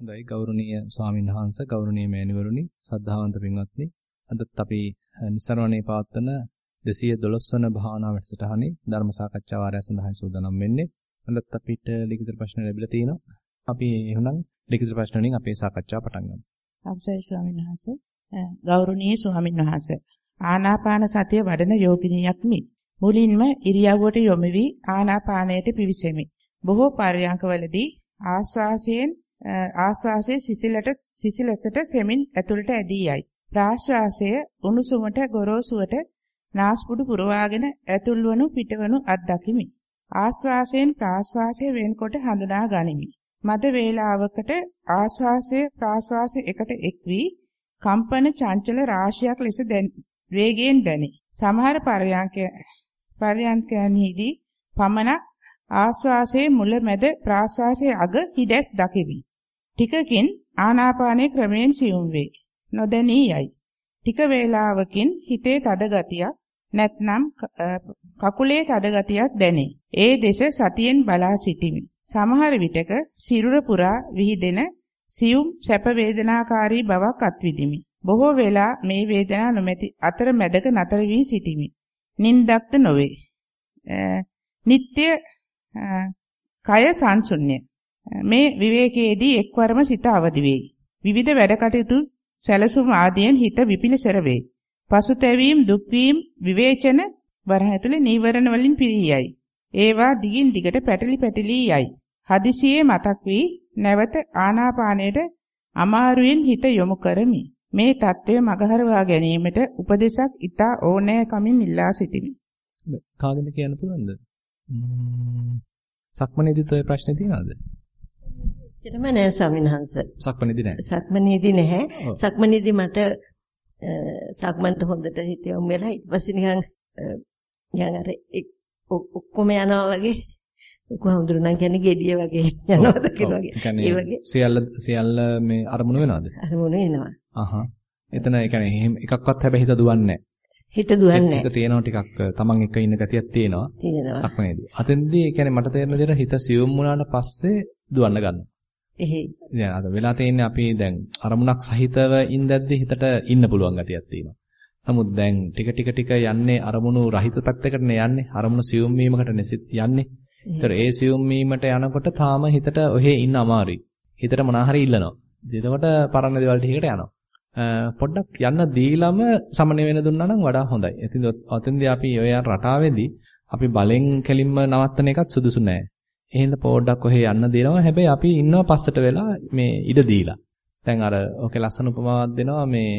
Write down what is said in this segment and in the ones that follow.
හොඳයි ගෞරවනීය ස්වාමීන් වහන්සේ ගෞරවනීය මෑණිවරුනි සද්ධාවන්ත පින්වත්නි අදත් අපි නිසරණේ පවත්වන 212 වන භාවනා වැඩසටහනේ ධර්ම සාකච්ඡා වාරය සඳහා සූදානම් වෙන්නේ. අදත් අපිට ලිඛිත ප්‍රශ්න ලැබිලා තිනවා. අපි එහෙනම් ලිඛිත ප්‍රශ්න වලින් අපේ සාකච්ඡාව පටන් ගමු. අවසරයි ස්වාමීන් වහන්සේ. ගෞරවනීය ස්වාමීන් වහන්සේ. ආනාපාන සතිය වඩන යෝගිනියක්මි. මුලින්ම ඉරියව්වට යොමු වී ආනාපානයට පිවිසෙමි. බොහෝ පර්යංකවලදී ආශ්වාසයෙන් ආශ්වාසයේ සිසිලට සිසිලසට සෙමින් ඇතුළට ඇදී යයි. ප්‍රාශ්වාසය උණුසුමට ගොරෝසුවට නාස්පුඩු පුරවාගෙන ඇතුල්වනු පිටවනු අත්දකිමි. ආශ්වාසයෙන් ප්‍රාශ්වාසය වෙන්කොට හඳුනා ගනිමි. මද වේලාවකට ආශ්වාසය ප්‍රාශ්වාසය එකට එක් වී කම්පන චංචල රාශියක් ලෙස වේගයෙන් දැනේ. සමහර පරයන්ක පරයන්කයන්හිදී පමණක් ආශ්වාසයේ මුල මැද ප්‍රාශ්වාසයේ අග හිඩැස් දකිමි. ටිකකින් ආනාපානයේ ක්‍රමයෙන් සියුම් වේ. නොදැනී යයි. ටික වේලාවකින් හිතේ තද ගතියක් නැත්නම් කකුලේ තද ගතියක් දැනේ. ඒ දෙස සතියෙන් බලා සිටිමි. සමහර විටක සිරුර පුරා විහිදෙන සියුම් සැප වේදනාකාරී බවක් අත්විඳිමි. බොහෝ වෙලා මේ වේදනා නොමැති අතර මැදක නතර වී සිටිමි. නින්දක්ද නොවේ. නিত্য කය සංසුන්්‍ය. මේ විවේකයේදී එක්වරම සිත අවදි වෙයි. විවිධ වැඩ කටයුතු සැලසුම් ආදියෙන් හිත විපිලිසර වේ. පසුතැවීම් දුක් වීම විවේචන වරහ ඇතුලේ නීවරණ වලින් පිරී යයි. ඒවා දිගින් දිගට පැටලි පැටලි යයි. හදිසියේ මතක් වී නැවත ආනාපානයට අමාරුවෙන් හිත යොමු කරමි. මේ தત્ත්වය මගහරවා ගැනීමට උපදේශක් ඊට ඕනෑ කමින් ඉල්ලා සිටිමි. කාගෙන්ද කියන්න පුළුවන්ද? සක්මනේදිත් ඔය ප්‍රශ්නේ තියනවද? එච්චරම නෑ ස්වාමින්වහන්ස. සක්මනේදි නෑ. සක්මනේදි නැහැ. සක්මනේදි මට සක්මන්ට හොඳට හිත යොමු වෙලා ඊට පස්සේ නිකන් නිකන් අර ඔක්කොම යනවා වගේ කොහොමද නම් කියන්නේ gediya වගේ යනවාද කියලා වගේ. ඒ වගේ. සියල්ල සියල්ල මේ අරමුණු වෙනවද? අරමුණු වෙනවා. අහහ. එතන ඒ කියන්නේ එහෙම එකක්වත් හැබැයි හිත දුවන්නේ නැහැ. හිත දුවන්නේ නැහැ. තියෙනවා ටිකක් තමන් එක්ක ඉන්න ගතියක් තියෙනවා. තියෙනවා. සක්මනේදී. අතෙන්දී ඒ කියන්නේ මට තේරෙන විදිහට හිත සියුම් වුණාට පස්සේ දුවන්න ගන්නවා. එහෙයි. දැන් අද වෙලා තියෙන්නේ අපි දැන් අරමුණක් සහිතව ඉඳද්දි හිතට ඉන්න පුළුවන් ගතියක් තියෙනවා. නමුත් දැන් ටික ටික ටික යන්නේ අරමුණු රහිත පැත්තකටනේ යන්නේ. අරමුණු සියුම් වීමකට යන්නේ. ඒතර ඒ සියුම් වීමට යනකොට තාම හිතට ඔහෙ ඉන්න අමාරුයි. හිතට මොනා හරි ඉල්ලනවා. එතකොට පරණ දේවල් ටිකකට යනවා. පොඩ්ඩක් යන්න දීලම සමනය වෙන දුන්නා නම් වඩා හොඳයි. ඉතින් ඔතෙන්දී අපි ඔය රටාවේදී අපි බලෙන් කෙලින්ම නවත්තන එකත් සුදුසු නෑ. එහෙනම් පොඩ්ඩක් ඔහෙ යන්න දෙනවා. හැබැයි අපි ඉන්නවා පස්සට වෙලා මේ ඉඩ දීලා. දැන් අර ඔකේ ලස්සන උපමාවක් දෙනවා මේ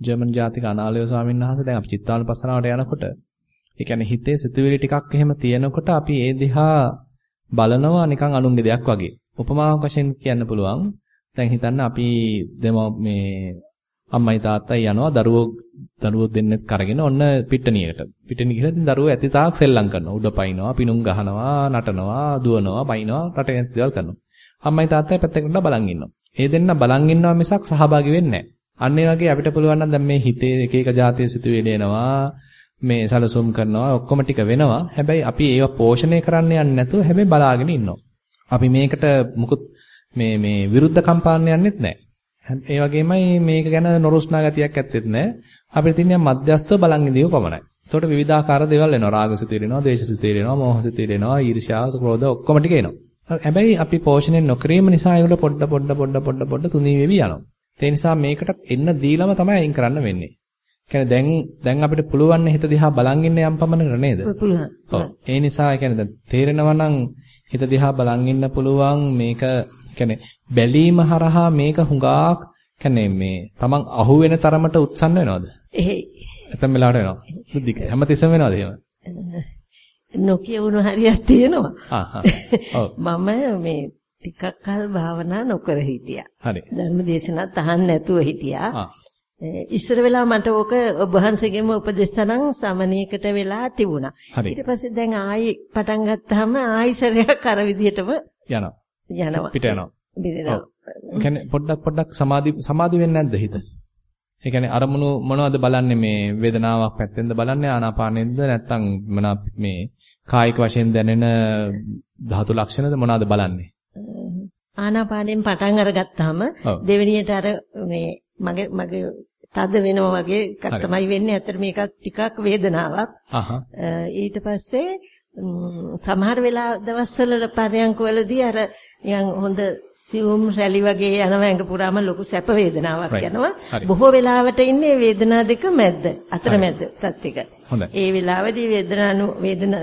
ජර්මන් ජාතික අනාලය ස්වාමීන් වහන්සේ දැන් අපි චිත්තානුපස්සනාවට යනකොට ඒ කියන්නේ හිතේ සිතුවිලි ටිකක් එහෙම තියෙනකොට අපි ඒ දිහා බලනවා නිකන් අනුන්ගේ දෙයක් වගේ. උපමාවක් වශයෙන් කියන්න පුළුවන්. දැන් හිතන්න අපි දෙම මේ අම්මයි තාත්තයි යනවා දරුවෝ දරුවෝ දෙන්නෙක් කරගෙන ඔන්න පිට්ටනියකට. පිට්ටනිය ගිහලා ඉතින් දරුවෝ ඇති තාක් සෙල්ලම් කරනවා. උඩ පයින්නවා, පිණුම් ගහනවා, නටනවා, දුවනවා, පයින්නවා, රටේ නැති දේවල් කරනවා. අම්මයි තාත්තයි පැත්තකට බලන් ඉන්නවා. ඒ දෙන්න බලන් ඉන්නවා මිසක් සහභාගී වෙන්නේ නැහැ. අන්න ඒ වගේ අපිට පුළුවන් නම් දැන් මේ හිතේ එක එක જાතිය සිතුවිලි එනවා මේ සැලසුම් කරනවා ඔක්කොම ටික වෙනවා. හැබැයි අපි ඒව පෝෂණය කරන්න යන්නේ නැතුව හැබැයි බලාගෙන ඉන්නවා. අපි මේකට මුකුත් මේ මේ විරුද්ධ කම්පාන්න යන්නෙත් නැහැ. ඒ වගේමයි මේක ගැන නොරුස්නා ගතියක් ඇත්තෙත් නැහැ. අපිට තියෙන මධ්‍යස්තව බලන් ඉඳීම පමණයි. එතකොට විවිධාකාර දේවල් එනවා. රාගසිතේ එනවා, ද්වේෂසිතේ එනවා, මෝහසිතේ එනවා, ඊර්ෂ්‍යා, ක්‍රෝධ ඔක්කොම ටික එනවා. හැබැයි අපි පෝෂණය නොකිරීම නිසා ඒගොල්ලෝ පොඩ පොඩ පොඩ පොඩ පොඩ තුනී වෙවි යනවා. ඒ නිසා මේකට එන්න දීලම තමයි අයින් කරන්න වෙන්නේ. කියන්නේ දැන් දැන් අපිට පුළුවන් හිත දිහා බලන් ඉන්න යම් පමණකට නේද? පුළුවන්. ඔව්. ඒ නිසා කියන්නේ දැන් තේරෙනවා නම් හිත දිහා බලන් ඉන්න පුළුවන් මේක කියන්නේ බැලීම හරහා මේක හුඟක් කියන්නේ මේ තමන් අහු වෙන තරමට උත්සන්න වෙනවද? එහෙයි. නැත්නම් වෙලාවට වෙනවා. බුද්ධික හැමතිස්සෙම වෙනවද එහෙම? නොකියවුණු හරියක් තියෙනවා. මම මේ ටිකක් කල් භාවනා නොකර හිටියා. හරි. ධර්ම දේශනාත් අහන්න නැතුව හිටියා. ඉස්සර වෙලා මට ඕක ඔබ වහන්සේගෙම තරම් සමනීයකට වෙලා තිබුණා. ඊට පස්සේ දැන් ආයි පටන් ගත්තාම ආයි සරයක් අර විදිහටම යනවා. යනවා. පිට යනවා. බිඳිනවා. ඒ කියන්නේ පොඩ්ඩක් පොඩ්ඩක් සමාධි සමාධි වෙන්නේ නැද්ද හිත? ඒ කියන්නේ අරමුණු මොනවද බලන්නේ මේ වේදනාවක් පැත්තෙන්ද බලන්නේ ආනාපානෙන්ද නැත්නම් මොනවා මේ කායික වශයෙන් දැනෙන ධාතු ලක්ෂණද මොනවද බලන්නේ? ආනාපානෙන් පටන් අරගත්තාම දෙවෙනියට අර මේ මගේ මගේ තද වෙනවා වගේ තමයි වෙන්නේ. ඇත්තට මේක ටිකක් වේදනාවක්. ඊට පස්සේ සමහර වෙලා දවස්වල පරයන්කවලදී අර නිකන් හොඳ සියුම් රැලි වගේ යනවා ඇඟ පුරාම ලොකු සැප වේදනාවක් යනවා. බොහෝ වෙලාවට ඉන්නේ වේදනා දෙක මැද්ද අතර මැද්ද තත් එක. ඒ වෙලාවේදී වේදනානු වේදනා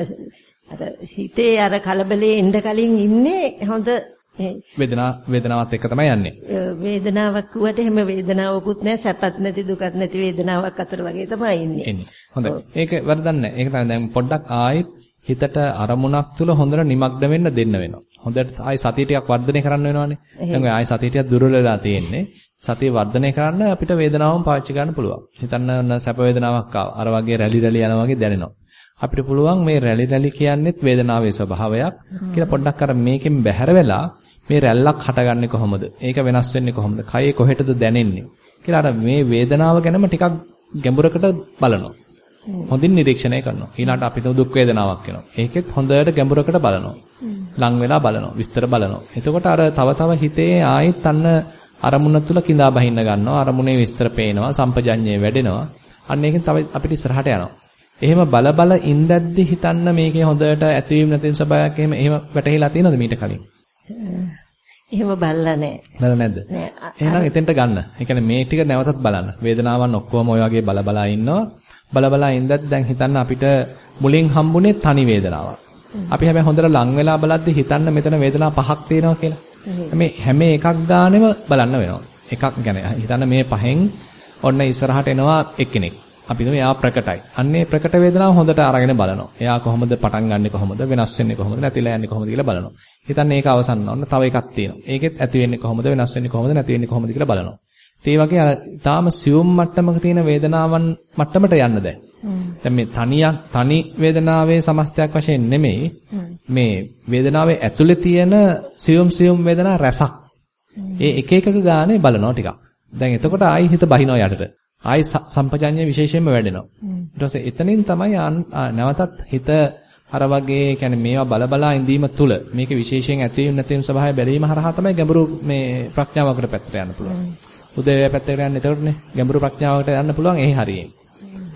අර හිතේ අර කලබලේ එන්න කලින් ඉන්නේ හොඳ වේදනා වේදනාවත් එක්ක තමයි යන්නේ. වේදනාවක් කුවට එහෙම වේදනාවකුත් නැහැ සැපත් නැති දුකත් නැති වේදනාවක් අතර වගේ තමයි ඉන්නේ. හොඳයි. ඒක වැරදක් නැහැ. ඒක තමයි දැන් පොඩ්ඩක් ආයෙත් හිතට අරමුණක් තුල හොඳට නිමග්න වෙන්න දෙන්න වෙනවා. හොඳට ආයෙ සතිය ටිකක් වර්ධනය කරන්න වෙනවානේ. දැන් ආයෙ සතිය ටිකක් දුර්වල වෙලා තියෙන්නේ. සතිය වර්ධනය කරන්න අපිට වේදනාවම පාවිච්චි කරන්න පුළුවන්. හිතන්න සැප වේදනාවක් ආවා. අර වගේ රැලි රැලි යනවා වගේ දැනෙනවා. අපිට පුළුවන් මේ රැලි රැලි කියන්නේත් වේදනාවේ ස්වභාවයක් කියලා පොඩ්ඩක් අර මේකෙන් බැහැර වෙලා මේ රැල්ලක් හටගන්නේ කොහොමද? ඒක වෙනස් වෙන්නේ කොහොමද? කයේ කොහෙටද දැනෙන්නේ? කියලා අර මේ වේදනාව ගැනම ටිකක් ගැඹුරකට බලනවා. හොඳින් නිරීක්ෂණය කරනවා. ඊළාට අපිට දුක් වේදනාවක් එනවා. ඒකෙත් හොඳට ගැඹුරකට බලනවා. ලං වෙලා බලනවා. විස්තර බලනවා. එතකොට අර තව තව හිතේ ආයෙත් අන්න අරමුණ තුල කිඳා බහින්න ගන්නවා. අරමුණේ විස්තර පේනවා. සම්පජඤ්ඤය වැඩෙනවා. අන්න ඒකෙන් තව අපිට ඉස්සරහට යනවා. එහෙම බල බල ඉඳද්දි හිතන්න මේකේ හොඳට ඇතිවීම නැතිවීම ස්වභාවයක් එහෙම එහෙම වැටහිලා තියෙනවද මීට කලින්? එහෙම බලලා නැහැ. බලලා නැද්ද? නෑ. එහෙනම් එතෙන්ට ගන්න. ඒ කියන්නේ මේ ටික නැවතත් බලන්න. වේදනාවන් ඔක්කොම ওই වගේ බල බලා ඉන්නවා. බලබලා ඉඳන් දැන් හිතන්න අපිට මුලින් හම්බුනේ තනි වේදනාවක්. අපි හැබැයි හොඳට ලං වෙලා බලද්දි හිතන්න මෙතන වේදනා පහක් තියෙනවා කියලා. මේ හැම එකක් ගානෙම බලන්න වෙනවා. එකක් ගැන හිතන්න මේ පහෙන් ඔන්න ඉස්සරහට එනවා එක්කෙනෙක්. අපි තුමේ එයා ප්‍රකටයි. අන්නේ ප්‍රකට වේදනාව හොඳට අරගෙන බලනවා. එයා කොහොමද පටන් ගන්නෙ කොහොමද වෙනස් වෙන්නේ කොහොමද නැතිලා යන්නේ කොහොමද කියලා බලනවා. හිතන්න ඒක අවසන් වන්න තව එකක් තියෙනවා. ඒකෙත් ඇති වෙන්නේ කොහොමද වෙනස් වෙන්නේ කොහොමද නැති වෙන්නේ කොහොමද කියලා බලනවා. ඒ වගේ අර ඊටාම සියුම් මට්ටමක තියෙන වේදනාවන් මට්ටමට යන්න දැන්. දැන් මේ තනියක් තනි වේදනාවේ සමස්තයක් වශයෙන් නෙමෙයි මේ වේදනාවේ ඇතුලේ තියෙන සියුම් සියුම් වේදනා රසක්. ඒ එක එකක ගානේ බලනවා ටිකක්. දැන් එතකොට ආයි හිත බහිනවා යටට. ආයි සම්පජඤ්ඤය විශේෂයෙන්ම වැඩෙනවා. ඊට පස්සේ එතනින් තමයි නැවතත් හිත අර වගේ කියන්නේ මේවා බලබලා ඉඳීම තුල මේක විශේෂයෙන් ඇතිවීම නැතිවීම ස්වභාවය බැලීම හරහා තමයි ගැඹුරු මේ ප්‍රඥාවකට පැත්තට යන්න පුළුවන්. උදේවැය පැත්තට යන්න එතකොටනේ ගැඹුරු ප්‍රඥාවකට යන්න පුළුවන් ඒ හරියෙන්.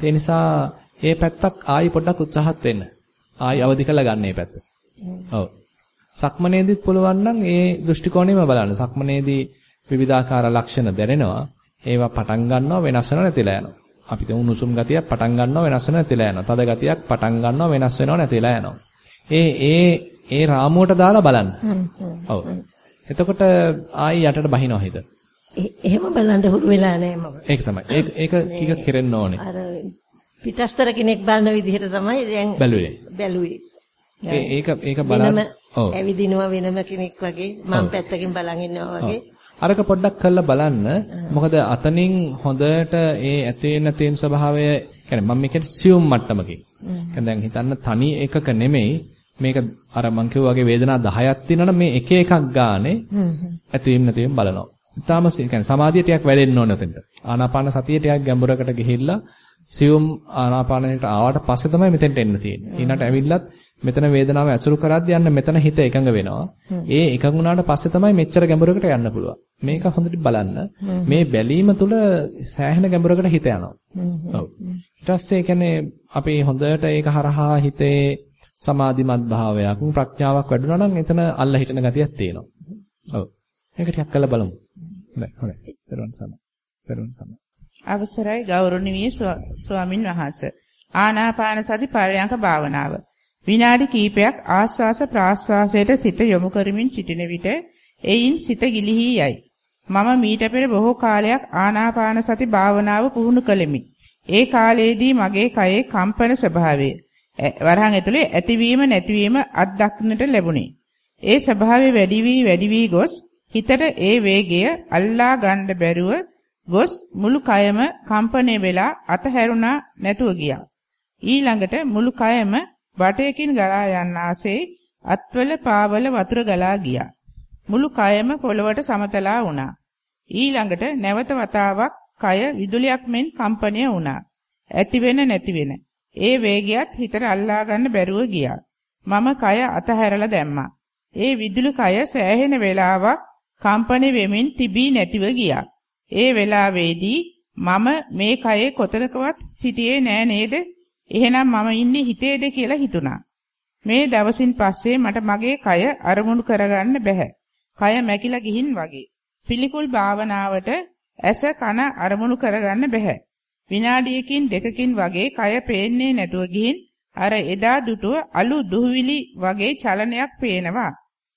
ඒ නිසා මේ පැත්තක් ආයි පොඩ්ඩක් උත්සාහත් වෙන්න. ආයි අවදි කරලා ගන්න මේ පැත්ත. ඔව්. සක්මනේදීත් පුළුවන් නම් ඒ දෘෂ්ටි කෝණයම බලන්න. සක්මනේදී විවිධාකාර ලක්ෂණ දැනෙනවා. ඒවා පටන් ගන්නවා වෙනස් වෙනව නැතිලා යනවා. අපි තුන් උණුසුම් ගතියක් පටන් ගන්නවා වෙනස් වෙනව නැතිලා යනවා. තද ගතියක් පටන් ගන්නවා වෙනස් වෙනව නැතිලා යනවා. ඒ ඒ ඒ රාමුවට දාලා බලන්න. ඔව්. එතකොට ආයි යටට බහිනවා හිත. එහෙම බලන්න හුරු වෙලා නැහැ මම. ඒක තමයි. ඒක ඒක ටික කෙරෙන්න ඕනේ. අර පිටස්තර කෙනෙක් බලන විදිහට තමයි දැන් බැලුවේ. බැලුවේ. ඒක ඒක බලන්න. ඔව්. ඇවිදිනවා වෙනම කෙනෙක් වගේ මම පැත්තකින් බලන් ඉන්නවා වගේ. අරක පොඩ්ඩක් කරලා බලන්න. මොකද අතනින් හොඳට ඒ ඇති වෙන තේන් ස්වභාවය කියන්නේ මම මේකේ සියුම් මට්ටමකින්. يعني දැන් හිතන්න තනි එකක නෙමෙයි මේක අර මං කිව්වා වගේ වේදනා 10ක් තියෙනවනම් මේ එක එකක් ගානේ ඇතිවීම නැතිවීම බලනවා. ඊටාම කියන්නේ සමාධිය ටිකක් වැඩෙන්න ඕනේ උතෙන්ට. ආනාපාන සතිය ටිකක් ගැඹුරකට ගිහිල්ලා සියුම් ආනාපානයට ආවට පස්සේ තමයි මෙතෙන්ට එන්න තියෙන්නේ. ඊනට ඇවිල්ලත් මෙතන වේදනාව ඇසුරු කරද්දී යන්න මෙතන හිත එකඟ වෙනවා. ඒ එකඟ වුණාට පස්සේ තමයි මෙච්චර ගැඹුරකට යන්න පුළුවන්. මේක හොඳට බලන්න. මේ බැලීම තුළ සෑහෙන ගැඹුරකට හිත යනවා. ඔව්. ඊට පස්සේ කියන්නේ අපි හොඳට ඒක හරහා හිතේ සමාධිමත් භාවයක් ප්‍රඥාවක් වැඩුණා නම් එතන අල්ල හිටන ගතියක් තියෙනවා. ඔව්. ඒක ටිකක් කරලා බලමු. හොඳයි. හොඳයි. පෙරවන් සම. පෙරවන් සම. අවසරයි ගෞරවනීය ස්වාමින් වහන්සේ. ආනාපාන සති පරයන්ක භාවනාව විනාඩි කිහිපයක් ආස්වාස ප්‍රාස්වාසයට සිත යොමු කරමින් සිටින විට එයින් සිත ගිලිහි යයි. මම මීට පෙර බොහෝ කාලයක් ආනාපාන සති භාවනාව පුහුණු කළෙමි. ඒ කාලයේදී මගේ කයේ කම්පන ස්වභාවය වරහන් ඇතුලේ ඇතිවීම නැතිවීම අත්දක්නට ලැබුණේ. ඒ ස්වභාවය වැඩි වී වැඩි වී ගොස් හිතට ඒ වේගය අල්ලා ගන්න බැරුව ගොස් මුළු කයම කම්පණය වෙලා අතහැරුණා නැතුව ගියා. ඊළඟට මුළු කයම වටයකින් ගලා යන්නාසේ අත්වල පාවල වතුර ගලා ගියා. මුළු කයම පොළවට සමතලා වුණා. ඊළඟට නැවත වතාවක් කය විදුලියක් මෙන් කම්පණය වුණා. ඇති වෙන නැති වෙන. ඒ වේගයත් හිතට අල්ලා ගන්න බැරුව ගියා. මම කය අතහැරලා දැම්මා. ඒ විදුලි කය සෑහෙන වේලාවක් කම්පණය වෙමින් තිබී නැතිව ගියා. ඒ වෙලාවේදී මම මේ කයේ කොතනකවත් සිටියේ නෑ නේද? එහෙනම් මම ඉන්නේ හිතේද කියලා හිතුණා. මේ දවසින් පස්සේ මට මගේ කය අරමුණු කරගන්න බැහැ. කය මැකිලා ගිහින් වගේ. පිළිකුල් භාවනාවට ඇස කන අරමුණු කරගන්න බැහැ. විනාඩියකින් දෙකකින් වගේ කය පේන්නේ නැතුව ගිහින් අර එදා දුටුව අලු දුහවිලි වගේ චලනයක් පේනවා.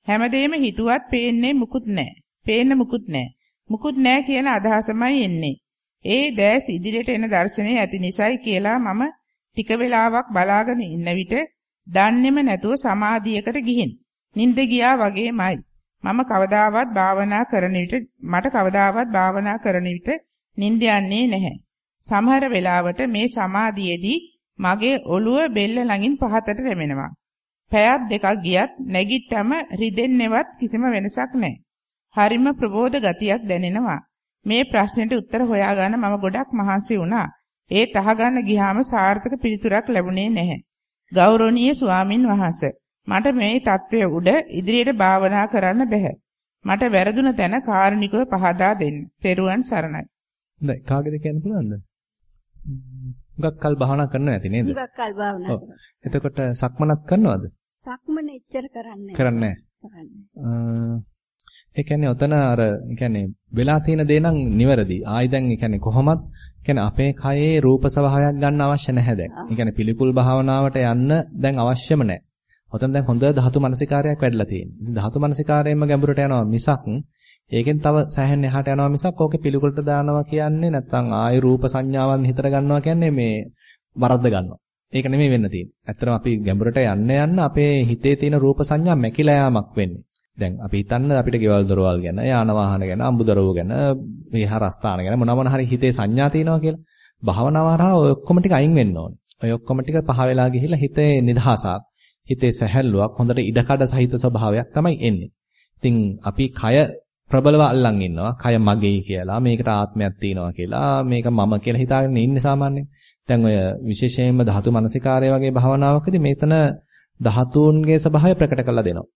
හැමදේම හිතුවත් පේන්නේ මුකුත් නැහැ. පේන්න මුකුත් නැහැ. මුකුත් නැහැ කියන අදහසමයි එන්නේ. ඒ දැස් ඉදිරියට එන දර්ශනය ඇති නිසයි කියලා මම ටික වෙලාවක් බලාගෙන ඉන්න විට දන්නේම නැතුව සමාධියකට ගිහින් නිින්ද ගියා වගේමයි. මම කවදාවත් භාවනා කරන විට මට කවදාවත් භාවනා කරන විට නිින්ද යන්නේ නැහැ. සමහර වෙලාවට මේ සමාධියේදී මගේ ඔළුව බෙල්ල ළඟින් පහතට රැමෙනවා. පැයක් දෙකක් ගියත් නැගිට්ටම රිදෙන්නේවත් කිසිම වෙනසක් නැහැ. හරිම ප්‍රබෝධ ගතියක් දැනෙනවා. මේ ප්‍රශ්නෙට උත්තර හොයාගන්න මම ගොඩක් මහන්සි වුණා. ඒ තහගන්න ගියාම සාර්ථක පිළිතුරක් ලැබුණේ නැහැ. ගෞරවනීය ස්වාමින් වහන්සේ මට මේ தත්වය උඩ ඉදිරියට භාවනා කරන්න බෑ. මට වැරදුන තැන කාරුණිකව පහදා දෙන්න. තෙරුවන් සරණයි. හොඳයි කාගෙද කියන්න පුළුවන්ද? හුඟක් කල් භාවනා කරන්න ඇති නේද? හුඟක් කල් භාවනා කරනවා. එතකොට සක්මනත් කරනවද? සක්මන එච්චර කරන්නේ කරන්නේ. ඒ කියන්නේ ඔතන අර ඒ කියන්නේ වෙලා තියෙන දේ නම් නිවැරදි. ආයි දැන් ඒ කියන්නේ කොහොමත් කියන්නේ අපේ කයේ රූප ස්වභාවයක් ගන්න අවශ්‍ය නැහැ දැන්. ඒ කියන්නේ පිළිකුල් භාවනාවට යන්න දැන් අවශ්‍යම නැහැ. ඔතන දැන් හොඳ ධාතු මනසිකාරයක් වැඩිලා තියෙනවා. ධාතු මනසිකාරයෙන්ම ගැඹුරට යනවා මිසක් ඒකෙන් තව සෑහෙන එහාට යනවා මිසක් ඕකේ පිළිකුලට දානවා කියන්නේ නැත්නම් ආයි රූප සංඥාවන් හිතට ගන්නවා කියන්නේ මේ වරද්ද ගන්නවා. ඒක නෙමෙයි වෙන්න තියෙන්නේ. ඇත්තටම අපි ගැඹුරට යන්න යන්න අපේ හිතේ තියෙන රූප සංඥා මැකිලා යාමක් වෙන්නේ. දැන් අපි හිතන්න අපිට ගෙවල් දොරවල් ගැන, යාන වාහන ගැන, අඹදරව් ගැන, විහාරස්ථාන ගැන මොනවා මොන හරි හිතේ සංඥා තියෙනවා කියලා. භාවනාව හරහා ඔය ඔක්කොම ටික අයින් වෙන්න ඕනේ. ඔය ඔක්කොම ටික පහ වෙලා ගිහිල්ලා හිතේ නිදහසක්, හිතේ සැහැල්ලුවක්, හොඳට ඉඩකඩ සහිත ස්වභාවයක් තමයි එන්නේ. ඉතින් අපි කය ප්‍රබලව අල්ලන් ඉන්නවා. කය මගේ කියලා, මේකට ආත්මයක් තියෙනවා කියලා, මේක මම කියලා හිතාගෙන ඉන්නේ සාමාන්‍යයෙන්. දැන් ඔය විශේෂයෙන්ම ධාතු මනසිකාරය වගේ භාවනාවකදී මෙතන ධාතුන්ගේ ස්වභාවය ප්‍රකට කරලා දෙනවා.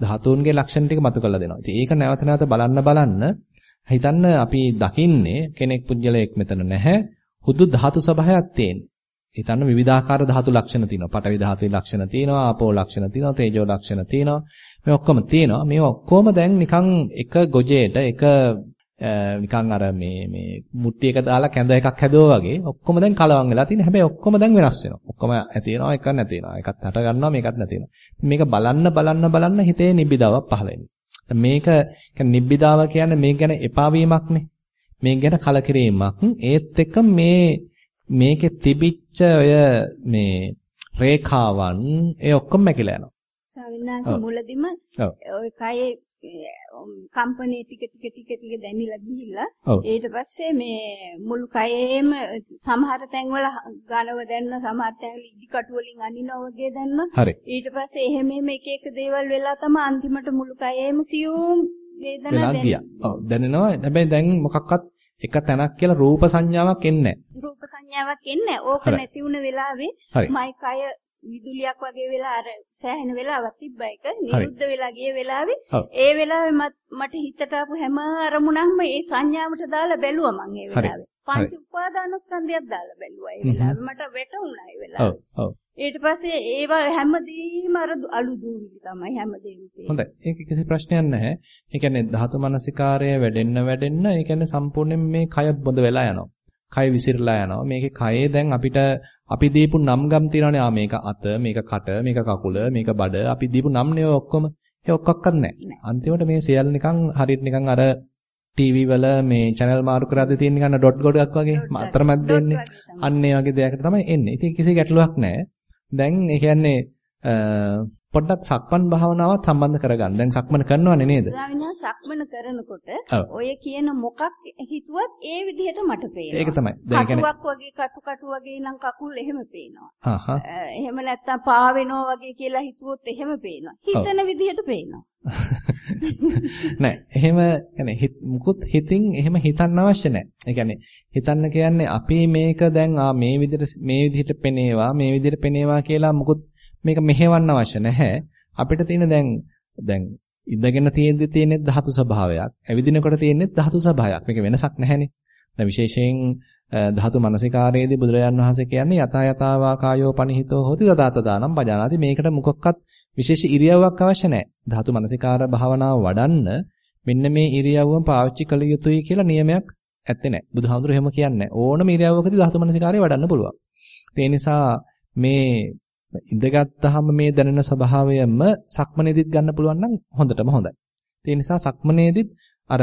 ධාතුන්ගේ ලක්ෂණ ටික මතු කරලා දෙනවා. ඉතින් ඒක නැවත නැවත බලන්න බලන්න හිතන්න අපි දකින්නේ කෙනෙක් පුජ්‍යලයක් මෙතන නැහැ. හුදු ධාතු ස්වභාවයක් තියෙන. හිතන්න විවිධාකාර ධාතු ලක්ෂණ තියෙනවා. පඨවි ධාතුවේ ලක්ෂණ තියෙනවා, ආපෝ ලක්ෂණ තියෙනවා, තේජෝ ලක්ෂණ තියෙනවා. මේ ඔක්කොම තියෙනවා. මේ ඔක්කොම දැන් නිකන් එක ගොජේට එක නිකන් අර මේ මේ මුට්ටි එක දාලා කැඳ එකක් හැදුවා වගේ ඔක්කොම දැන් කලවම් වෙලා තියෙන හැබැයි ඔක්කොම දැන් වෙනස් වෙනවා. ඔක්කොම ඇති වෙනවා එකක් නැති වෙනවා. එකක් හට ගන්නවා මේකත් නැති වෙනවා. මේක බලන්න බලන්න බලන්න හිතේ නිබ්බිදාවක් පහළ වෙනවා. මේක නිබ්බිදාව කියන්නේ මේක ගැන එපා වීමක්නේ. මේක ගැන කලකිරීමක්. ඒත් එක්ක මේ මේකේ තිබිච්ච ඔය මේ රේඛාවන් ඒ ඔක්කොම මැකිලා යනවා. ස්වාමීන් වහන්සේ මුලදිම ඔය කයේ කම්පැනි ටික ටික ටික ටික දැනිලා ගිහිල්ලා ඊට පස්සේ මේ මුළු කයේම සමහර තැන්වල ඝනව දැන්න සමහර තැන්වල ඉදි කටු වලින් අනිනවා වගේ දැන්න. ඊට පස්සේ එහෙම එහෙම එක එක දේවල් වෙලා තමයි අන්තිමට මුළු කයේම සියුම් වේදනා දැනෙනවා ඔව්. දැනෙනවා. හැබැයි දැන් මොකක්වත් එක තැනක් කියලා රූප සංඥාවක් එන්නේ නැහැ රූප සංඥාවක් එන්නේ ඕක නැති වුණ වෙලාවේ මයි කය විදුලියක් වගේ වෙලා අර සෑහෙන වෙලාවක් තිබ්බ එක. නිරුද්ධ වෙලා ගිය වෙලාවේ ඒ වෙලාවේ මට හිතට ආපු හැම අරමුණක්ම ඒ සංඥාවට දාලා බැලුවා මං ඒ වෙලාවේ. පංච උපාදානස්කන්ධයක් දාලා බැලුවා ඒ වෙලාවේ. මට වැටුණා ඒ වෙලාවේ. ඊට පස්සේ ඒවා හැමදේම අර අලු දූවිලි තමයි හැමදේම හොඳයි. ඒක කිසි ප්‍රශ්නයක් නැහැ. ඒ කියන්නේ ධාතු මනසිකාරය වැඩෙන්න වැඩෙන්න ඒ කියන්නේ සම්පූර්ණයෙන් මේ කය බොඳ වෙලා යනවා. කය විසිරලා යනවා. මේකේ කයේ දැන් අපිට අපි දීපු නම් ගම් තියෙනවානේ ආ මේක අත මේක කට මේක කකුල මේක බඩ අපි දීපු නම්නේ ඔක්කොම. ඒ ඔක්කොක්වත් නැහැ. අන්තිමට මේ සියල්ල නිකන් හරියට නිකන් අර ටීවී වල මේ channel මාරු කරද්දී තියෙන නිකන් ඩොට් ගොඩක් වගේ අතරමැද දෙන්නේ. අන්න ඒ වගේ දෙයකට තමයි එන්නේ. ඉතින් කිසි ගැටලුවක් නැහැ. දැන් ඒ කියන්නේ පොඩ්ඩක් සක්මන් භාවනාවත් සම්බන්ධ කරගන්න. දැන් සක්මන කරනවනේ නේද? ස්වාමීන් සක්මන කරනකොට ඔය කියන මොකක් හිතුවත් ඒ විදිහට මට පේනවා. ඒක තමයි. දැන් කියන්නේ කටුවක් වගේ කටු කටු වගේ නම් කකුල් එහෙම පේනවා. එහෙම නැත්තම් පාවෙනවා වගේ කියලා හිතුවොත් එහෙම පේනවා. හිතන විදිහට පේනවා. නෑ එහෙම يعني මුකුත් හිතින් එහෙම හිතන්න අවශ්‍ය නෑ. ඒ කියන්නේ හිතන්න කියන්නේ අපි මේක දැන් ආ මේ විදිහට මේ විදිහට පෙනේවා මේ විදිහට පෙනේවා කියලා මුකුත් මේක මෙහෙවන්න අවශ්‍ය නැහැ. අපිට තියෙන දැන් දැන් ඉඳගෙන තියෙද්දි තියෙන්නේ ධාතු ස්වභාවයක්. ඇවිදිනකොට තියෙන්නේ ධාතු ස්වභාවයක්. මේක වෙනසක් නැහැනේ. දැන් විශේෂයෙන් ධාතු මනසිකාරයේදී බුදුරජාන් වහන්සේ කියන්නේ යතා යතාවා කායෝ පනිහිතෝ හොති දදාත දානම් පජානාති මේකට මොකක්වත් විශේෂ ඉරියව්වක් අවශ්‍ය නැහැ. ධාතු මනසිකාර භාවනාව වඩන්න මෙන්න මේ ඉරියව්වම පාවිච්චි කළ යුතුයි කියලා නියමයක් ඇත්තේ නැහැ. බුදුහාමුදුරුවෝ එහෙම කියන්නේ ඕනම ඉරියව්වකදී ධාතු මනසිකාරය වඩන්න පුළුවන්. ඒ නිසා මේ ඉඳගත්tාම මේ දැනෙන ස්වභාවයම සක්මනේදිත් ගන්න පුළුවන් නම් හොඳටම හොඳයි. ඒ නිසා සක්මනේදිත් අර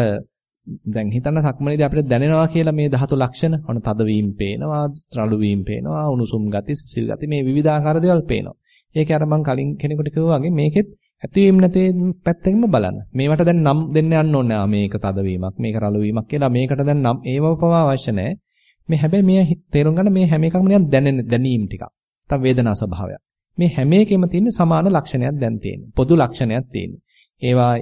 දැන් හිතන්න සක්මනේදී අපිට දැනෙනවා කියලා මේ ධාතු ලක්ෂණ ඔන්න තදවීම පේනවා, රළු වීම පේනවා, උණුසුම් ගති, සිසිල් ගති මේ විවිධාකාර දේවල් පේනවා. ඒකේ අර මම කලින් කෙනෙකුට කිව්වා වගේ මේකෙත් ඇතිවීම නැතිවීම පැත්තකින්ම බලන්න. මේවට දැන් නම් දෙන්න යන්න ඕනේ. ආ මේක තදවීමක්, මේක රළු වීමක් කියලා මේකට දැන් නම් ඒව පවා අවශ්‍ය නැහැ. මේ හැබැයි මේ තේරුම් ගන්න මේ හැම එකක්ම නිකන් දැනෙන දැනීම් ටිකක්. තව වේදනා ස්වභාවයක්. මේ හැම එකෙම තියෙන සමාන ලක්ෂණයක් දැන් තියෙන්නේ. පොදු ලක්ෂණයක් තියෙන්නේ. ඒවා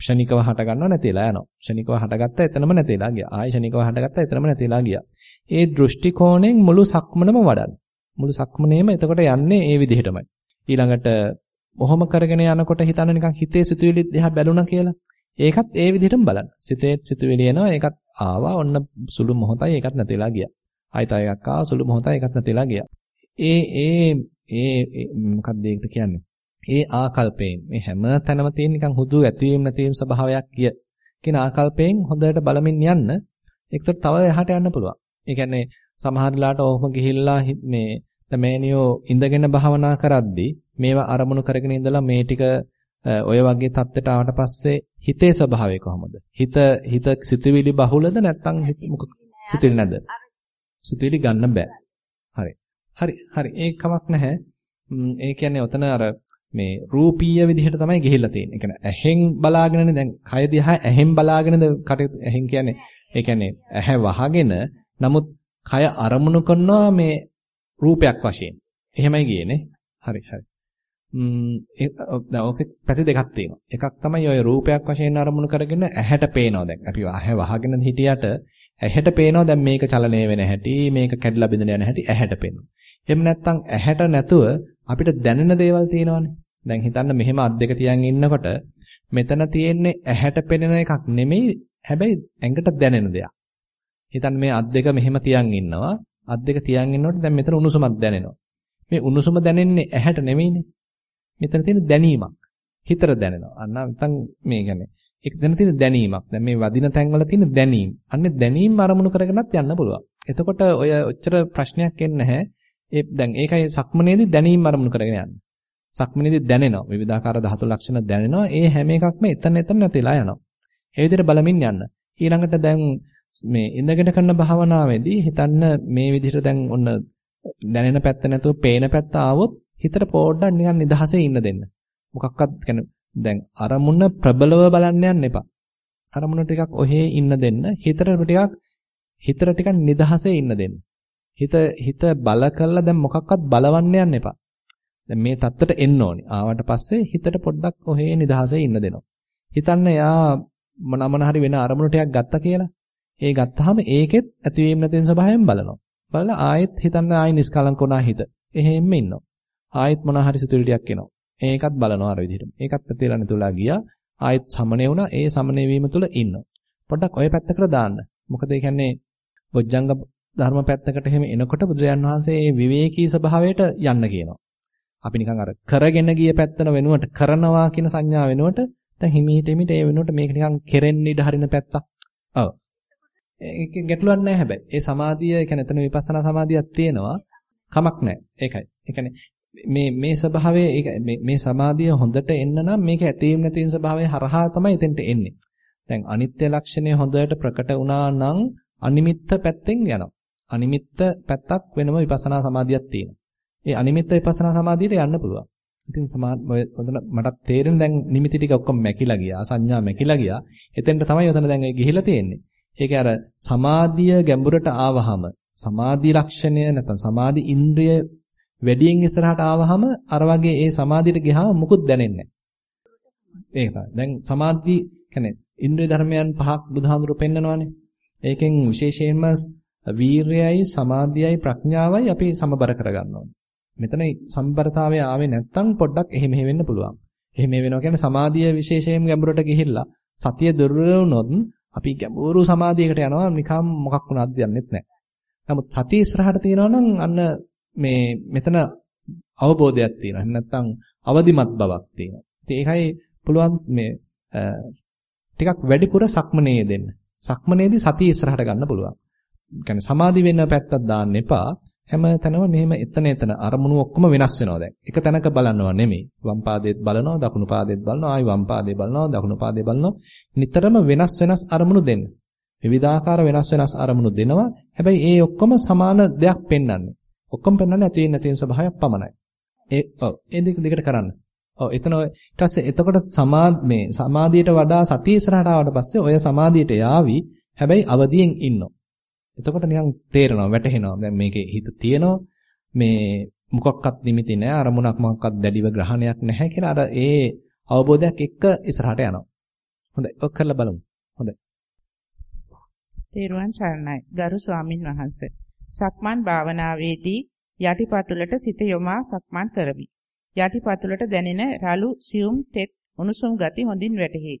ක්ෂණිකව හට ගන්නව නැතිලා යනවා. ක්ෂණිකව හටගත්ත එතනම නැතිලා ගියා. ආයෙ ක්ෂණිකව හටගත්ත එතනම නැතිලා ගියා. ඒ දෘෂ්ටි කෝණයෙන් මුළු සක්මනම වඩන්න. මුළු සක්මනේම එතකොට යන්නේ ඒ විදිහටමයි. ඊළඟට මොහොම කරගෙන යනකොට හිතන්න නිකන් හිතේ සිතුවිලි දිහා බැලුණා කියලා. ඒකත් ඒ විදිහටම බලන්න. සිතේ සිතුවිලි එනවා ඒකත් ආවා ඔන්න සුළු මොහොතයි ඒකත් නැතිලා ගියා. ආයෙත් එකක් ආවා සුළු මොහොතයි ඒකත් නැතිලා ගියා. ඒ ඒ ඒ මොකක්ද ඒකට කියන්නේ? ඒ ආකල්පයෙන් මේ හැම තැනම තියෙන නිකන් හුදු ඇතිවීම නැතිවීම ස්වභාවයක් කිය. කියන ආකල්පයෙන් හොඳට බලමින් යන්න ඒකට තව එහාට යන්න පුළුවන්. ඒ කියන්නේ සමහර වෙලාවට ඔහොම ගිහිල්ලා මේ තමෑනියෝ ඉඳගෙන භාවනා කරද්දී මේවා අරමුණු කරගෙන ඉඳලා මේ ටික ඔය වගේ தත්ත්වයට ආවට පස්සේ හිතේ ස්වභාවය කොහොමද? හිත හිත සිතුවිලි බහුලද නැත්නම් සිතුවිලි නැද්ද? සිතුවිලි ගන්න බෑ. හරි. හරි හරි ඒක කමක් නැහැ. ඒ කියන්නේ ඔතන අර මේ රූපීය විදිහට තමයි ගිහිල්ලා තියෙන්නේ. ඒ කියන්නේ ඇහෙන් බලාගෙනනේ දැන් කය දිහා ඇහෙන් බලාගෙනද කටයුතු ඇහෙන් කියන්නේ ඒ කියන්නේ ඇහැ වහගෙන නමුත් කය අරමුණු කරනවා මේ රූපයක් වශයෙන්. එහෙමයි ගියේනේ. හරි හරි. ම්ම් දැන් ඔකේ පැති දෙකක් තියෙනවා. එකක් තමයි ඔය රූපයක් වශයෙන් අරමුණු කරගෙන ඇහැට පේනවා දැන්. අපි ඇහැ වහගෙන හිටියට ඇහැට පේනවා දැන් මේක චලනය වෙන හැටි, මේක කැඩලා බිඳන යන හැටි ඇහැට පේනවා. එහෙම නැත්නම් ඇහැට නැතුව අපිට දැනෙන දේවල් තියෙනවානේ. දැන් හිතන්න මෙහෙම අත් දෙක තියන් ඉන්නකොට මෙතන තියෙන්නේ ඇහැට පෙනෙන එකක් නෙමෙයි හැබැයි ඇඟට දැනෙන දෙයක්. හිතන්න මේ අත් දෙක මෙහෙම තියන් ඉන්නවා. අත් දෙක තියන් ඉන්නකොට දැන් මෙතන උණුසුමක් දැනෙනවා. මේ උණුසුම දැනෙන්නේ ඇහැට නෙමෙයිනේ. මෙතන තියෙන දැනීමක්. හිතට දැනෙනවා. අන්න නැත්නම් මේ කියන්නේ ඒක දැන තියෙන දැනීමක්. දැන් මේ වදින තැන්වල තියෙන දැනීම. අන්නේ දැනීම අරමුණු කරගෙනත් යන්න පුළුවන්. එතකොට ඔය ඔච්චර ප්‍රශ්නයක් එන්නේ නැහැ. ඒ දැන් ඒකයි සක්මනේදී දැනීම අරමුණු කරගෙන යන්නේ. සක්මනේදී දැනෙනවා. විවිධාකාර ධාතු ලක්ෂණ දැනෙනවා. ඒ හැම එකක්ම එතන එතන නැතිලා යනවා. ඒ විදිහට බලමින් යන්න. ඊළඟට දැන් මේ ඉඳගෙන කරන භාවනාවේදී හිතන්න මේ විදිහට දැන් ඔන්න දැනෙන පැත්ත නැතුව පේන පැත්ත ආවොත් හිතට පොඩ්ඩක් නිකන් නිදහසේ ඉන්න දෙන්න. මොකක්වත් කියන්නේ දැන් අරමුණ ප්‍රබලව බලන්න යන්න එපා. අරමුණ ටිකක් ඔහේ ඉන්න දෙන්න. හිතට ටිකක් හිතට ටිකක් නිදහසේ ඉන්න දෙන්න. හිත හිත බල කළා දැන් මොකක්වත් බලවන්න යන්න එපා. දැන් මේ தත්තට එන්න ඕනි. ආවට පස්සේ හිතට පොඩ්ඩක් ඔහේ නිදහසේ ඉන්න දෙනවා. හිතන්න යා මොන මොන හරි වෙන අරමුණු ටිකක් ගත්තා කියලා. ඒ ගත්තාම ඒකෙත් ඇතිවීම නැතිවීම ස්වභාවයෙන් බලනවා. බලලා ආයෙත් හිතන්න ආයෙ නිස්කලංක වුණා හිත. එහෙම්ම ඉන්නවා. ආයෙත් මොන හරි සිතුවිලි ටිකක් එනවා. ඒකත් බලනවා අර විදිහට. ඒකත් ඇතිලා නැතුලා ගියා. ආයෙත් සමනේ වුණා. ඒ සමනේ වීම තුල ඉන්නවා. පොඩ්ඩක් ඔය පැත්තකට දාන්න. මොකද ඒ කියන්නේ බොජ්ජංග ධර්ම පැත්තකට එහෙම එනකොට බුදුරජාන් වහන්සේ මේ විවේකී ස්වභාවයට යන්න කියනවා. අපි නිකන් අර කරගෙන ගිය පැත්තන වෙනුවට කරනවා කියන සංඥා වෙනුවට දැන් හිමීට හිමීට ඒ වෙනුවට මේක නිකන් කෙරෙන්න ඉඩ හරින පැත්තක්. ඔව්. ඒක ගැටලුවක් නැහැ හැබැයි. ඒ සමාධිය, ඒ කියන්නේ එතන විපස්සනා සමාධියක් තියෙනවා. කමක් නැහැ. ඒකයි. ඒ කියන්නේ මේ මේ ස්වභාවය මේ මේ සමාධිය හොඳට එන්න නම් මේක ඇතීම් නැතිම් ස්වභාවය හරහා තමයි එතෙන්ට එන්නේ. දැන් අනිත්‍ය ලක්ෂණය හොඳට ප්‍රකට වුණා නම් අනිමිත්ත පැත්තෙන් යනවා. අනිමිත්ත පැත්තක් වෙනම විපස්සනා සමාධියක් තියෙනවා. ඒ අනිමිත්ත විපස්සනා සමාධියට යන්න පුළුවන්. ඉතින් මටත් තේරෙන දැන් නිමිති ටික ඔක්කොම මැකිලා ගියා. සංඥා මැකිලා ගියා. එතෙන්ට තමයි උතන දැන් ගිහිලා තියෙන්නේ. ඒකේ අර සමාධිය ගැඹුරට ආවහම සමාධි ලක්ෂණය නැත්නම් සමාධි ඉන්ද්‍රිය වැඩියෙන් ඉස්සරහට ආවහම අර වගේ ඒ සමාධියට ගියාම මුකුත් දැනෙන්නේ නැහැ. ඒක තමයි. දැන් සමාධි කියන්නේ ඉන්ද්‍රිය ධර්මයන් පහක් බුදුහාමුදුරු පෙන්නනවානේ. ඒකෙන් විශේෂයෙන්ම වීරයයි සමාධියයි ප්‍රඥාවයි අපි සමබර කරගන්න ඕනේ. මෙතන සම්බරතාවය ආවේ නැත්තම් පොඩ්ඩක් එහෙ මෙහෙ වෙන්න පුළුවන්. එහෙම වෙනවා කියන්නේ සමාධිය විශේෂයෙන් ගැඹුරට ගිහිල්ලා සතිය දුර්වල අපි ගැඹුරු සමාධියකට යනවා නිකම් මොකක් වුණාද දන්නෙත් නැහැ. නමුත් සතිය ඉස්සරහට තියෙනවා නම් අන්න මේ මෙතන අවබෝධයක් තියෙනවා. එහෙම නැත්නම් අවදිමත් බවක් තියෙනවා. ඉතින් ඒකයි පුළුවන් මේ ටිකක් වැඩිපුර සක්මනේ දෙන්න. සක්මනේදී සතිය ඉස්සරහට ගන්න පුළුවන්. කියන්නේ සමාධි වෙන පැත්තක් දාන්න එපා. හැම තැනම මෙහෙම එතන එතන අරමුණු ඔක්කොම වෙනස් වෙනවා දැන්. එක තැනක බලනවා නෙමෙයි. වම් පාදයේත් බලනවා, දකුණු පාදයේත් බලනවා, ආයි වම් පාදයේ බලනවා, දකුණු පාදයේ බලනවා. නිතරම වෙනස් වෙනස් අරමුණු දෙන්න. විවිධාකාර වෙනස් වෙනස් අරමුණු දෙනවා. හැබැයි ඒ ඔක්කොම සමාන දෙයක් පෙන්වන්නේ. ඔක්කොම පෙන්වන්නේ ඇති වෙන තියෙන ස්වභාවයක් පමණයි. ඒ ඔව් ඒ දෙක දිගට කරන්න. ඔව් එතන ඊට පස්සේ එතකොට සමාධ මේ සමාධියට වඩා සතිය ඉස්සරහට ආවට පස්සේ ඔය සමාධියට යාවි. හැබැයි අවදියෙන් ඉන්නවා. එතකොට නිකන් තේරෙනවා වැටහෙනවා. දැන් මේකේ හිත තියෙනවා. මේ මොකක්වත් නිමිති නැහැ. අරමුණක් මොකක්වත් දැඩිව ග්‍රහණයක් නැහැ කියලා අර ඒ අවබෝධයක් එක්ක ඉස්සරහට යනවා. හොඳයි. ඔක් කරලා බලමු. හොඳයි. තේරුවන් සරණයි. ගරු ස්වාමින් වහන්සේ. සක්මන් භාවනාවේදී යටිපතුලට සිත යොමා සක්මන් කරමි. යටිපතුලට දැනෙන රළු සියුම් තෙත් උණුසුම් ගති හොඳින් වැටහි.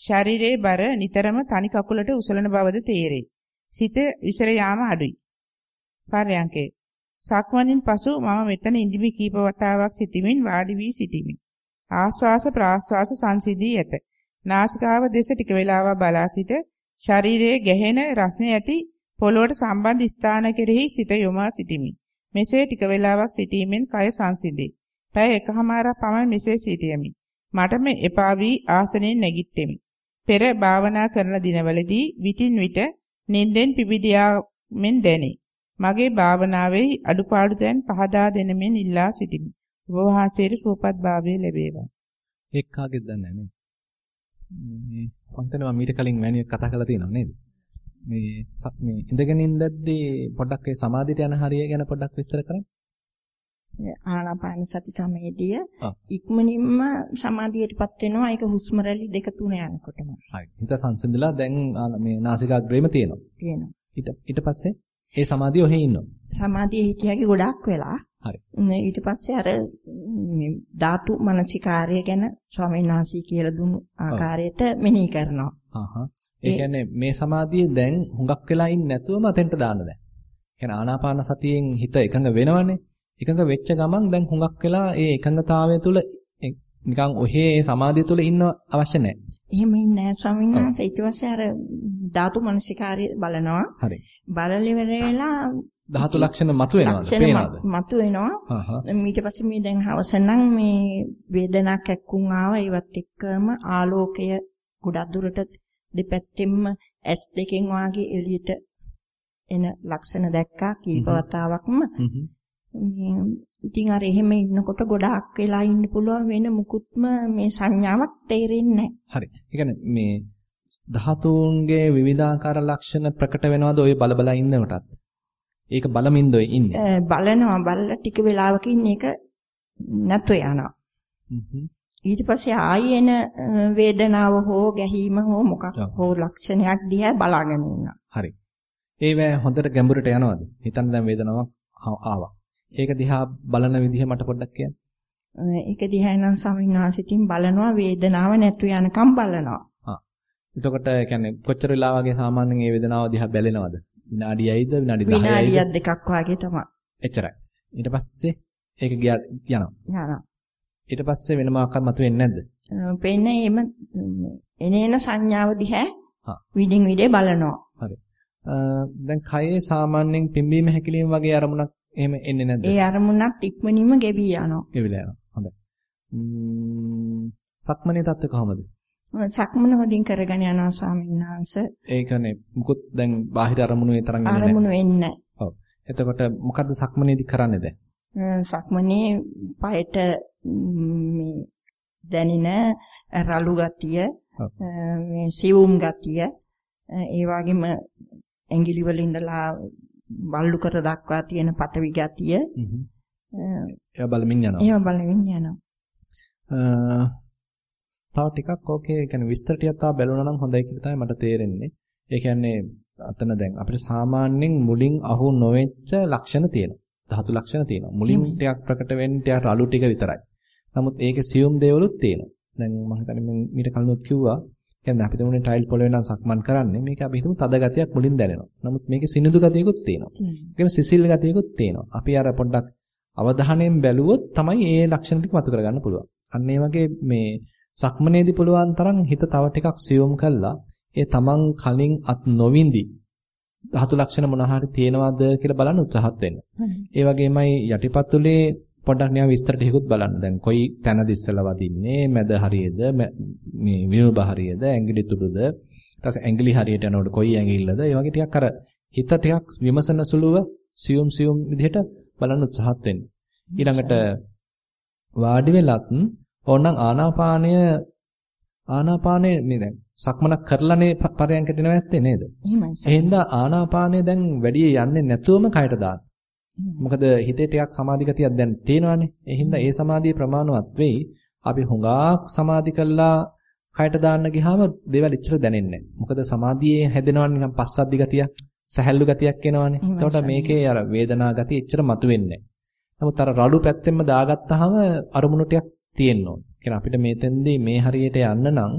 ශරීරයේ බර නිතරම තනි කකුලට උසලන බවද තේරේ. සිත විසර යාම අඩුයි. පර්යංකේ. සක්මණින් පසු මම මෙතන ඉඳිමි කීප වතාවක් සිටිමින් වාඩි වී සිටිමි. ආශ්වාස ප්‍රාශ්වාස සංසිඳී ඇත. නාසිකාව දෙස ටික වේලාවක් බලා සිට ශරීරයේ ගැහෙන රස්නේ ඇති පොළොවට සම්බන්ධ ස්ථාන කෙරෙහි සිත යොමා සිටිමි. මෙසේ ටික වේලාවක් සිටීමෙන් කය සංසිඳේ. පැය එකහමාරක් පමණ මෙසේ සිටියමි. මට මේ එපා වී ආසනයෙන් නැගිට්ටෙමි. පෙර භාවනා කරන දිනවලදී විටින් විට නින්දෙන් පිබිදියාමෙන් දැනේ. මගේ භාවනාවේ අඩුපාඩු දැන් පහදා දෙනමින් ඉල්ලා සිටිමි. ඔබ වහන්සේට සුවපත් භාවය ලැබේවා. එක් කාගෙද දන්නේ නැහැ මේ මම මීට කලින් මෑණියෙක් කතා කරලා තියෙනව නේද? මේ මේ ඉඳගෙන ඉඳද්දී පොඩ්ඩක් ඒ සමාධියට යන හරිය ගැන පොඩ්ඩක් විස්තර කරන්න. ආනාපාන සති සමයේදී ඉක්මනින්ම සමාධියටපත් වෙනවා ඒක හුස්ම රැලි දෙක තුන යනකොටම. හරි. හිත සංසිඳලා දැන් මේ නාසිකාග්‍රේම තියෙනවා. තියෙනවා. ඊට ඊට පස්සේ ඒ සමාධිය ඔහේ ඉන්නවා. සමාධිය හිටියාගේ ගොඩක් වෙලා. හරි. ඊට පස්සේ අර ධාතු මනසිකාර්ය ගැන ස්වාමීන් වහන්සේ කියලා දුන්නු ආකාරයට මෙනෙහි කරනවා. හහ. ඒ කියන්නේ මේ සමාධිය දැන් හුඟක් වෙලා ඉන්නේ නැතුවම අතෙන්ට දාන්න දැන්. කියන්නේ ආනාපාන සතියෙන් හිත එකඟ වෙනවනේ. එකඟ වෙච්ච ගමන් දැන් හුඟක් වෙලා ඒ එකඟතාවය තුළ නිකන් ඔහේ සමාධිය තුළ ඉන්න අවශ්‍ය නැහැ. එහෙම ඉන්නේ නැහැ ස්වාමීන් වහන්සේ. ඊට පස්සේ අර ධාතු මනසිකාරය බලනවා. හරි. බලලෙවරේලා ධාතු ලක්ෂණ මතුවෙනවද? පේනවද? මතුවෙනවා. ඊට පස්සේ මේ දැන් හවස නම් මේ වේදනාවක් එක්කුම් ආවා. ඒවත් එක්කම ආලෝකය ගොඩක් දුරට දෙපැත්තෙම ඇස් දෙකෙන් වාගේ එළියට එන ලක්ෂණ දැක්කා කීප වතාවක්ම. මේ ඉතින් අර එහෙම ඉන්නකොට ගොඩාක් වෙලා ඉන්න පුළුවන් වෙන මුකුත්ම මේ සංඥාවක් තේරෙන්නේ නැහැ. හරි. මේ ධාතුන්ගේ විවිධාකාර ලක්ෂණ ප්‍රකට වෙනවද ඔය බල බල ඉන්නකොටත්? ඒක බලමින්ද ඔය ඉන්නේ? බලනවා බලලා ටික වෙලාවකින් ඒක නැතු යනවා. ඊට පස්සේ ආයි එන වේදනාව හෝ ගැහිම හෝ මොකක් හෝ ලක්ෂණයක් දිහා බලාගෙන ඉන්නවා. හරි. ඒවැ හොඳට ගැඹුරට යනවද? හිතන්න දැන් වේදනාවක් ආවා. ඒක දිහා බලන විදිහ මට පොඩ්ඩක් කියන්න. ඒක දිහා නම් ස්වාමීන් බලනවා වේදනාව නැතු යනකම් බලනවා. ආ. එතකොට කියන්නේ කොච්චර වෙලා වගේ සාමාන්‍යයෙන් මේ වේදනාව දිහා බැලෙනවද? විනාඩියයිද විනාඩි 10යිද? විනාඩියක් දෙකක් වගේ තමයි. එච්චරයි. ඊට පස්සේ ඒක ගියා යනවා. යනවා. ඊට පස්සේ වෙන මොකක්වත් මතුවෙන්නේ නැද්ද? පෙන්නේ එම එනේන සංඥාව දිහා විඩින් විඩේ බලනවා. හරි. දැන් කයේ සාමාන්‍යයෙන් පිම්බීම හැකිලිම වගේ අරමුණක් එහෙම එන්නේ නැද්ද? ඒ අරමුණත් ඉක්මනින්ම ගෙවි යනවා. ගෙවිලා යනවා. හොඳයි. සක්මනේ තත්ත්ව කොහමද? සක්මන හොදින් කරගෙන යනවා ස්වාමීන් වහන්සේ. ඒ කියන්නේ මුකුත් දැන් බාහිර අරමුණු ඒ තරම් එන්නේ නැහැ. අරමුණු එන්නේ නැහැ. ඔව්. එතකොට මොකද්ද සක්මනේදී කරන්නේ දැන්? සක්මනේ පයට මේ දැනෙන රළු ගතිය මේ සිවුම් ගතිය ඒ වගේම ඇඟිලි වල ඉඳලා බල්ලු කර දක්වා තියෙන පටවි ගතිය ඒවා බලමින් යනවා. ඒවා බලමින් යනවා. තව ටිකක් ඕකේ කියන්නේ විස්තර ටිකක් තා බැලුණා නම් හොඳයි කියලා තමයි මට තේරෙන්නේ. ඒ කියන්නේ අතන දැන් අපිට සාමාන්‍යයෙන් මුලින් අහු නොවෙච්ච ලක්ෂණ තියෙනවා. ධාතු ලක්ෂණ තියෙනවා. මුලින් ටිකක් ප්‍රකට වෙන්නේ ටිකක් රළු ටික විතරයි. නමුත් ඒකේ සියුම් දේවලුත් තියෙනවා. දැන් මම හිතන්නේ මීට කලිනුත් කිව්වා කියන්නේ අපි තුමුනේ ටයිල් පොළවේ නම් සක්මන් කරන්නේ මේක අපි හිතමු තද ගතියක් මුලින් දැනෙනවා. නමුත් මේකේ සිනිඳු ගතියකුත් තියෙනවා. ඒකම සිසිල් ගතියකුත් තියෙනවා. අපි අර පොඩ්ඩක් අවධානයෙන් බැලුවොත් තමයි ඒ ලක්ෂණ ටික මතු කරගන්න පුළුවන්. අන්න ඒ වගේ මේ සක්මනේදී පුළුවන් තරම් හිත තව ටිකක් සියුම් කළා ඒ තමන් කලින් අත් නොවින්දි ධාතු ලක්ෂණ මොන හරි තියෙනවද කියලා බලන්න උත්සාහත් වෙන්න. ඒ වගේමයි යටිපතුලේ පොඩ්ඩක් නිකන් විස්තර ටිකකුත් බලන්න. දැන් කොයි තැනද ඉස්සලා වදින්නේ, මැද හරියද, මේ විනුබ හරියද, ඇඟිලි තුඩුද, ඊට ඇඟිලි හරියට යනකොට කොයි ඇඟිල්ලද, ඒ වගේ ටිකක් අර හිත ටිකක් විමසන සුළුව සියුම් සියුම් විදිහට බලන්න උත්සාහත් වෙන්න. ඊළඟට වාඩි වෙලත් ඕනනම් ආනාපානය ආනාපානය මේ දැන් සක්මනක් කරලානේ පරයන්කට නැවැත්තේ නේද? එහෙමයි. එහෙනම් ආනාපානය දැන් වැඩි යන්නේ නැතුවම කයට දාන්න. මොකද හිතේ ටිකක් සමාධි ගතියක් දැන් තියෙනවානේ. ඒ හින්දා ඒ සමාධිය ප්‍රමාණවත් වෙයි. අපි හුඟක් සමාධි කළා කයට දාන්න ගියාම දේවල් ඉච්චර දැනෙන්නේ නැහැ. මොකද සමාධියේ හැදෙනවා නිකන් පස්සද්ධි ගතියක්, සැහැල්ලු ගතියක් එනවානේ. එතකොට මේකේ අර වේදනා ගතිය ඉච්චර මතුවෙන්නේ නැහැ. නමුත් අර රළු පැත්තෙන්ම දාගත්තාම අරමුණු ටිකක් තියෙන්න ඕන. කියන්නේ අපිට මේතෙන්දී මේ හරියට යන්න නම්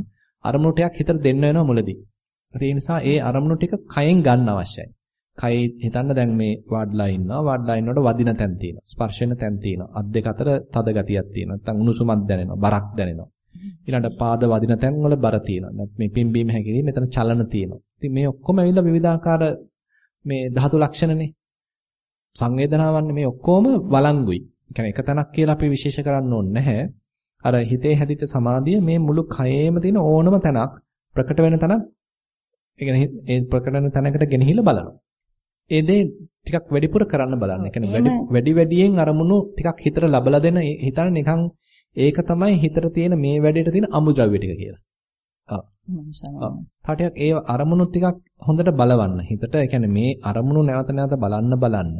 අරමුණු ටිකක් හිතට දෙන්න වෙනවා මුලදී. ඒ නිසා ඒ අරමුණු ටික කයෙන් ගන්න අවශ්‍යයි. කයි හිතන්න දැන් මේ වාඩ්ලා ඉන්නවා. වාඩ්ලා ඉන්නකොට වදින තැන් තියෙනවා. ස්පර්ශ වෙන තැන් තියෙනවා. අත් දෙක අතර තද ගතියක් තියෙනවා. නැත්නම් උණුසුමක් දැනෙනවා. බරක් දැනෙනවා. ඊළඟට පාද වදින තැන් වල බර තියෙනවා. මේ පිම්බීම හැකිලි මෙතන චලන තියෙනවා. ඉතින් මේ ඔක්කොම ඇවිල්ලා විවිධාකාර මේ ධාතු ලක්ෂණනේ. සංවේදනාවන් මේ ඔක්කොම වළංගුයි. කියන්නේ එක තැනක් කියලා අපි විශේෂ කරන්න ඕනේ නැහැ. අර හිතේ හැදිච්ච සමාධිය මේ මුළු කයේම තියෙන ඕනම තැනක් ප්‍රකට වෙන තැනක් ඒ කියන්නේ ඒ ප්‍රකට වෙන තැනකට ගෙනහිලා බලනවා. ඒ දේ ටිකක් වැඩිපුර කරන්න බලන්න. ඒ කියන්නේ වැඩි වැඩියෙන් අරමුණු ටිකක් හිතට ලබලා දෙන හිතන නිකන් ඒක තමයි හිතට තියෙන මේ වැඩේට තියෙන අමුද්‍රව්‍ය ටික කියලා. ඔව්. තාටියක් ඒ අරමුණු ටිකක් හොඳට බලවන්න. හිතට ඒ කියන්නේ මේ අරමුණු නැවත නැවත බලන්න බලන්න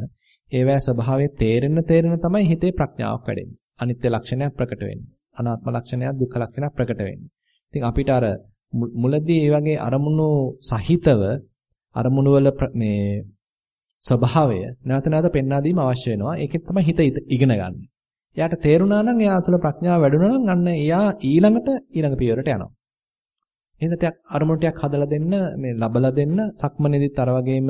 ඒවැ ස්වභාවය තේරෙන්න තේරෙන්න තමයි හිතේ ප්‍රඥාවක් වැඩෙන්නේ. අනිත්‍ය ලක්ෂණයක් ප්‍රකට වෙන්නේ. අනාත්ම ලක්ෂණයක් දුක්ඛ ලක්ෂණයක් ප්‍රකට වෙන්නේ. ඉතින් අපිට අර මුලදී මේ වගේ අරමුණු සහිතව අරමුණු වල මේ ස්වභාවය නැවත නැවත පෙන්වා දීම අවශ්‍ය වෙනවා. ඒකෙත් තමයි හිත ඉගෙන ගන්න. එයාට තේරුණා නම් එයා තුළ ප්‍රඥාව වැඩුණා නම් අන්න එයා ඊළඟට ඊළඟ පියවරට යනවා. එහෙනම් ටිකක් අරමුණු ටිකක් හදලා දෙන්න මේ ලබලා දෙන්න සක්මනේදිත් අර වගේම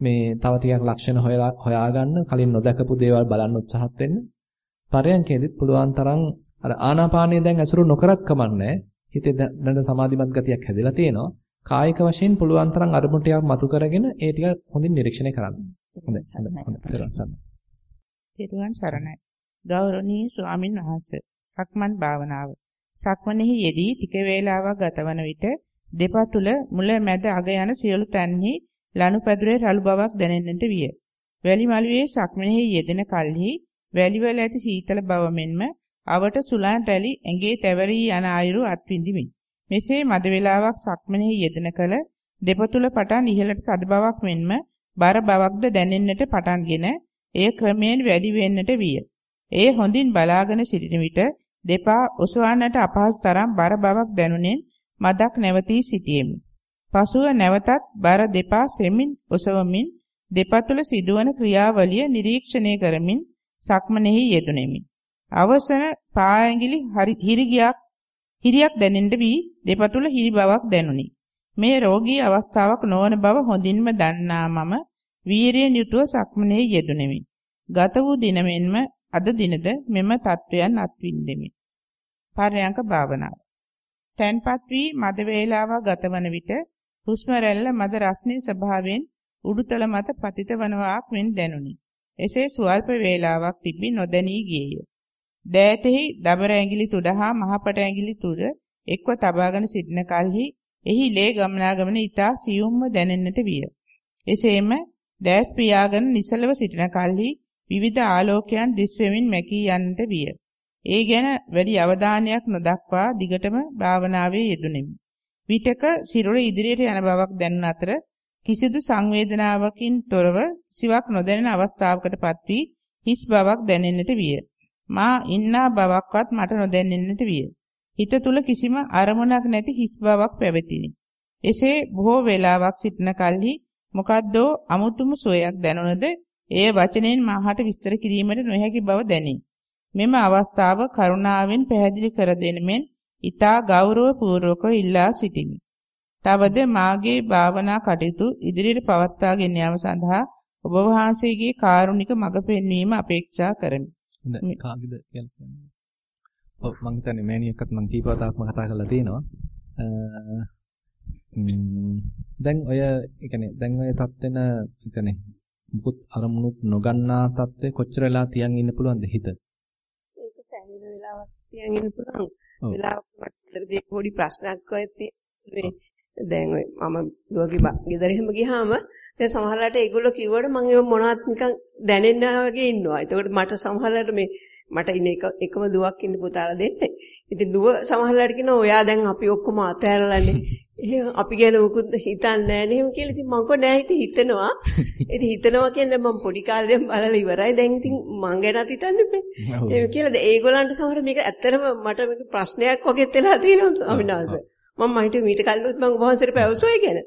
මේ තව ටිකක් ලක්ෂණ හොයලා හොයාගන්න කලින් නොදකපු දේවල් බලන්න උත්සාහත් වෙන්න. පරයන්කේදිත් පුළුවන් තරම් අර ආනාපානය දැන් ඇසුරු නොකරත් කමන්නේ. හිතේ දැන සමාධිමත් ගතියක් හැදලා තියෙනවා. කායික වශයෙන් පුළුවන් තරම් අරමුණු ටිකක් මතු කරගෙන ඒ ටික හොඳින් නිරීක්ෂණය කරන්න. හොඳයි. හොඳයි. සරණයි. ගෞරවනීය ස්වාමින් වහන්සේ. සක්මන් භාවනාව. සක්මනෙහි යෙදී ටික වේලාවක් ගතවන විට දෙපා තුල මුල මැද අග යන සියලු තැන්හි ලනුපැදුරේ රළු බවක් දැනෙන්නට විය. වැලි මළුවේ සක්මනෙහි යෙදෙන කල්හි වැලි වල ඇති සීතල බව මෙන්ම අවට සුලන් රැලි ඇඟේ තැවරී යන අයුරු අත්විඳිමි. මෙසේ මද වේලාවක් සක්මනෙහි යෙදෙන කල දෙපතුල පටන් ඉහළට තද බවක් මෙන්ම බර බවක්ද දැනෙන්නට පටන්ගෙන එය ක්‍රමයෙන් වැඩි වෙන්නට විය. එය හොඳින් බලාගෙන සිටින විට දෙපා ඔසවන්නට අපහසු තරම් බර බවක් දැනුනෙන් මදක් නැවතී සිටියෙමි. පසුව නැවතත් බර දෙපා සෙමින් ඔසවමින් දෙපතුල සිදුවන ක්‍රියාවලිය නිරීක්ෂණය කරමින් සක්මනෙහි යෙදුණෙමි. අවසන පාඇඟිලි හිරිගියක් හිරියක් දැනෙන්න වී දෙපතුල හිරි බවක් දැනුනි. මේ රෝගී අවස්ථාවක් නොවන බව හොඳින්ම දන්නා මම වීරියෙන් යුතුව සක්මනේ යෙදුණෙමි. ගත වූ දිනමෙන්ම අද දිනද මෙම තත්වයන් අත්විඳෙමි. පරයන්ක භාවනාව. තැන්පත් වී මද වේලාව ගතවන විට හුස්ම රැල්ල මද රස්නේ ස්වභාවයෙන් උඩුතල මත පතිත වනවාක් මෙන් දැනුනි. එසේ සුවල්ප වේලාවක් තිබි නොදැනී ගියේය. දෑතෙහි දබර ඇඟිලි තුඩ හා මහපට ඇඟිලි තුඩ එක්ව තබාගෙන සිටින කලෙහි එහි ලේ ගමනාගමන ඊතා සියුම්ව දැනෙන්නට විය. එසේම දැස් පියාගෙන නිසලව සිටින කලෙහි විවිධ ආලෝකයන් දිස් වෙමින් මැකී යන්නට විය. ඒ ගැන වැඩි අවධානයක් නොදක්වා දිගටම භාවනාවේ යෙදුණෙමි. විටක සිරුර ඉදිරියට යන බවක් දැනුන අතර කිසිදු සංවේදනාවකින් තොරව සිවක් නොදැනෙන අවස්ථාවකටපත් වී හිස් බවක් දැනෙන්නට විය. මා ඉන්නා බවක්වත් මට නොදැනෙන්නට විය. හිත තුල කිසිම අරමුණක් නැති හිස් බවක් පැවතිනි. එසේ බොහෝ වේලාවක් සිටන කල්හි මොකද්දෝ අමුතුම සෝයක් දැනුණද එය වචනෙන් මාහට විස්තර කිරීමට නොහැකි බව දැනේ. මෙම අවස්ථාව කරුණාවෙන් පැහැදිලි කර දෙන මෙන් ඊතා ගෞරවපූර්වකව ඉල්ලා සිටිමි. තවද මාගේ භාවනා කටයුතු ඉදිරියට පවත්වා ගෙන යාම සඳහා ඔබ වහන්සේගේ කාරුණික මඟ පෙන්වීම අපේක්ෂා කරමි. හොඳයි කාගෙද කියලා කියන්නේ. ඔව් මම හිතන්නේ මෑණියක්වත් මම කීපවතාවක්ම කතා කරලා තියෙනවා. දැන් ඔය يعني දැන් ඔය තත්ත්වෙන يعني මුකුත් අරමුණුත් නොගන්නා තත්ත්වේ කොච්චර වෙලා තියන් ඉන්න පුළුවන්ද හිත? ඒක සෑහෙන වෙලාවක් තියන් ඉන්න පුළුවන්. වෙලාවක් මට පොඩි ප්‍රශ්නයක් ඔය මේ දැන් ඔය මම දුවගේ ගෙදර එහෙම ගියාම දැන් සමහරවිට ඒගොල්ලෝ කිව්වට මම ඒක මොනවත් නිකන් දැනෙන්න වගේ ඉන්නවා. ඒකට මට සමහරවිට මේ මට ඉන්න එක එකම දුවක් ඉන්න පුතාලා දෙන්නේ. ඉතින් දුව සමහරවිට කියනවා ඔයා දැන් අපි ඔක්කොම අතහැරලානේ. එහෙනම් අපි ගැන මොකුත් හිතන්නේ නැහැ නේ කියලා. ඉතින් මම කෝ නෑ ඉතින් හිතනවා. ඉතින් හිතනවා කියන්නේ මම පොඩි කාලේ දැන් බලලා ඉවරයි. දැන් ඉතින් මං ගැනත් හිතන්න බෑ. ඒක කියලා ඒගොල්ලන්ට සමහර මේක ඇත්තටම මට මේක ප්‍රශ්නයක් වගේත් වෙලා තියෙනවා ස්වාමීන් වහන්සේ. මම මහිත මීට කලිනුත් මම වහන්සේට පැවසුවා ගැන.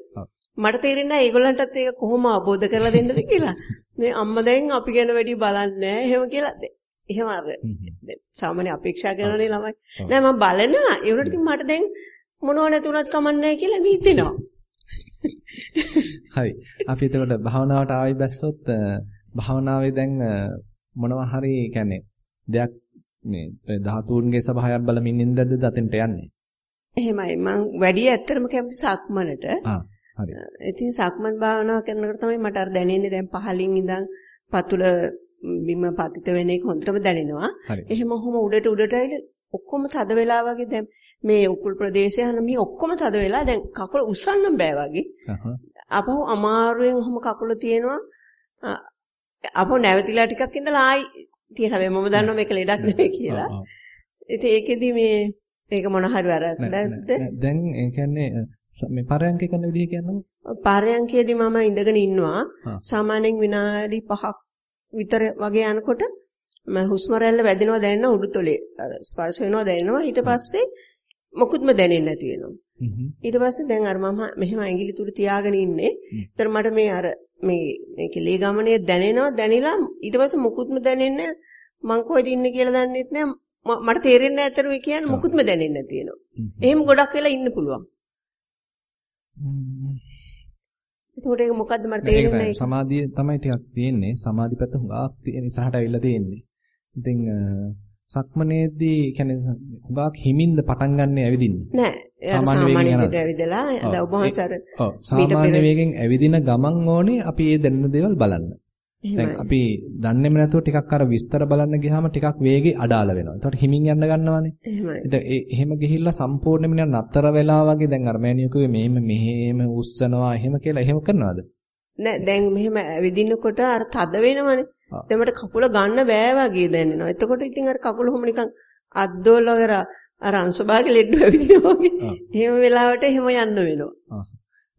මට තේරෙන්නේ නැහැ ඒගොල්ලන්ටත් ඒක කොහොම අවබෝධ කරලා දෙන්නද කියලා. මේ අම්මා දැන් අපි ගැන වැඩි බලන්නේ නැහැ එහෙම කියලා. එහෙම අර සාමාන්‍ය අපේක්ෂා කරනනේ ළමයි. නෑ මම බලනවා. ඒ වුණාට ඉතින් මට දැන් මොනව නැතුණත් කමන්නේ කියලා මේ හිතෙනවා. හරි. අපි එතකොට භාවනාවට ආවයි බැස්සොත් භාවනාවේ දැන් මොනවා හරි කියන්නේ දෙයක් මේ ධාතුන්ගේ ස්වභාවයක් බලමින් ඉඳද්ද දතෙන්ට යන්නේ. එහෙමයි. මම වැඩි ඇත්තටම කැමති සක්මනට. හරි. ඉතින් සක්මන් භාවනාව කරනකොට තමයි මට අර දැනෙන්නේ දැන් පහලින් ඉඳන් පතුල බිම පතිත වෙන එක හොඳටම දැනෙනවා. එහෙම ඔහොම උඩට උඩට ඔක්කොම තද වෙලා වගේ දැන් මේ උකුල් ප්‍රදේශය යන මේ ඔක්කොම තද වෙලා දැන් කකුල උස්සන්න බෑ වගේ. අපහු අමාරුවෙන් ඔහොම කකුල තියෙනවා. අපහු නැවතිලා ටිකක් ඉඳලා ආයි තියෙන හැබැයි මම දන්නවා මේක ලෙඩක් නෙවෙයි කියලා. ඉතින් ඒකෙදි මේ ඒක මොන හරි වැරද්දක්ද? දැන් ඒ කියන්නේ මේ පරයන්ක කරන විදිහ කියන්නකො. පරයන්කේදී මම ඉඳගෙන ඉන්නවා. සාමාන්‍යයෙන් විනාඩි 5ක් විතර වගේ යනකොට මම හුස්ම රැල්ල වැදෙනවා දැනෙනවා උඩුතොලේ ස්පර්ශ වෙනවා දැනෙනවා ඊට පස්සේ මොකුත්ම දැනෙන්නේ නැති වෙනවා. ඊට පස්සේ දැන් අර මම මෙහෙම ඇඟිලි තුඩ තියාගෙන ඉන්නේ. ඒතර මට මේ අර මේ මේක ලේ ගමනේ දැනෙනවා දැනිලා ඊට පස්සේ මොකුත්ම දැනෙන්නේ මං කොහෙද ඉන්නේ කියලා දන්නෙත් නෑ. මට තේරෙන්නේ නැහැ අතර මේ කියන්නේ මොකුත්ම දැනෙන්නේ නැති වෙනවා. එහෙම ගොඩක් වෙලා ඉන්න පුළුවන්. එතකොට ඒක මොකද්ද මට තේරෙන්නේ නැහැ. සමාධිය තමයි ටිකක් තියෙන්නේ. සමාධි පැත්ත හුඟක් තියෙන ඉස්සරහට ඇවිල්ලා තියෙන්නේ. ඉතින් සක්මනේදී කියන්නේ හුඟක් හිමින්ද පටන් ගන්න ඇවිදින්න. නෑ. සාමාන්‍ය වේගෙන් ඇවිදලා දැන් ඔබ වහන්සේ ඔව් සාමාන්‍ය වේගෙන් ඇවිදින ගමන් ඕනේ අපි ඒ දැනෙන දේවල් බලන්න. දැන් අපි දන්නේම නැතුව ටිකක් අර විස්තර බලන්න ගියාම ටිකක් වේගෙ අඩාල වෙනවා. ඒතකොට හිමින් යන්න ගන්නවානේ. එහෙමයි. එහෙම ගිහිල්ලා සම්පූර්ණයෙන්ම නිකන් නතර වෙලා වගේ දැන් අර මෑනියකුගේ මෙහෙම මෙහෙම උස්සනවා එහෙම කියලා එහෙම කරනවද? නෑ දැන් මෙහෙම ඇවිදිනකොට අර තද වෙනවනේ. දැන් මට කකුල ගන්න බෑ වගේ දැනෙනවා. එතකොට ඉතින් අර කකුල කොහොම නිකන් අද්දෝල අර අර අංශභාගය ලෙඩ වෙවිදිනවා වගේ. එහෙම වෙලාවට එහෙම යන්න වෙනවා.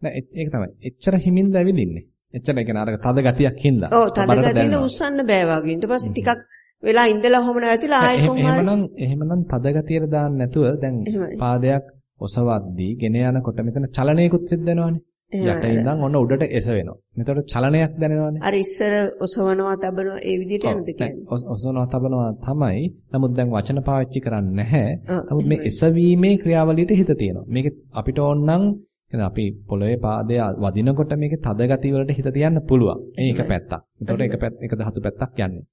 නෑ ඒක තමයි. එච්චර හිමින්ද ඇවිදින්නේ. එච්චර ඒ කියන්නේ අර තද ගතියක් හින්දා. ඔව් තද ගතියින්ද උස්සන්න බෑ වගේ. ඊට පස්සේ ටිකක් වෙලා ඉඳලා ඔහොම නැතිලා ආයෙ කොහොමද? එහෙමනම් එහෙමනම් තද ගතියට දාන්න නැතුව දැන් පාදයක් ඔසවද්දී ගෙන යනකොට මෙතන චලනයකුත් සිද්ධ වෙනවානේ. යට ඉඳන් ඔන්න උඩට එස වෙනවා. මෙතකොට චලනයක් දැනෙනවානේ. අර ඉස්සර ඔසවනවා තබනවා ඒ විදිහට යනද කියන්නේ. ඔසවනවා තබනවා තමයි. නමුත් දැන් වචන පාවිච්චි කරන්නේ නැහැ. නමුත් මේ එසවීමේ ක්‍රියාවලියට හිත තියෙනවා. මේක අපිට ඕනනම් එහෙනම් අපි පොළවේ පාදය වදිනකොට මේකේ තද ගතිය වලට හිත තියන්න පුළුවන්. එක පැත්තක්. ඒතකොට එක පැත්ත එක ධාතු පැත්තක් යන්නේ.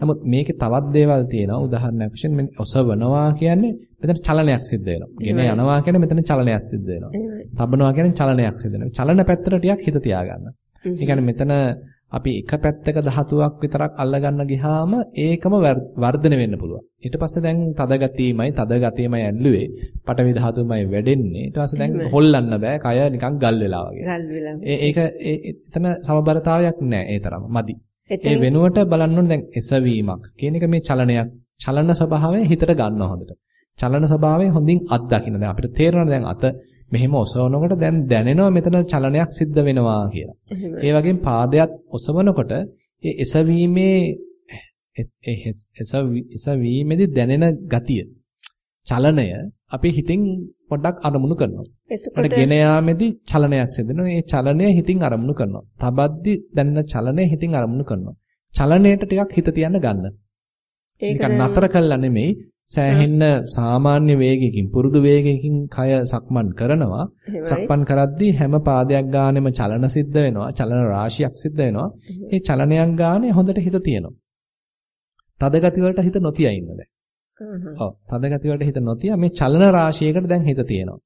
නමුත් මේකේ තවත් දේවල් තියෙනවා. උදාහරණයක් වශයෙන් මේ ඔසවනවා කියන්නේ මෙතන චලනයක් සිද්ධ වෙනවා. ගෙන යනවා කියන්නේ මෙතන චලනයක් සිද්ධ වෙනවා. තබනවා කියන්නේ චලනයක් සිද්ධ වෙනවා. චලන පැත්තට ටිකක් හිත තියාගන්න. ඒ කියන්නේ මෙතන අපි එක පැත්තක ධාතුවක් විතරක් අල්ලගන්න ගියාම ඒකම වර්ධනය වෙන්න පුළුවන්. ඊට පස්සේ දැන් තද ගතියමයි තද ගතියමයි ඇල්ලුවේ. පටවි ධාතුමයි වැඩෙන්නේ. ඊට පස්සේ දැන් හොල්ලන්න බෑ. කය නිකන් ගල් වෙලා වගේ. ගල් වෙලා. ඒක එතන සමබරතාවයක් නෑ ඒ තරම. මදි. ඒ වෙනුවට බලන්න ඕනේ දැන් එසවීමක් කියන එක මේ චලනයක්. චලන ස්වභාවය හිතට ගන්න හොඳට. චලන ස්වභාවය හොඳින් අත්දකින්න. දැන් අපිට තේරෙනවා දැන් අත මෙහෙම ඔසවනකොට දැන් දැනෙනවා මෙතන චලනයක් සිද්ධ වෙනවා කියලා. ඒ වගේම පාදයක් ඔසවනකොට ඒ එසවීමේ එසවීමේදී දැනෙන ගතිය චලනය අපි හිතින් පොඩ්ඩක් අරමුණු කරනවා. එතකොට ගෙන යාමේදී චලනයක් සිද්ධ වෙනවා. ඒ චලනය හිතින් අරමුණු කරනවා. තබද්දි දැනෙන චලනය හිතින් අරමුණු කරනවා. චලනයට ටිකක් හිත තියන්න ගන්න. ඒක නතර කළා නෙමෙයි සෑහෙන්න සාමාන්‍ය වේගයකින් පුරුදු වේගයකින් කය සක්මන් කරනවා. සක්මන් කරද්දී හැම පාදයක් ගානෙම චලන සිද්ධ වෙනවා. චලන රාශියක් සිද්ධ වෙනවා. ඒ චලනයන් ගානේ හොඳට හිත තියෙනවා. තද ගති වලට හිත නොතිය ඉන්න දැන්. ඔව් තද ගති වලට හිත නොතිය මේ චලන රාශියකට දැන් හිත තියෙනවා.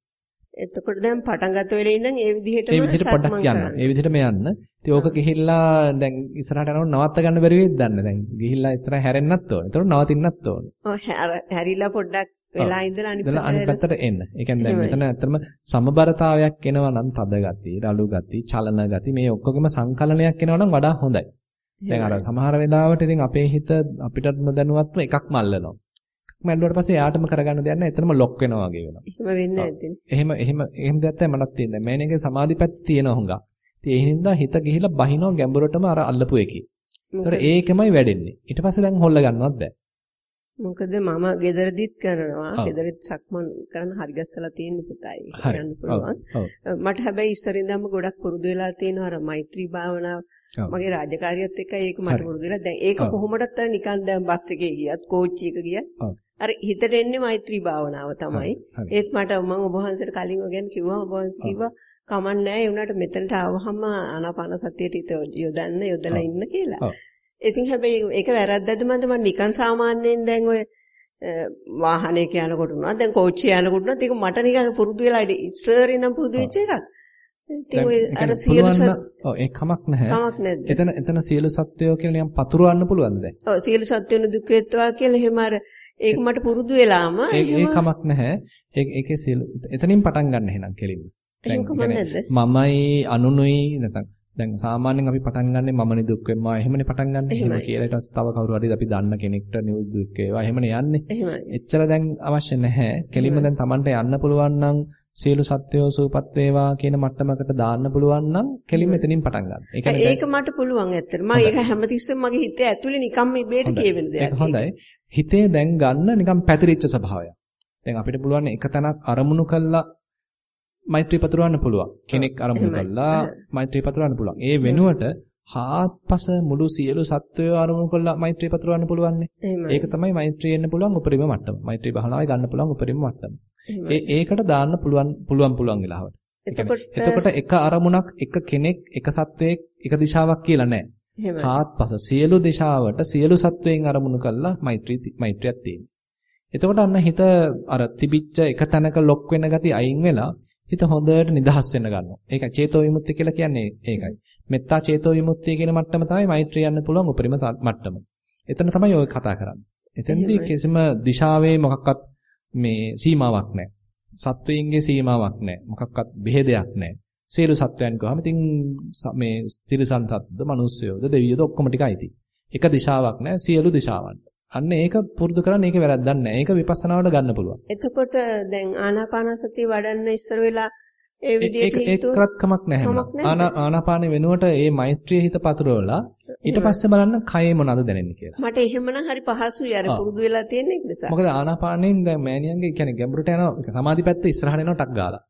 එතකොට දැන් පටන් ගත්ත වෙලේ ඉඳන් ඒ විදිහටම ඒ විදිහට පොඩ්ඩක් යන්න. ඒ විදිහටම යන්න. ඉතින් ඕක ගිහිල්ලා දැන් ඉස්සරහට යනකොට නවත්ත ගන්න බැරි වෙයිද දන්නේ දැන්. ගිහිල්ලා ඉස්සරහ හැරෙන්නත් ඕනේ. එතකොට නවතින්නත් ඕනේ. ඔව් හැරිලා පොඩ්ඩක් වෙලා ඉඳලා අනිත් පැත්තට එන්න. ඒ කියන්නේ දැන් මෙතන ඇත්තම සමබරතාවයක් එනවා නම් තද ගති, රළු ගති, චලන ගති මේ ඔක්කොගෙම සංකලනයක් එනවා නම් වඩා හොඳයි. දැන් අර සමහර වෙලාවට ඉතින් අපේ හිත අපිට නොදැනුවත්ව එකක් මල්ලනවා. මැල්ලුවට පස්සේ යාටම කරගන්න දෙයක් නැහැ. එතනම ලොක් වෙනවා වගේ වෙනවා. එහෙම වෙන්නේ නැද්ද? එහෙම එහෙම එහෙම දෙයක් තමයි මනක් තියෙන්නේ. මේනේගේ සමාධිපැත්ත තියෙනවා හුඟක්. ඒ හින්දා හිත ගිහිලා බහිනවා ගැඹුරටම අර අල්ලපු එකේ. ඒතර ඒකමයි වැඩෙන්නේ. ඊට පස්සේ දැන් හොල්ල ගන්නවත් බෑ. මොකද මම ගෙදරදිත් කරනවා. ගෙදරත් සක්මන් කරන හරි ගස්සලා තියෙන පුතයි. කියන්න පුළුවන්. මට හැබැයි ඉස්සරින්දම ගොඩක් පුරුදු වෙලා තියෙනවා අර මෛත්‍රී භාවනාව. මගේ රාජකාරියත් එක්ක ඒක මට පුරුදු වෙලා. දැන් ඒක කොහොමදත් අර නිකන් දැන් බස් එකේ ගියත් කෝච්චි එක ගියත් අර හිතට එන්නේ මෛත්‍රී භාවනාව තමයි. ඒත් මට මම ඔබ වහන්සේට කලින් ඔයගෙන් කිව්වා. ඔබ වහන්සේ කිව්වා කමක් නැහැ ඒ උනාට මෙතනට ආවහම ආනාපාන සතියට හිත යොදන්න යොදලා ඉන්න කියලා. ඉතින් හැබැයි ඒක වැරද්දද මන්ද මම නිකන් සාමාන්‍යයෙන් දැන් ඔය වාහනයක යනකොට උනත් දැන් කෝච්චිය යනකොට උනත් ඒක මට නිකන් පුරුදු වෙලා ඉස්සර ඉඳන් පුරුදු වෙච්ච එකක්. ඉතින් ඔය අර සියලු ඔව් ඒ කමක් නැහැ. කමක් නැද්ද? එතන එතන සියලු සත්වයෝ කියලා නිකන් පතුරවන්න පුළුවන්ද දැන්? ඔව් සියලු සත්වයන් දුක් වේත්වා කියලා එහෙම අර ඒක මට පුරුදු වෙලාම ඒ කමක් නැහැ. ඒකේ සියලු එතනින් පටන් ගන්න එහෙනම් කෙලින්ම. මමයි අනුනුයි නැත්නම් දැන් සාමාන්‍යයෙන් අපි පටන් ගන්නෙ මමනේ දුක් වෙම්මා එහෙමනේ පටන් ගන්නෙ. එහෙම කියලා ඊට පස්සේ තව කවුරු හරි අපි දන්න කෙනෙක්ට නියුත් දුක් වේවා එහෙමනේ යන්නේ. එච්චර දැන් අවශ්‍ය නැහැ. කෙලින්ම දැන් Tamanට යන්න පුළුවන් නම් සියලු සත්වයෝ සූපත් වේවා කියන මට්ටමකට දාන්න පුළුවන් නම් කෙලින්ම එතනින් පටන් ගන්න. ඒක මට පුළුවන් ඇත්තට. මම ඒක හැමතිස්සෙම මගේ හිතේ ඇතුලේ නිකම්ම ඉබේට කියවෙන දෙයක්. ඒක හොඳයි. හිතේ දැන් ගන්න නිකන් පැතිරිච්ච ස්වභාවයක්. දැන් අපිට පුළුවන් එක තැනක් අරමුණු කළා මෛත්‍රී පතුරවන්න පුළුවන්. කෙනෙක් අරමුණු කළා මෛත්‍රී පතුරවන්න පුළුවන්. ඒ වෙනුවට හාත්පස මුළු සියලු සත්වයෝ අරමුණු කළා මෛත්‍රී පතුරවන්න පුළුවන්නේ. ඒක තමයි මෛත්‍රී එන්න පුළුවන් උපරිම මට්ටම. මෛත්‍රී භාවනාවේ ගන්න පුළුවන් උපරිම මට්ටම. ඒ ඒකට දාන්න පුළුවන් පුළුවන් පුළුවන් වෙලාවට. එතකොට එක අරමුණක් එක කෙනෙක් එක සත්වයක් එක දිශාවක් කියලා නැහැ. හාත්පස සියලු දිශාවට සියලු සත්වයන් අරමුණු කළා මෛත්‍රී මෛත්‍රියක් තියෙනවා. එතකොට අන්න හිත අර තිබිච්ච එක තැනක ලොක් වෙන ගතිය අයින් වෙලා හිත හොඳට නිදහස් වෙන්න ගන්නවා. ඒකයි චේතෝ විමුක්තිය කියලා කියන්නේ ඒකයි. මෙත්තා චේතෝ විමුක්තිය කියන මට්ටම තමයි මෛත්‍රිය යන්න පුළුවන් උපරිම මට්ටම. එතන තමයි ඔය කතා කරන්නේ. එතෙන්දී කිසිම දිශාවේ මොකක්වත් මේ සීමාවක් නැහැ. සත්වයින්ගේ සීමාවක් නැහැ. මොකක්වත් බෙහෙදයක් නැහැ. සියලු සත්වයන් ගාම ඉතින් මේ තිරිසන් සත්ත්වද, මිනිස්සුයෝද, දෙවියෝද ඔක්කොම ටිකයි ඉතින්. එක දිශාවක් නැහැ සියලු දිශාවන්. අන්න ඒක පුරුදු කරන්න ඒක වැරද්දක් නැහැ. ඒක විපස්සනාවට ගන්න පුළුවන්. එතකොට දැන් ආනාපාන සතිය වඩන්න ඉස්සර වෙලා ඒ විදිහට ඒක කරත් කමක් නැහැ. ආනාපානෙ වෙනුවට මේ මෛත්‍රිය හිත පතුරවලා ඊට පස්සේ බලන්න කයේ මොනවද දැනෙන්නේ කියලා. මට එහෙමනම් හරි පහසුයි අර පුරුදු වෙලා තියෙන නිසා. මොකද ආනාපානෙන් දැන් මෑනියන්ගේ කියන්නේ ගැඹුරට යනවා සමාධි පැත්ත ඉස්සරහට එනවා ටක් ගාලා.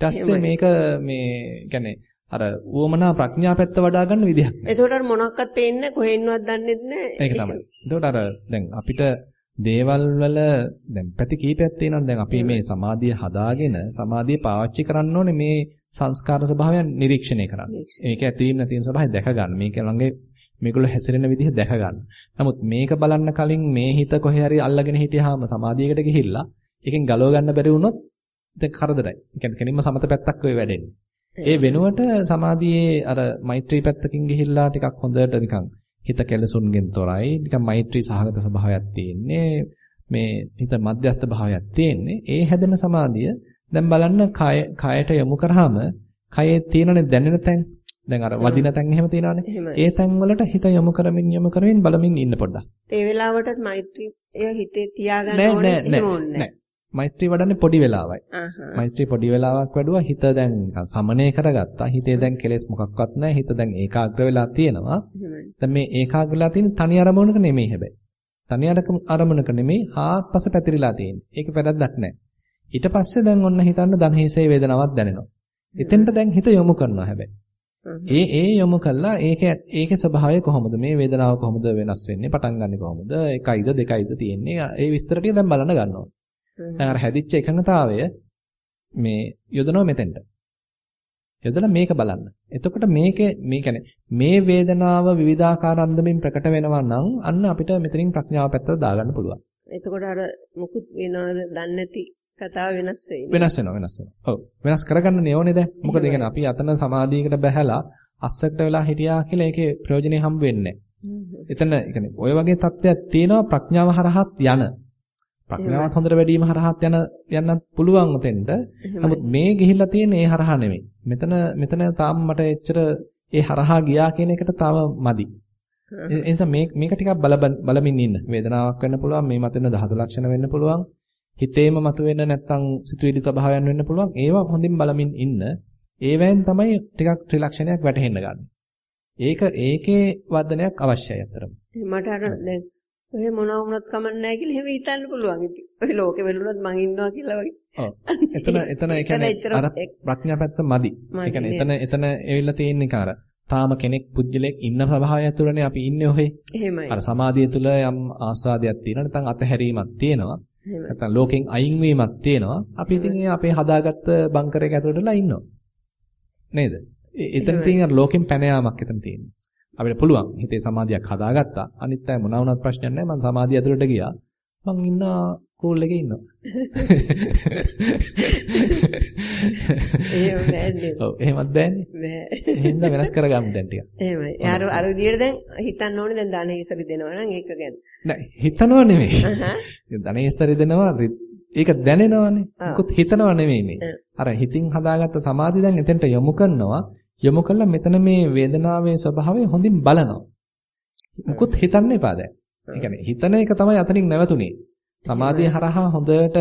ඊට පස්සේ මේක මේ කියන්නේ අර ඌමනා ප්‍රඥා පැත්ත වඩා ගන්න විදියක් නෑ. එතකොට අර මොනක්වත් පේන්නේ කොහෙන්වත් දන්නේ නැහැ. ඒක තමයි. එතකොට අර දැන් අපිට දේවල් වල දැන් පැති කීපයක් තියෙනවා. දැන් අපි මේ සමාධිය හදාගෙන සමාධිය පාවිච්චි කරන්න ඕනේ මේ සංස්කාර ස්වභාවයන් නිරීක්ෂණය කරන්න. මේක ඇතිවීම නැතිවීම ස්වභාවය දැක ගන්න. මේක ළඟේ මේගොල්ලෝ හැසිරෙන විදිහ දැක ගන්න. නමුත් මේක බලන්න කලින් මේ හිත කොහේ හරි අල්ලගෙන හිටියාම සමාධියකට ගිහිල්ලා එකෙන් ගලව ගන්න බැරි වුණොත් දැන් කරදරයි. ඒ කියන්නේ කෙනින්ම සමත පැත්තක් වෙයි වැඩෙන්නේ. ඒ වෙනුවට සමාධියේ අර මෛත්‍රී පැත්තකින් ගිහිල්ලා ටිකක් හොඳට නිකන් හිත කෙලසුන්ගෙන් තොරයි. නිකන් මෛත්‍රී සහගත ස්වභාවයක් තියෙන්නේ. මේ හිත මධ්‍යස්ථ භාවයක් තියෙන්නේ. ඒ හැදෙන සමාධිය දැන් බලන්න කය කයට යොමු කරාම කයේ තියෙනනේ දැනෙන තැන්. දැන් අර වදින තැන් එහෙම තියෙනවානේ. ඒ තැන් වලට හිත යොමු කරමින් යොමු කරමින් බලමින් ඉන්න පොඩ්ඩක්. ඒ වෙලාවටත් මෛත්‍රී එය හිතේ තියාගන්න ඕනේ නෑ මෛත්‍රී වඩන්නේ පොඩි වෙලාවයි. මෛත්‍රී පොඩි වෙලාවක් වැඩුවා හිත දැන් සමනය කරගත්තා. හිතේ දැන් කෙලෙස් මොකක්වත් නැහැ. හිත දැන් ඒකාග්‍ර වෙලා තියෙනවා. දැන් මේ ඒකාග්‍ර වෙලා තියෙන තනි අරමුණක නෙමෙයි හැබැයි. තනි අරමුණක නෙමෙයි හාත්පස පැතිරිලා තියෙන්නේ. ඒක වැරද්දක් නැහැ. ඊට පස්සේ දැන් ඔන්න හිතන්න ධනහිසේ වේදනාවක් දැනෙනවා. එතෙන්ට දැන් හිත යොමු කරනවා හැබැයි. ඒ ඒ යොමු කළා ඒක ඒකේ ස්වභාවය කොහොමද මේ වේදනාව කොහොමද වෙනස් වෙන්නේ පටන් ගන්නෙ කොහොමද එකයිද දෙකයිද තියෙන්නේ ඒ විස්තර ටික දැන් බලන්න ගන්නවා දැන් අර හැදිච්ච එකඟතාවය මේ යොදනවා මෙතෙන්ට යොදලා මේක බලන්න එතකොට මේකේ මේ කියන්නේ මේ වේදනාව විවිධාකාර අන්දමින් ප්‍රකට වෙනවා නම් අන්න අපිට මෙතනින් ප්‍රඥාව පැත්තට දාගන්න පුළුවන් එතකොට අර මුකුත් වෙනවද දන්නේ නැති කතාව වෙනස් වෙයි. වෙනස් වෙනවා වෙනස් වෙනවා. ඔව්. වෙනස් කරගන්න ඕනේ දැන්. මොකද කියන්නේ අපි අතන සමාධියකට බැහැලා අස්සකට වෙලා හිටියා කියලා ඒකේ ප්‍රයෝජනෙ හම්බ වෙන්නේ නැහැ. එතන කියන්නේ ඔය වගේ தත්ත්වයක් තියෙනවා ප්‍රඥාව හරහාත් යන. ප්‍රඥාවත් හොඳට වැඩිම හරහාත් යන යන්නත් පුළුවන් උතෙන්ට. නමුත් මේ ගිහිල්ලා තියෙන්නේ ඒ හරහා නෙමෙයි. මෙතන මෙතන තාම මට එච්චර ඒ හරහා ගියා කියන එකට තාම මදි. එතන මේ මේක ටිකක් බල බලමින් ඉන්න. වේදනාවක් වෙන්න පුළුවන්, මේ මතුවෙන ධාතු ලක්ෂණ වෙන්න පුළුවන්. හිතේම මතුවෙන නැත්තම් සිතුවිලි ස්වභාවයන් වෙන්න පුළුවන්. ඒවා හොඳින් බලමින් ඉන්න. ඒවෙන් තමයි ටිකක් ත්‍රිලක්ෂණයක් වැටහෙන්න ගන්න. ඒක ඒකේ වර්ධනයක් අවශ්‍යයි අතරම. මට අර දැන් ඔය මොනවා වුණත් කමක් නැහැ කියලා එහෙම හිතන්න පුළුවන් ඉතින්. ඔය ලෝකෙ වෙලුණත් මං ඉන්නවා කියලා වගේ. ඔව්. එතන එතන ඒ කියන්නේ අර ප්‍රඥා පැත්ත මදි. ඒ කියන්නේ එතන එතන එවිල්ලා තියෙන්නේ කාර. තාම කෙනෙක් පුජ්‍යලයක් ඉන්න ස්වභාවය තුළනේ අපි ඉන්නේ ඔහේ. එහෙමයි. අර සමාධිය තුළ යම් ආස්වාදයක් තියෙනවා නැත්නම් අතහැරීමක් තියෙනවා. නැත්නම් ලෝකෙන් අයින් වීමක් තියෙනවා. අපි ඉතින් අපේ හදාගත්ත බංකරයක ඇතුළටලා ඉන්නවා. නේද? එතන තියෙන ලෝකෙන් පැන යාමක් එතන තියෙනවා. අපිට පුළුවන් හිතේ සමාධියක් හදාගත්තා. අනිත් අය මොනවා වුණත් ප්‍රශ්නයක් නැහැ. මම සමාධිය ඇතුළට ගියා. මං ඉන්න කූල් එකේ ඉන්නවා. එහෙම බෑනේ. ඔව් එහෙමත් බෑනේ. බෑ. එහෙනම් වෙනස් කරගමු දැන් ටික. එහෙමයි. අර අර විදියට දැන් හිතන්න ඕනේ දැන් ධනේශරි දෙනවා නම් ඒක ගැන. නෑ හිතනව නෙමෙයි. ධනේශරි දෙනවා ඒක දැනෙනවනේ. මොකොත් හිතනව නෙමෙයි මේ. අර හිතින් හදාගත්ත සමාධිය දැන් එතෙන්ට යොමු කරනවා. යොමු කළා මෙතන මේ වේදනාවේ ස්වභාවය හොඳින් බලනවා. මොකොත් හිතන්න එපා දැන්. ඒ කියන්නේ හිතන එක තමයි අතනින් නැවතුනේ. සමාධිය හරහා හොඳට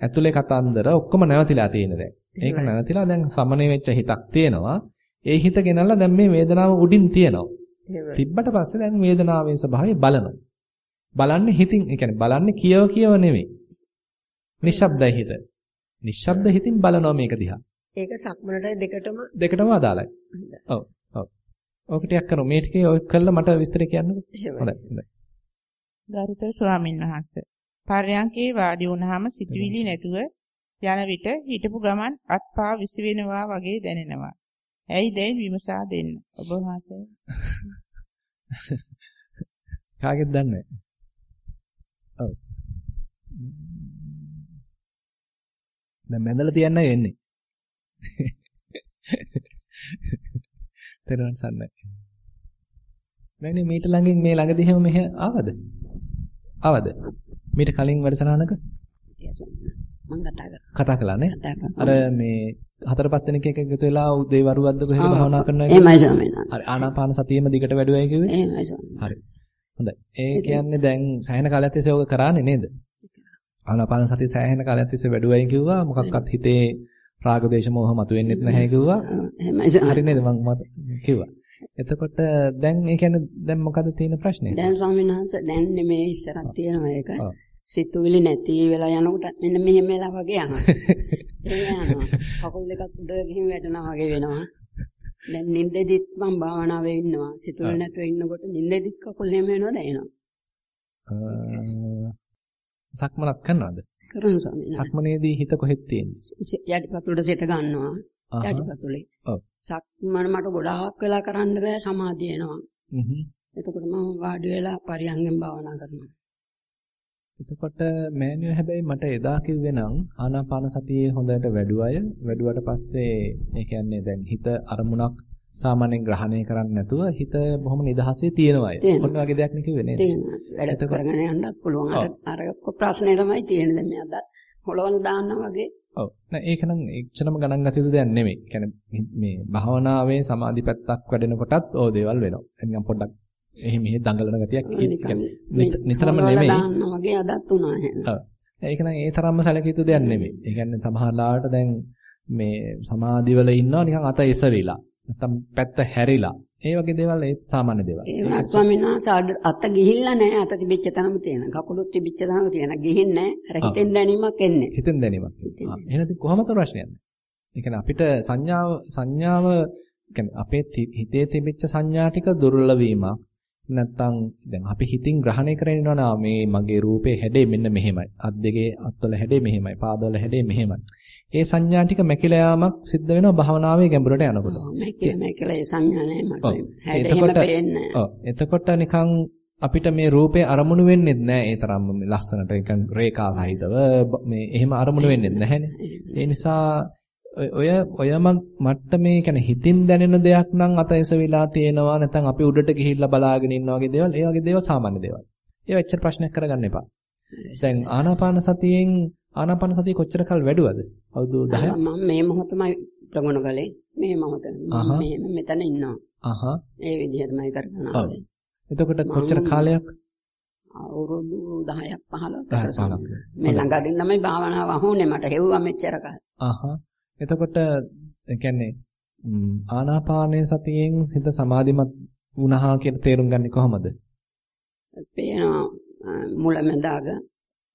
ඇතුලේ කතන්දර ඔක්කොම නැවතිලා තියෙන දැන්. ඒක නැවතිලා දැන් සමනය වෙච්ච හිතක් තියෙනවා. ඒ හිත ගෙනල්ලා දැන් මේ වේදනාව උඩින් තියෙනවා. තිබ්බට පස්සේ දැන් වේදනාවේ ස්වභාවය බලනවා. බලන්නේ හිතින්, ඒ කියන්නේ බලන්නේ කියව කියව නෙමෙයි. නිශ්ශබ්දයි හිත. නිශ්ශබ්ද හිතින් බලනවා මේක දිහා. ඒක සක්මනටයි දෙකටම දෙකටම අදාළයි. ඔව්. ඔව්. ඕක ටිකක් කරමු. මේ ටිකේ ඔය කළා මට විස්තර කියන්නකෝ. හොඳයි. හොඳයි. ගරුතර ස්වාමීන් වහන්සේ පර්යංකේ වාඩි වුණාම සිතුවිලි නැතුව යන විට හිටපු ගමන් අත්පා විසිවෙනවා වගේ දැනෙනවා. ඇයි දැන් විමසා දෙන්න. ඔබ වහන්සේ. කාගෙද දන්නේ? ඔව්. දැන් මැදලා තියන්නයි වෙන්නේ. තෙරුවන් සන්නයි. මෑණි මීට ළඟින් මේ ළඟදී හැම මෙහෙ ආවද? ආවද? මීට කලින් වැඩසටහනක? මම කතා කරා. කතා කළානේ? අර මේ හතර පහ දෙනෙක් එක්ක එකතු වෙලා උදේ වරුවද්ද කොහෙද භාවනා කරනවා කියන්නේ? එහෙමයි ස්වාමීන් වහන්සේ. හරි ආනාපාන සතියෙම දිගට වැඩුවයි කිව්වේ? එහෙමයි ස්වාමීන් හරි. හොඳයි. ඒ කියන්නේ දැන් සෑහෙන කාලයක් තිස්සේ ඔක කරානේ නේද? ආනාපාන සතිය සෑහෙන කාලයක් තිස්සේ වැඩුවයි කිව්වා. මොකක්වත් හිතේ රාග දේශ මොහ මතුවෙන්නෙත් නැහැ කිව්වා. හරි නේද මම කිව්වා. එතකොට දැන් ඒ කියන්නේ දැන් මොකද තියෙන ප්‍රශ්නේ? දැන් ස්වාමීන් වහන්සේ දැන් මේ ඉස්සරක් තියෙනවා ඒක. සිතුවිලි නැති වෙලා යනකොට මෙන්න මෙහෙම වෙලා වගේ යනවා. ඒ යනවා. කකුල් දෙකක් උඩ ගිහින් වැටෙනවා වගේ වෙනවා. දැන් නිින්දෙදිත් මම භාවනාවේ ඉන්නවා. සිතුවිලි නැතුව ඉන්නකොට නිින්දෙදිත් කකුල් එහෙම වෙනවා දැනෙනවා. සක්මනක් කරනවද? කරනවා ස්වාමීන් වහන්සේ. සක්මනේදී හිත කොහෙද තියෙන්නේ? යටිපතුලට සිට ගන්නවා. යටිපතුලේ. ඔව්. සක්මන මට ගොඩාක් වෙලා කරන්න බෑ සමාධිය එනවා. හ්ම්. එතකොට මම වාඩි වෙලා පරියංගෙන් භාවනා කරනවා. එතකොට මෑනියෝ හැබැයි මට එදා කිව්වේ නම් ආනාපාන සතියේ හොඳට වැඩුවය වැඩුවට පස්සේ ඒ කියන්නේ දැන් හිත අරමුණක් සාමාන්‍යයෙන් ග්‍රහණය කරන්නේ නැතුව හිත බොහොම නිදහසේ තියෙනවා. ඔන්න වගේ දෙයක් නේ කිව්වේ නේද? තියෙනවා. වැඩ කරගෙන යන්නත් පුළුවන්. අර අර ප්‍රශ්නේ තමයි තියෙන්නේ දැන් මේ අද හොලවන දාන්නා වගේ. ඔව්. නෑ ඒක නම් එච්චරම ගණන් ගත යුතු දෙයක් නෙමෙයි. කියන්නේ මේ භාවනාවේ සමාධි පැත්තක් වැඩෙනකොටත් ඕ දේවල් වෙනවා. නිකන් පොඩ්ඩක් එහි මෙහි දඟලන ගතියක් නිතරම නෙමෙයි. දාන්නා වගේ අදත් උනා එහෙනම්. ඒක නම් ඒ තරම්ම සැලකිය යුතු දෙයක් නෙමෙයි. ඒ කියන්නේ සමහරලාට දැන් මේ සමාධිවල ඉන්නවා නිකන් අත එසවිලා. නැත්තම් පැත්ත හැරිලා. ඒ වගේ දේවල් ඒ සාමාන්‍ය දේවල්. ඒ වුණත් ස්වාමීන් වහන්සේ අත ගිහිල්ලා නැහැ. අත තිබිච්ච තැනම තියෙන. කකුලුත් තිබිච්ච තැනම තියෙන. ගිහින්නේ නැහැ. අර හිතෙන් දැනීමක් එන්නේ. හිතෙන් දැනීමක්. එහෙනම් කොහොමද ප්‍රශ්නයක්. ඒ කියන්නේ අපිට සංඥාව සංඥාව කියන්නේ අපේ හිතේ තිබිච්ච සංඥා ටික දුර්වල වීමක් නැත්තම් දැන් අපි හිතින් ග්‍රහණය කරගෙන ඉන්නවා මේ මගේ රූපේ හැඩේ මෙන්න මෙහෙමයි. අත් දෙකේ අත්වල හැඩේ මෙහෙමයි. පාදවල හැඩේ මෙහෙමයි. ඒ සංඥා ටික මැකිලා යාමක් සිද්ධ වෙනවා භාවනාවේ ගැඹුරට යනකොට. මැකිලා මැකිලා ඒ සංඥා නෑ මට. හැඩේ. එතකොට නිකන් අපිට මේ රූපේ අරමුණු වෙන්නේ නැහැ ඒ තරම්ම ලස්සනට නිකන් රේඛා සහිතව මේ එහෙම අරමුණු වෙන්නේ නැහැනේ. ඒ නිසා ඔය ඔයම මට්ටමේ කියන්නේ හිතින් දැනෙන දෙයක් නම් අතයසවිලා තියෙනවා නැත්නම් අපි උඩට ගිහිල්ලා බලාගෙන ඉන්නා වගේ දේවල් ඒ වගේ දේවල් සාමාන්‍ය දේවල්. ඒව එච්චර ප්‍රශ්නයක් කරගන්න එපා. දැන් ආනාපාන සතියෙන් ආනාපාන සතිය කොච්චර කල් වැඩුවද? අවුරුදු 10ක් මම මේ මොහොතමයි ප්‍රගුණ කළේ. මේ මොහොත මම මෙතන ඉන්නවා. අහහ. ඒ විදිහටමයි කරගෙන. එතකොට කොච්චර කාලයක්? අවුරුදු 10ක් 15ක් 15ක්. මේ ළඟදී තමයි භාවනාව අහුනේ මට හෙව්වා මෙච්චර කාලෙ. අහහ. එතකොට කියන්නේ ආනාපානය සතියෙන් හිත සමාධිමත් වුණහා කියලා තේරුම් ගන්නේ කොහොමද? පේනවා මුලැමැදාග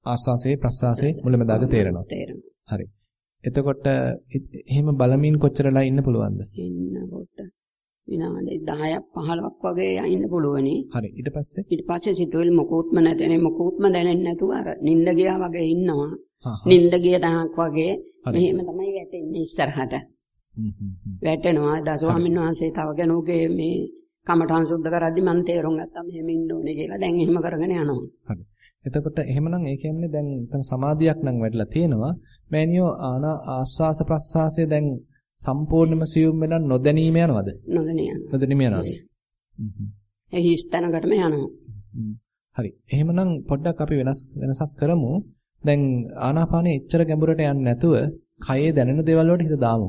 ආස්වාසේ ප්‍රස්වාසේ මුලැමැදාග තේරෙනවා. තේරෙනවා. හරි. එතකොට එහෙම බලමින් කොච්චරලා ඉන්න පුළුවන්ද? ඉන්නකොට විනාඩි 10ක් 15ක් වගේ ඉන්න පුළුවනි. හරි. ඊට පස්සේ ඊට පස්සේ සිතුවිලි මොකුත්ම නැතනේ මොකුත්ම දැනෙන්නේ නැතුව අර නිින්ද ගියා වගේ ඉන්නවා. නිින්ද ගිය තනක් වගේ මෙහෙම තමයි වැටෙන්නේ ඉස්සරහට. වැටෙනවා දසවමින් වහන්සේ තව කෙනෙකුගේ මේ කමඨං සුද්ධ කරද්දි මම තේරුම් ගත්තා මෙහෙම ඉන්න ඕනේ කියලා. දැන් එහෙම කරගෙන යනවා. හරි. එතකොට එහෙමනම් ඒ කියන්නේ දැන් එතන සමාධියක් නම් වැඩිලා තියෙනවා. මෑනියෝ ආනා ආස්වාස ප්‍රස්වාසය දැන් සම්පූර්ණයෙන්ම සියුම් වෙලා නොදැනීම යනවද? නොදැනී යනවා. නොදැනීම යනවද? ඒ හිස් තැනකටම යනවා. හරි. එහෙමනම් පොඩ්ඩක් අපි වෙනස් වෙනසක් කරමු. දැන් ආනාපානෙ එච්චර ගැඹුරට යන්නේ නැතුව කයේ දැනෙන දේවල් වලට හිත දාමු.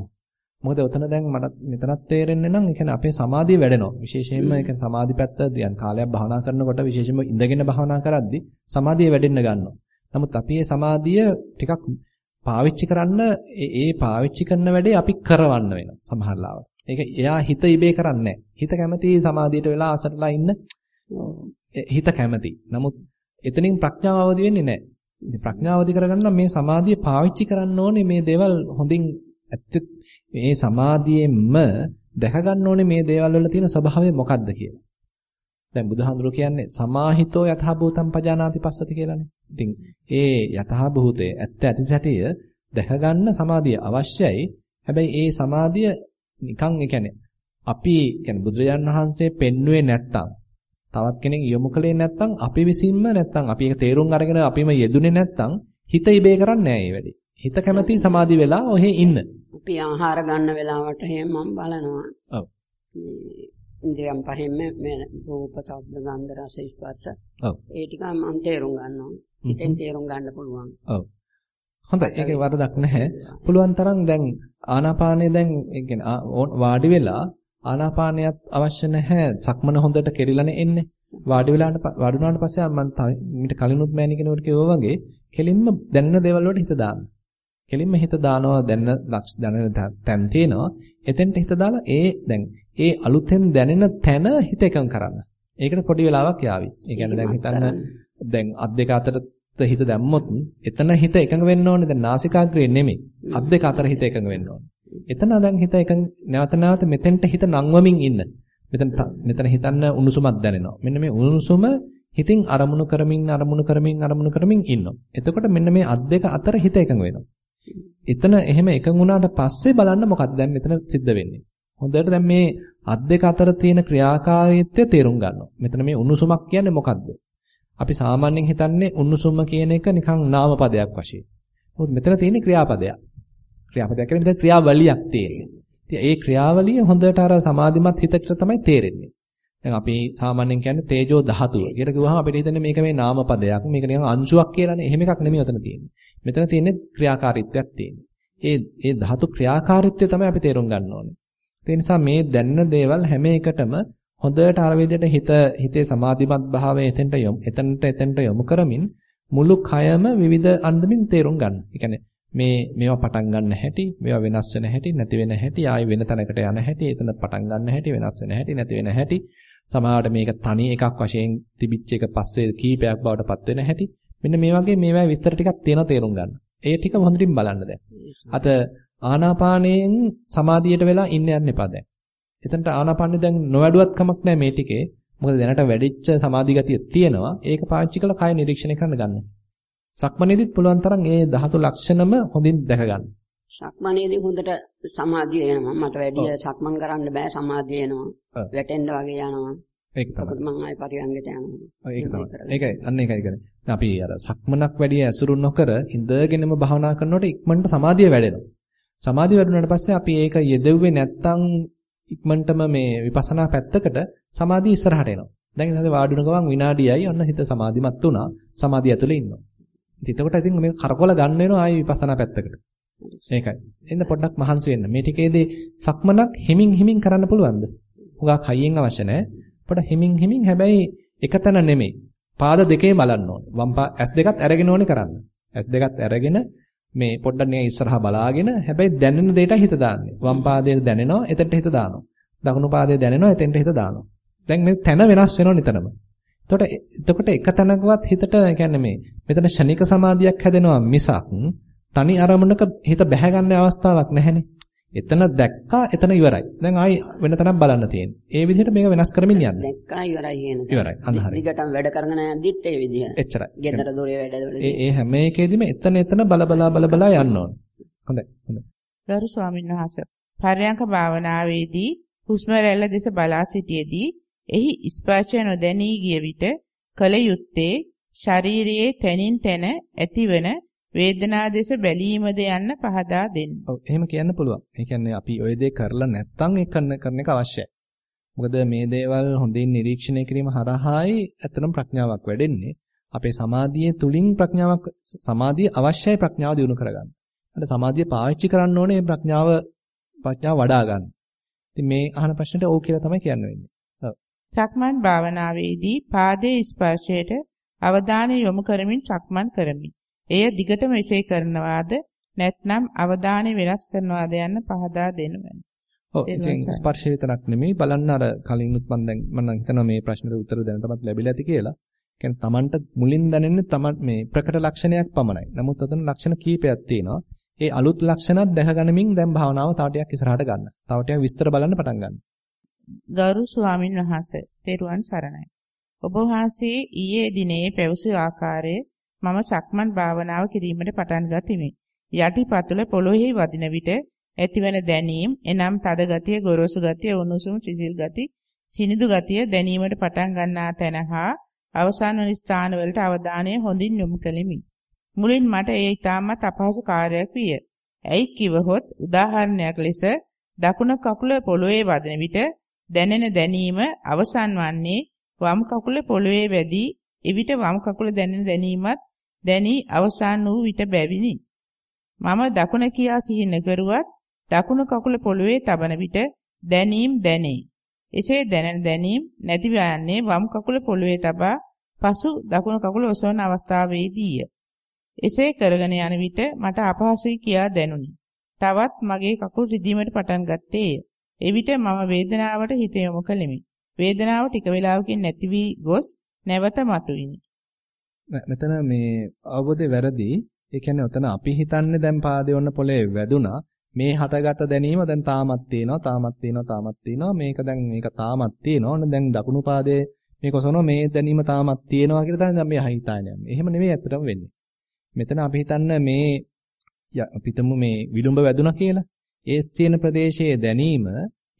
මොකද උතන දැන් මට මෙතනත් තේරෙන්නේ නම් ඒ කියන්නේ අපේ සමාධිය වැඩෙනවා. විශේෂයෙන්ම ඒ කියන්නේ සමාධි පැත්ත දැන් කාලයක් භාවනා කරනකොට විශේෂයෙන්ම ඉඳගෙන භාවනා කරද්දි සමාධිය වැඩෙන්න ගන්නවා. නමුත් අපි මේ සමාධිය ටිකක් පාවිච්චි කරන්න ඒ පාවිච්චි කරන වැඩේ අපි කරවන්න වෙනවා සමහර ලාවට. ඒක එයා හිත ඉබේ කරන්නේ හිත කැමති සමාධියට වෙලා අසරලා ඉන්න හිත කැමති. නමුත් එතනින් ප්‍රඥාව අවදි වෙන්නේ නැහැ. ප්‍රඥාව අවදි කරගන්න මේ සමාධිය පාවිච්චි කරන්න ඕනේ මේ දේවල් හොඳින් ඇත්ත මේ සමාධියෙන්ම දැක ගන්න ඕනේ මේ දේවල් වල තියෙන ස්වභාවය මොකක්ද කියලා. දැන් බුදුහාඳුර කියන්නේ සමාහිතෝ යතහ භූතම් පජානාති පස්සති කියලානේ. ඉතින් ඒ යතහ භූතේ ඇත්ත ඇති සැටිය දැක ගන්න සමාධිය අවශ්‍යයි. හැබැයි ඒ සමාධිය නිකන් ඒ කියන්නේ අපි කියන්නේ බුදුරජාණන් වහන්සේ පෙන්වුවේ නැත්තම් තවත් කෙනෙක් යොමු කළේ නැත්තම් අපි විසින්ම නැත්තම් අපි ඒක තේරුම් අරගෙන අපිම යෙදුනේ නැත්තම් හිත ඉබේ කරන්නේ නැහැ මේ වැඩේ. හිත කැමති සමාධි වෙලා ඔහෙ ඉන්න. අපි ආහාර ගන්න වෙලාවට එහෙම මම බලනවා. ඔව්. ඉන්ද්‍රියම් පහෙන්ම මේ රූප, ශබ්ද, ගන්ධ, රස, ස්පර්ශ. ඔව්. ඒ ටික මම තේරුම් ගන්නවා. හිතෙන් තේරුම් ගන්න පුළුවන්. ඔව්. හොඳයි. ඒකේ වරදක් නැහැ. පුළුවන් තරම් දැන් ආනාපානය දැන් ඒ කියන්නේ වාඩි වෙලා ආනාපානයත් අවශ්‍ය නැහැ. සක්මන හොඳට කෙරිලානේ එන්නේ. වාඩි වෙලාට වාඩි වුණාට පස්සේ මම ඊට කලිනුත් මෑණි කෙනෙකුට කිව්වා වගේ කෙලින්ම දැනෙන දේවල් වලට හිත දාන්න. කෙලින්ම හිත දානවා දැනෙන ලක්ෂ දැනෙන තැන් තියෙනවා. එතෙන්ට හිත දාලා ඒ දැන් ඒ අලුතෙන් දැනෙන තැන හිත එකඟ කරන්න. ඒකට පොඩි වෙලාවක් යාවි. ඒ කියන්නේ දැන් හිතන්න දැන් අත් දෙක අතරට හිත දැම්මොත් එතන හිත එකඟ වෙන්න ඕනේ. දැන් නාසිකාග්‍රේ නෙමෙයි. අත් දෙක අතර හිත එකඟ වෙන්න ඕනේ. එතන දැන් හිත එකඟ නැවත නැවත මෙතෙන්ට හිත නංවමින් ඉන්න. මෙතන මෙතන හිතන්න උණුසුමක් දැනෙනවා. මෙන්න මේ උණුසුම හිතින් අරමුණු කරමින් අරමුණු කරමින් අරමුණු කරමින් ඉන්නවා. එතකොට මෙන්න මේ අත් දෙක අතර හිත එකඟ වෙනවා. එතන එහෙම එකඟ වුණාට පස්සේ බලන්න මොකක්ද දැන් මෙතන සිද්ධ වෙන්නේ. හොඳට දැන් මේ අත් දෙක අතර තියෙන ක්‍රියාකාරීත්වය තේරුම් ගන්නවා. මෙතන මේ උණුසුමක් කියන්නේ මොකක්ද? අපි සාමාන්‍යයෙන් හිතන්නේ උණුසුම කියන එක නිකන් නාම පදයක් වශයෙන්. මොකද මෙතන තියෙන්නේ ක්‍රියාපදයක්. ක්‍රියාපදයක් කියන්නේ මෙතන ක්‍රියාවලියක් තියෙන්නේ. ඉතින් ඒ ක්‍රියාවලිය හොඳට අර සමාධිමත් හිතකට තමයි තේරෙන්නේ. දැන් අපි සාමාන්‍යයෙන් කියන්නේ තේජෝ ධාතුව කියලා කිව්වහම අපිට හිතන්නේ මේක මේ නාම පදයක් මේක නිකන් අංශුවක් කියලානේ එහෙම එකක් නෙමෙයි උතන තියෙන්නේ. මෙතන තියෙන්නේ ක්‍රියාකාරීත්වයක් තියෙන්නේ. ඒ ඒ ධාතු ක්‍රියාකාරීත්වය තමයි අපි තේරුම් ගන්න ඕනේ. ඒ නිසා මේ දැනන දේවල් හැම එකටම හොඳට අර විදිහට හිත හිතේ සමාධිමත් භාවය එතෙන්ට යොමු එතනට එතෙන්ට යොමු කරමින් මුළු කයම විවිධ අන්දමින් තේරුම් ගන්න. ඒ කියන්නේ මේ මේවා පටන් ගන්න හැටි, මේවා වෙනස් වෙන හැටි, නැති වෙන හැටි, ආයි වෙන තැනකට යන හැටි, එතන පටන් ගන්න හැටි, වෙනස් වෙන හැටි, නැති වෙන හැටි. සමහරවිට මේක තනි එකක් වශයෙන් තිබිච්ච එක පස්සේ කීපයක් බවට පත් වෙන හැටි. මෙන්න මේ වගේ මේවා විස්තර ටිකක් තියෙනවා තේරුම් ගන්න. ඒ ටික හොඳින් බලන්න දැන්. අත ආනාපානයෙන් සමාධියට වෙලා ඉන්න යන්න එපා දැන්. එතනට ආනාපානෙ දැන් නොවැඩුවත් කමක් නැහැ මේ ටිකේ. මොකද දැනට වැඩිච්ච සමාධි ගතිය තියෙනවා. ඒක පාවිච්චි කරලා කය නිරීක්ෂණය කරන්න ගන්න. සක්මනේදිත් පුළුවන් තරම් ඒ ධාතු ලක්ෂණම හොඳින් දැක ගන්න. සක්මනේදී හොඳට සමාධිය එනවා. මට වැඩි සක්මන් කරන්න බෑ සමාධිය එනවා. වැටෙන්න වගේ යනවා. ඒක තමයි. මම ආයෙ පරියන්ගට යනවා. ඒක තමයි. ඒකයි අන්න ඒකයි කියන්නේ. අපි අර සක්මනක් වැඩි ඇසුරු නොකර ඉඳගෙනම භාවනා කරනකොට ඉක්මනට සමාධිය වැඩෙනවා. සමාධිය වැඩුණාට පස්සේ අපි ඒක යෙදෙව්වේ නැත්තම් ඉක්මනටම මේ විපස්සනා පැත්තකට සමාධිය ඉස්සරහට එනවා. දැන් ඉතින් වාඩි වෙන ගමන් විනාඩියයි ඔන්න හිත සමාධිමත් වුණා. සමාධිය ඇතුලේ ඉන්නවා. ඉතින් එතකොට ඉතින් මේක කරකොල ගන්න වෙනවා ආයි විපස්සනා පැත්තකට. ඒකයි. එන්න පොඩ්ඩක් මහන්සි වෙන්න. මේ ටිකේදී සක්මනක් හිමින් හිමින් කරන්න පුළුවන්ද? හුඟක් හයියෙන් අවශ්‍ය නැහැ. පොඩ හිමින් හිමින් හැබැයි එකතන නෙමෙයි. පාද දෙකේ බලන්න ඕනේ. වම් පා S දෙකත් අරගෙන ඕනේ කරන්න. S දෙකත් අරගෙන මේ පොඩ්ඩක් නිකන් ඉස්සරහා බලාගෙන හැබැයි දැනෙන දෙයට හිත දාන්නේ. වම් පාදයේ දැනෙනවා එතනට හිත දානවා. දකුණු පාදයේ දැනෙනවා එතනට හිත දානවා. දැන් මේ තැන වෙනස් වෙනව නිතරම. එතකොට එතකොට එක තැනකවත් හිතට කියන්නේ මේ මෙතන ෂණික සමාධියක් හැදෙනවා මිසක් තනි අරමුණක හිත බැහැ අවස්ථාවක් නැහැනේ. එතන දැක්කා එතන ඉවරයි. දැන් ආයි වෙන තැනක් බලන්න තියෙන්නේ. ඒ විදිහට මේක වෙනස් කරමින් යන්න. දැක්කා ඉවරයි කියන. ඉවරයි. අන්න හරි. දිගටම වැඩ කරගෙන යද්දිත් ඒ විදිහ. එච්චරයි. ගෙදර දොරේ වැඩවලදී. ඒ ඒ හැම එකෙදිම එතන එතන බල බලා බල බලා යන්න ඕන. හොඳයි. හොඳයි. ගරු ස්වාමීන් වහන්සේ පරයන්ක භාවනාවේදී හුස්ම රැල්ල දෙස බලා සිටියේදී එහි ස්පර්ශය නොදැනී ගිය විට කල යුත්තේ ශරීරයේ තනින් තන ඇතිවන වේදනා දෙස බැලීමද යන්න පහදා දෙන්න. ඔව් එහෙම කියන්න පුළුවන්. ඒ කියන්නේ අපි ওই දේ කරලා නැත්නම් ඒ කරන කරන එක අවශ්‍යයි. මොකද මේ දේවල් හොඳින් නිරීක්ෂණය කිරීම හරහායි ඇත්තටම ප්‍රඥාවක් වැඩෙන්නේ. අපේ සමාධියේ තුලින් ප්‍රඥාවක් සමාධිය අවශ්‍යයි ප්‍රඥාව දිනු කරගන්න. අන්න සමාධිය පාවිච්චි කරන්න ඕනේ ප්‍රඥාව ප්‍රඥාව වඩා ගන්න. ඉතින් මේ අහන ප්‍රශ්නෙට ඕක කියලා තමයි කියන්න වෙන්නේ. සක්මන් භාවනාවේදී පාදයේ ස්පර්ශයට අවධානය යොමු කරමින් සක්මන් කරමි. එය දිගටම එසේ කරනවාද නැත්නම් අවධානය වෙනස් කරනවාද යන්න පහදා දෙන්න ඔව් ඉතින් ස්පර්ශය විතරක් නෙමෙයි බලන්න අර කලිනුත් මම දැන් මම හිතනවා මේ ප්‍රශ්නෙට උත්තර දැනටමත් ලැබිලා ඇති කියලා. කියන්නේ Tamanට මුලින් දැනෙන්නේ Taman මේ ප්‍රකට ලක්ෂණයක් පමණයි. නමුත් අතන ලක්ෂණ කීපයක් තියෙනවා. ඒ අලුත් ලක්ෂණත් දැක ගනිමින් දැන් භාවනාව තව ටිකක් ඉස්සරහට ගන්න. තව ටිකක් විස්තර බලන්න පටන් ගන්න. ගරු ස්වාමින් වහන්සේ තෙරුවන් සරණයි. ඔබ වහන්සේ ඊයේ දිනේ පැවසු ආකාරයේ මම සක්මන් භාවනාව කිරීමට පටන් ගතිමි. යටිපතුල පොළොවේ වදින විට ඇතිවන දැනීම එනම් තද ගතිය, ගොරෝසු ගතිය, උණුසුම් සිසිල් ගති, සිනිඳු ගතිය දැනීමට පටන් ගන්නා තැන හා අවසාන වන ස්ථානවලට අවධානය හොඳින් යොමු කෙලිමි. මුලින් මට ඒ ඉතාමත් අපහසු කාර්යයක් විය. ඇයි කිවහොත් උදාහරණයක් ලෙස දකුණ කකුල පොළොවේ වදින විට දැනෙන දැනීම අවසන් වන්නේ වම් කකුල පොළොවේ වැදී එවිට වම් කකුල දැනෙන දැනීමත් දැනි අවසන් වූ විට බැවිනි. මම දකුණ කියා සිහි නොකරුවත් දකුණු කකුල පොළවේ තබන විට දැනීම් දැනේ. එසේ දැනෙන දැනීම් නැති යන්නේ වම් කකුල පොළවේ තබා පසු දකුණු කකුල ඔසවන අවස්ථාවේදීය. එසේ කරගෙන යන විට මට අපහසුයි කියා දැනුනි. තවත් මගේ කකුල් රිදීමට පටන් ගත්තේය. එවිට මම වේදනාවට හිත යොමු කළෙමි. වේදනාව ටික වේලාවකින් නැති වී ගොස් නැවත මතුවිනි. මෙතන මේ අවබෝධය වැරදි. ඒ කියන්නේ ඔතන අපි හිතන්නේ දැන් පාදේ ඔන්න පොළේ වැදුනා. මේ හටගත දැනීම දැන් තාමත් තියෙනවා, තාමත් තියෙනවා, තාමත් තියෙනවා. මේක දැන් මේක තාමත් තියෙනවා. ඔන්න දැන් දකුණු පාදයේ මේක ඔසවනවා මේ දැනීම තාමත් තියෙනවා කියලා තමයි දැන් මේ හිතාගෙන යන්නේ. එහෙම නෙමෙයි ඇත්තටම වෙන්නේ. මෙතන අපි හිතන්නේ මේ අපිටම මේ විලුඹ වැදුනා කියලා. ඒ තියෙන ප්‍රදේශයේ දැනීම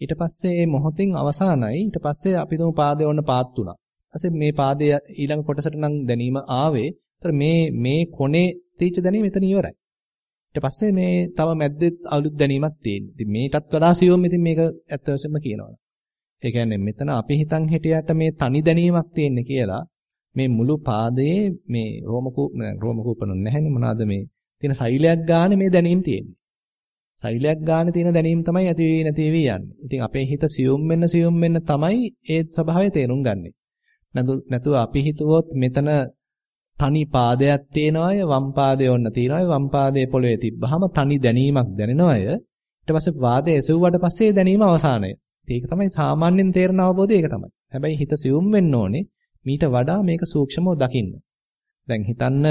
ඊට පස්සේ මොහොතින් අවසానයි. ඊට පස්සේ අපි තුමු පාදේ ඔන්න පාත් වුණා. ඊපස්සේ මේ පාදයේ ඊළඟ කොටසට නම් දැනීම ආවේ. ඒතර මේ මේ කොනේ තීච්ච දැනීම එතන ඉවරයි. ඊට පස්සේ මේ තව මැද්දේ අලුත් දැනීමක් තියෙනවා. ඉතින් මේකටත් වඩා සියුම් ඉතින් මේක ඇත්ත වශයෙන්ම කියනවා. ඒ කියන්නේ මෙතන අපි හිතන් හිටියට මේ තනි දැනීමක් තියෙන්නේ කියලා මේ මුළු පාදයේ මේ රෝමකූප රෝමකූපන නැහැනේ මොනවාද මේ තියෙන සෛලයක් ගානේ මේ දැනීම තියෙන්නේ. සෛලයක් ගානේ තියෙන දැනීම තමයි ඇති වෙවි නැති වෙවි යන්නේ. ඉතින් අපේ හිත සියුම් වෙන්න සියුම් වෙන්න තමයි ඒ ස්වභාවය තේරුම් ගන්නෙ. නැතුව අපි හිතුවොත් මෙතන තනි පාදයක් තියෙනවය වම් පාදයේ ඔන්න තියෙනවය වම් පාදයේ පොළවේ තිබ්බහම තනි දැනීමක් දැනෙනවය ඊට පස්සේ වාදයේ එසුවට පස්සේ දැනීම අවසానය. ඒක තමයි සාමාන්‍යයෙන් තේරෙන අවබෝධය ඒක තමයි. හැබැයි හිත සියුම් වෙන්න ඕනේ මීට වඩා මේක සූක්ෂමව දකින්න. දැන් හිතන්න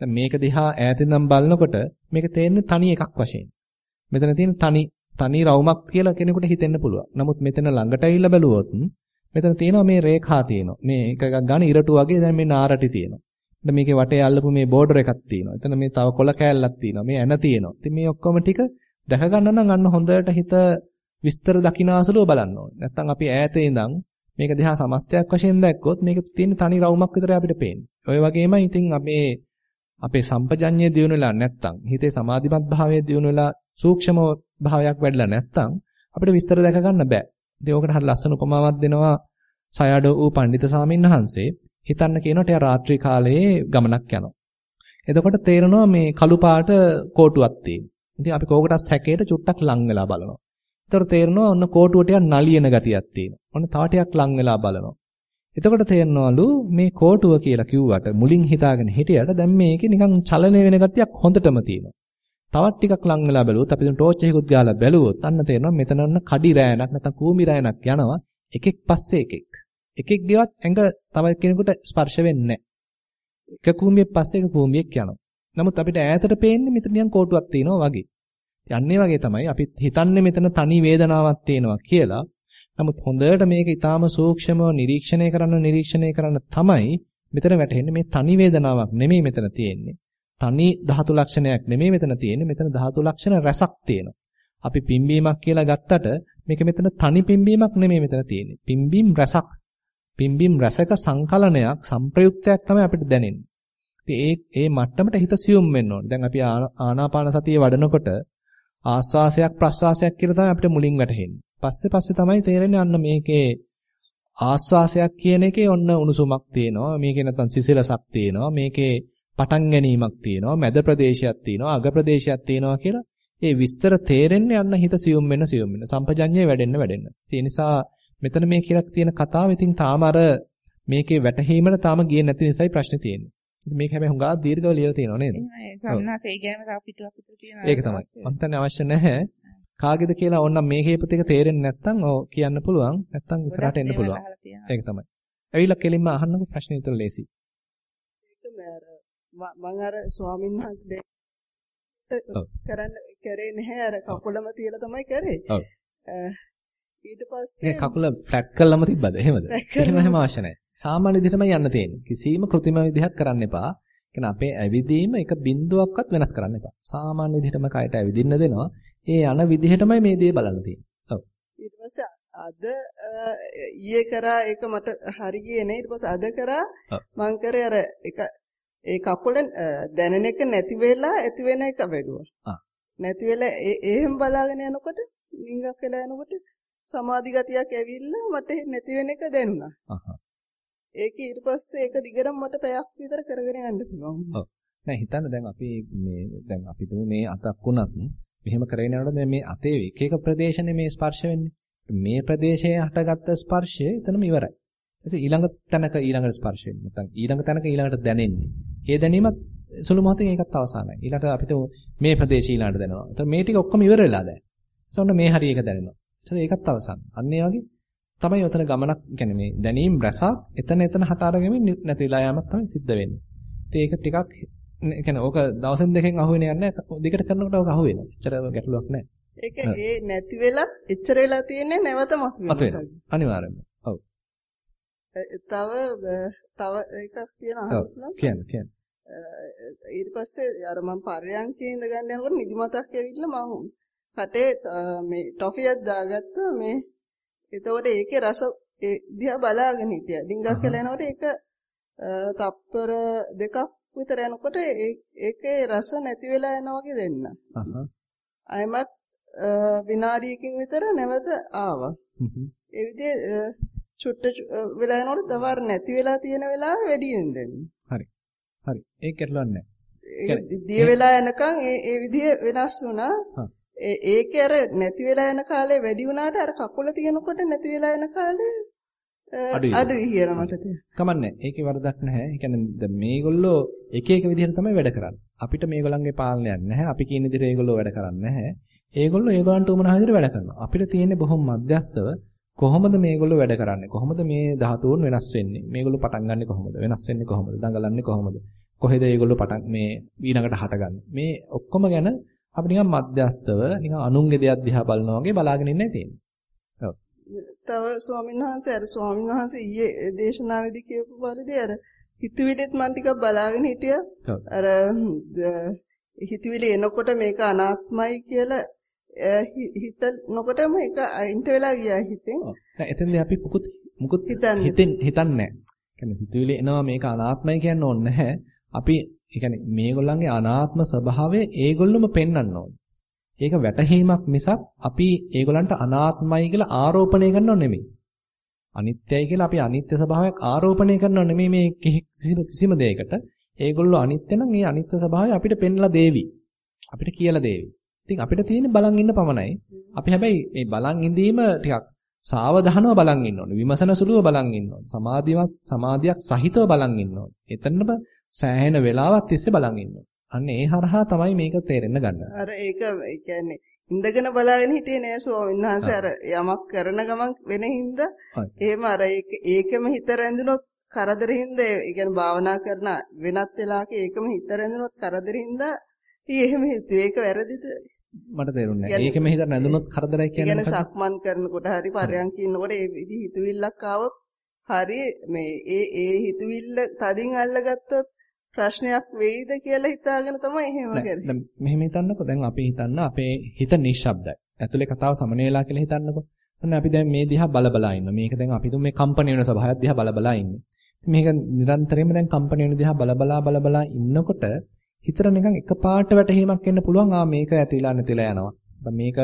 දැන් මේක දිහා ඈතින්නම් බලනකොට මේක තේරෙන්නේ තනි එකක් වශයෙන්. මෙතන තියෙන තනි තනි රවුමක් කියලා කෙනෙකුට හිතෙන්න පුළුවන්. නමුත් මෙතන ළඟට ඇවිල්ලා බැලුවොත් මෙතන තියෙනවා මේ රේඛා තියෙනවා. මේ එක එකක් ගන්න ඉරටු වගේ දැන් මේ නාරටි තියෙනවා. දැන් මේකේ වටේ අල්ලපු මේ බෝඩර් එකක් තියෙනවා. එතන මේ තව කොළ කෑල්ලක් තියෙනවා. මේ ඇන තියෙනවා. ඉතින් මේ ඔක්කොම ටික දැක ගන්න නම් අන්න හොඳට හිත විස්තර දකිනාසලුව බලන්න ඕනේ. නැත්තම් අපි ඈතේ ඉඳන් මේක දිහා සමස්තයක් වශයෙන් දැක්කොත් මේක තියෙන තනි රවුමක් විතරයි අපිට පේන්නේ. ඔය වගේමයි ඉතින් අපේ අපේ සම්පජඤ්ඤය දියුණු වෙලා නැත්තම් හිතේ සමාධිමත් භාවය දියුණු වෙලා සූක්ෂම භාවයක් වැඩිලා නැත්තම් අපිට විස්තර දැක ගන්න බෑ. ඉතින් ඕකට හරි ලස්සන උපමාවක් දෙනවා සයඩෝ වූ පඬිත සාමින් වහන්සේ හිතන්න කියනවා ටික රාත්‍රී කාලයේ ගමනක් යනවා. එතකොට තේරෙනවා මේ කළු පාට කෝටුවක් තියෙන. ඉතින් අපි කෝකටත් සැකේට චුට්ටක් ලං වෙලා බලනවා. ඒතර තේරෙනවා ඔන්න කෝටුව ටිකක් නලියන ගතියක් තියෙනවා. ඔන්න තව ටිකක් ලං වෙලා බලනවා. එතකොට තේරෙනවලු මේ කෝටුව කියලා කිව්වට මුලින් හිතාගෙන හිටියට දැන් මේකේ නිකන් චලනය වෙන ගතියක් හොඳටම තියෙනවා. තවත් ටිකක් ලං වෙලා බැලුවොත් අපි දැන් ටෝච් එකකුත් ගාලා බැලුවොත් අන්න තේරෙනවා මෙතන ඔන්න කඩි රෑනක් නැත්නම් කූමි රෑනක් යනවා එකෙක් පස්සේ එකෙක්. එකෙක් ගෙවත් ඇඟ තව කෙනෙකුට ස්පර්ශ වෙන්නේ නැහැ. එක කූමියෙක් පස්සේ එක කූමියෙක් යනවා. නමුත් අපිට ඈතට පේන්නේ මෙතන නිකන් කෝටුවක් තියෙනවා වගේ. යන්නේ වගේ තමයි අපි හිතන්නේ මෙතන තනි වේදනාවක් තියෙනවා කියලා. නමුත් හොඳට මේක ඊටාම සූක්ෂමව නිරීක්ෂණය කරන්න නිරීක්ෂණය කරන්න තමයි මෙතන වැටෙන්නේ මේ තනි වේදනාවක් නෙමෙයි මෙතන තියෙන්නේ. තනි ධාතු ලක්ෂණයක් නෙමෙයි මෙතන තියෙන්නේ. මෙතන ධාතු ලක්ෂණ රසක් තියෙනවා. අපි පිම්බීමක් කියලා ගත්තට මේක මෙතන තනි පිම්බීමක් නෙමෙයි මෙතන තියෙන්නේ. පිම්බීම් රසක්. පිම්බීම් රසක සංකලනයක් සංප්‍රයුක්තයක් තමයි අපිට දැනෙන්නේ. ඒ ඒ මට්ටමට හිත සියුම් වෙන්න ඕනේ. දැන් අපි ආනාපාන සතිය වඩනකොට ආස්වාසයක් ප්‍රස්වාසයක් කියලා තමයි අපිට මුලින් වැටහෙන්නේ. පස්සේ පස්සේ තමයි තේරෙන්නේ අන්න මේකේ ආස්වාසයක් කියන එකේ ඔන්න උණුසුමක් තියෙනවා. මේකේ නැත්තම් සිසිලසක් තියෙනවා. මේකේ පටන් ගැනීමක් තියෙනවා. මැද ප්‍රදේශයක් තියෙනවා. අග ප්‍රදේශයක් තියෙනවා කියලා ඒ විස්තර තේරෙන්නේ අන්න හිත සියුම් වෙන සියුම් වෙන. සම්පජඤ්ඤය වැඩෙන්න වැඩෙන්න. ඒ නිසා මෙතන මේ කියලා තියෙන කතාව ඉතින් තාම අර මේකේ වැටහීමට තාම ගියේ නැති නිසායි ප්‍රශ්නේ තියෙන්නේ. මේක හැබැයි හුඟා දීර්ඝව ලියලා තියෙනව නේද? ඒක තමයි. මම හිතන්නේ අවශ්‍ය නැහැ. කාගේද කියලා ඕනනම් මේකේ ප්‍රතික තේරෙන්නේ නැත්නම් ඔව් කියන්න පුළුවන්. නැත්නම් ඉස්සරහට එන්න පුළුවන්. ඒක තමයි. ඇවිල්ලා කෙලින්ම අහන්නකො ප්‍රශ්න විතර ලේසි. ඒක මම අර ස්වාමීන් වහන්සේ කරන්න කරේ නැහැ අර කකුලම තියලා තමයි කරේ. ඔව්. ඊට පස්සේ කකුල ෆ්ලැට් කළාම තිබ්බද? එහෙමද? එහෙම එහෙම අවශ්‍ය නැහැ. සාමාන්‍ය විදිහටම යන්න තියෙන්නේ. කිසිම કૃතිම විදිහක් කරන්න එපා. කියන අපේ ඇවිදීම එක බිඳුවක්වත් වෙනස් කරන්න එපා. සාමාන්‍ය විදිහටම කයට ඇවිදින්න දෙනවා. ඒ යන විදිහටමයි මේ දේ බලන්න තියෙන්නේ. ඔව්. ඊට පස්සේ අද ඊයේ කරා ඒක මට හරි ගියේ නෑ. ඊට පස්සේ අද කරා මං කරේ අර එක ඒ කකුලෙන් දැනෙන එක නැති වෙලා ඇති වෙන එක වැඩුවා. නැති වෙලා එහෙම බලාගෙන යනකොට නිංගක් වෙලා යනකොට සමාධි ගතියක් ඇවිල්ලා මට නැති වෙන එක දැනුණා. ඒක ඊට පස්සේ ඒක දිගටම මට පැයක් විතර කරගෙන යන්න පුළුවන්. ඔව්. නෑ හිතන්න දැන් අපි මේ දැන් අපි මේ අතක් වුණත් මෙහෙම කරගෙන යනකොට මේ අතේ එක එක ප්‍රදේශනේ මේ ස්පර්ශ වෙන්නේ. මේ ප්‍රදේශයේ හටගත්ත ස්පර්ශය එතනම ඉවරයි. ඊට ඊළඟ තැනක ඊළඟට ස්පර්ශ වෙන්නේ. නැත්නම් ඊළඟ තැනක ඊළඟට දැනෙන්නේ. ඒ දැනීමත් සුළු මොහොතකින් ඒකත් අවසానයි. ඊළඟට අපිට මේ ප්‍රදේශය ඊළඟට දැනෙනවා. ඒතර මේ ටික ඔක්කොම ඉවර වෙලා දැන්. සොන්න මේ හරිය එක දැනෙනවා. ඒකත් අවසන්. අන්න ඒ වගේ තමයි උතන ගමනක් කියන්නේ මේ දැනීම් රසක් එතන එතන හට අරගෙමින් නැතිලා යamak තමයි සිද්ධ වෙන්නේ. ඉතින් ඒක ටිකක් කියන්නේ ඕක දවසෙන් දෙකෙන් අහුවෙන්නේ නැහැ. දිගට කරනකොට ඕක අහුවෙනවා. එච්චර ගැටලුවක් නැහැ. ඒක ඒ නැති වෙලත් එච්චර වෙලා තියෙන්නේ නැවත මතුවෙනවා. අනිවාර්යෙන්ම. ඔව්. තව තව එකක් තියෙනවා කියන්න කියන්න. ඊට පස්සේ අර මම පර්යන්කේ ඉඳගන්න යනකොට නිදිමතක් ඇවිල්ලා මම කටේ මේ ටොෆියක් දාගත්තා මේ එතකොට ඒකේ රස ඒ දිහා බලාගෙන හිටියා. ඩිංගක් කියලා එනකොට ඒක තප්පර දෙකක් විතර යනකොට ඒකේ රස නැති වෙලා යනවා වගේ දෙන්න. අයමත් විනාඩියකින් විතර නැවත ආවා. ඒ විදිහේ චුට්ට වෙලා යනකොට තවර නැති වෙලා තියෙන වෙලාව වැඩි වෙනවා. හරි. හරි. ඒක කෙරලන්නේ නැහැ. දිය වෙලා යනකම් ඒ ඒ විදිහ වෙනස් වුණා. ඒකේ අර නැති වෙලා යන කාලේ වැඩි වුණාට අර කකුල තියෙනකොට නැති වෙලා යන කාලේ අඩුයි කියලා මට තියෙනවා. කමන්නේ. ඒකේ වරදක් නැහැ. ඒ කියන්නේ දැන් මේගොල්ලෝ එක එක විදිහට තමයි වැඩ කරන්නේ. අපිට මේගොල්ලන්ගේ පාලනයක් නැහැ. අපි කියන විදිහට ඒගොල්ලෝ වැඩ කරන්නේ නැහැ. ඒගොල්ලෝ ඒගොල්ලන්ට උමනා විදිහට වැඩ කරනවා. අපිට තියෙන්නේ බොහොම මධ්‍යස්තව කොහොමද මේගොල්ලෝ වැඩ කරන්නේ? කොහොමද මේ ධාතුන් වෙනස් වෙන්නේ? මේගොල්ලෝ පටන් ගන්නෙ කොහොමද? වෙනස් වෙන්නේ කොහොමද? දඟලන්නේ කොහොමද? කොහෙද මේගොල්ලෝ පටන් මේ ඊළඟට හටගන්නේ? මේ ඔක්කොම ගැන අපි නිකන් මධ්‍යස්තව නිකන් අනුන්ගේ දෙයක් දිහා බලනවා වගේ බලාගෙන ඉන්නයි තියෙන්නේ. තව ස්වාමීන් වහන්සේ අර ස්වාමීන් වහන්සේ ඊයේ දේශනාවේදී කියපු පරිදි අර හිතුවිලිත් මම ටිකක් බලාගෙන හිටියා. අර හිතුවිලි එනකොට මේක අනාත්මයි කියලා හිතනකොටම ඒක අයින්ට වෙලා ගියා හිතෙන්. එතෙන්දී අපි මුකුත් මුකුත් හිතෙන් හිතන්නේ නැහැ. කියන්නේ හිතුවිලි එනවා මේක අනාත්මයි කියන්න ඕනේ නැහැ. අපි කියන්නේ මේගොල්ලන්ගේ අනාත්ම ස්වභාවය ඒගොල්ලොම පෙන්වන්න ඕනේ. ඒක වැටහීමක් මිසක් අපි ඒගොල්ලන්ට අනාත්මයි කියලා ආරෝපණය කරනව නෙමෙයි. අනිත්‍යයි කියලා අපි අනිත්‍ය ස්වභාවයක් ආරෝපණය කරනව නෙමෙයි මේ කිසිම දෙයකට. ඒගොල්ලෝ අනිත්‍ය නම් ඒ අනිත්‍ය ස්වභාවය අපිට පෙන්ලා දේවි. අපිට කියලා දේවි. ඉතින් අපිට තියෙන්නේ බලන් ඉන්න පමණයි. අපි හැබැයි මේ බලන් ඉඳීම ටිකක් සාවධානව බලන් ඉන්න ඕනේ. විමසන සුළුව බලන් ඉන්න ඕනේ. සමාධියක් සමාධියක් සහිතව බලන් ඉන්න ඕනේ. එතනම සෑහෙන වෙලාවක් තිස්සේ බලන් ඉන්න ඕනේ. අන්න ඒ හරහා තමයි මේක තේරෙන්න ගන්න. අර ඒක ඒ කියන්නේ ඉඳගෙන බලාගෙන හිටියේ නෑ ස්වාමීන් වහන්සේ අර යමක් කරන ගමන් වෙන හින්දා එහෙම අර ඒකෙම හිත රැඳුනොත් කරදරින්ද ඒ කියන්නේ භාවනා කරන වෙනත් වෙලාවක ඒකම හිත රැඳුනොත් කරදරින්ද එහෙම හිතුවේ ඒක වැරදිද මට තේරුන්නේ නැහැ. ඒකෙම හිත රැඳුනොත් කරදරයි කියන්නේ. කියන්නේ සක්මන් කරනකොට හරි පරයන්ක ඉන්නකොට ඒ විදි හිතවිල්ලක් ආවොත් හරි මේ ඒ ඒ හිතවිල්ල තදින් අල්ලගත්තොත් ප්‍රශ්නයක් වෙයිද කියලා හිතාගෙන තමයි එහෙම කරන්නේ. මෙහෙම හිතන්නකෝ. දැන් අපි හිතන්න අපේ හිත නිශ්ශබ්දයි. ඇතුලේ කතාව සමන වෙලා කියලා හිතන්නකෝ. ඔන්න අපි දැන් මේ දිහා බලබලා ඉන්නවා. මේක දැන් අපි තුන් මේ කම්පණි වෙන ස්වභාවයක් දිහා බලබලා ඉන්නේ. මේක නිරන්තරයෙන්ම දැන් කම්පණි වෙන දිහා බලබලා බලබලා ඉන්නකොට හිතට නිකන් එකපාරට වැටහීමක් එන්න පුළුවන්. ආ මේක ඇතිලා නැතිලා යනවා. මේක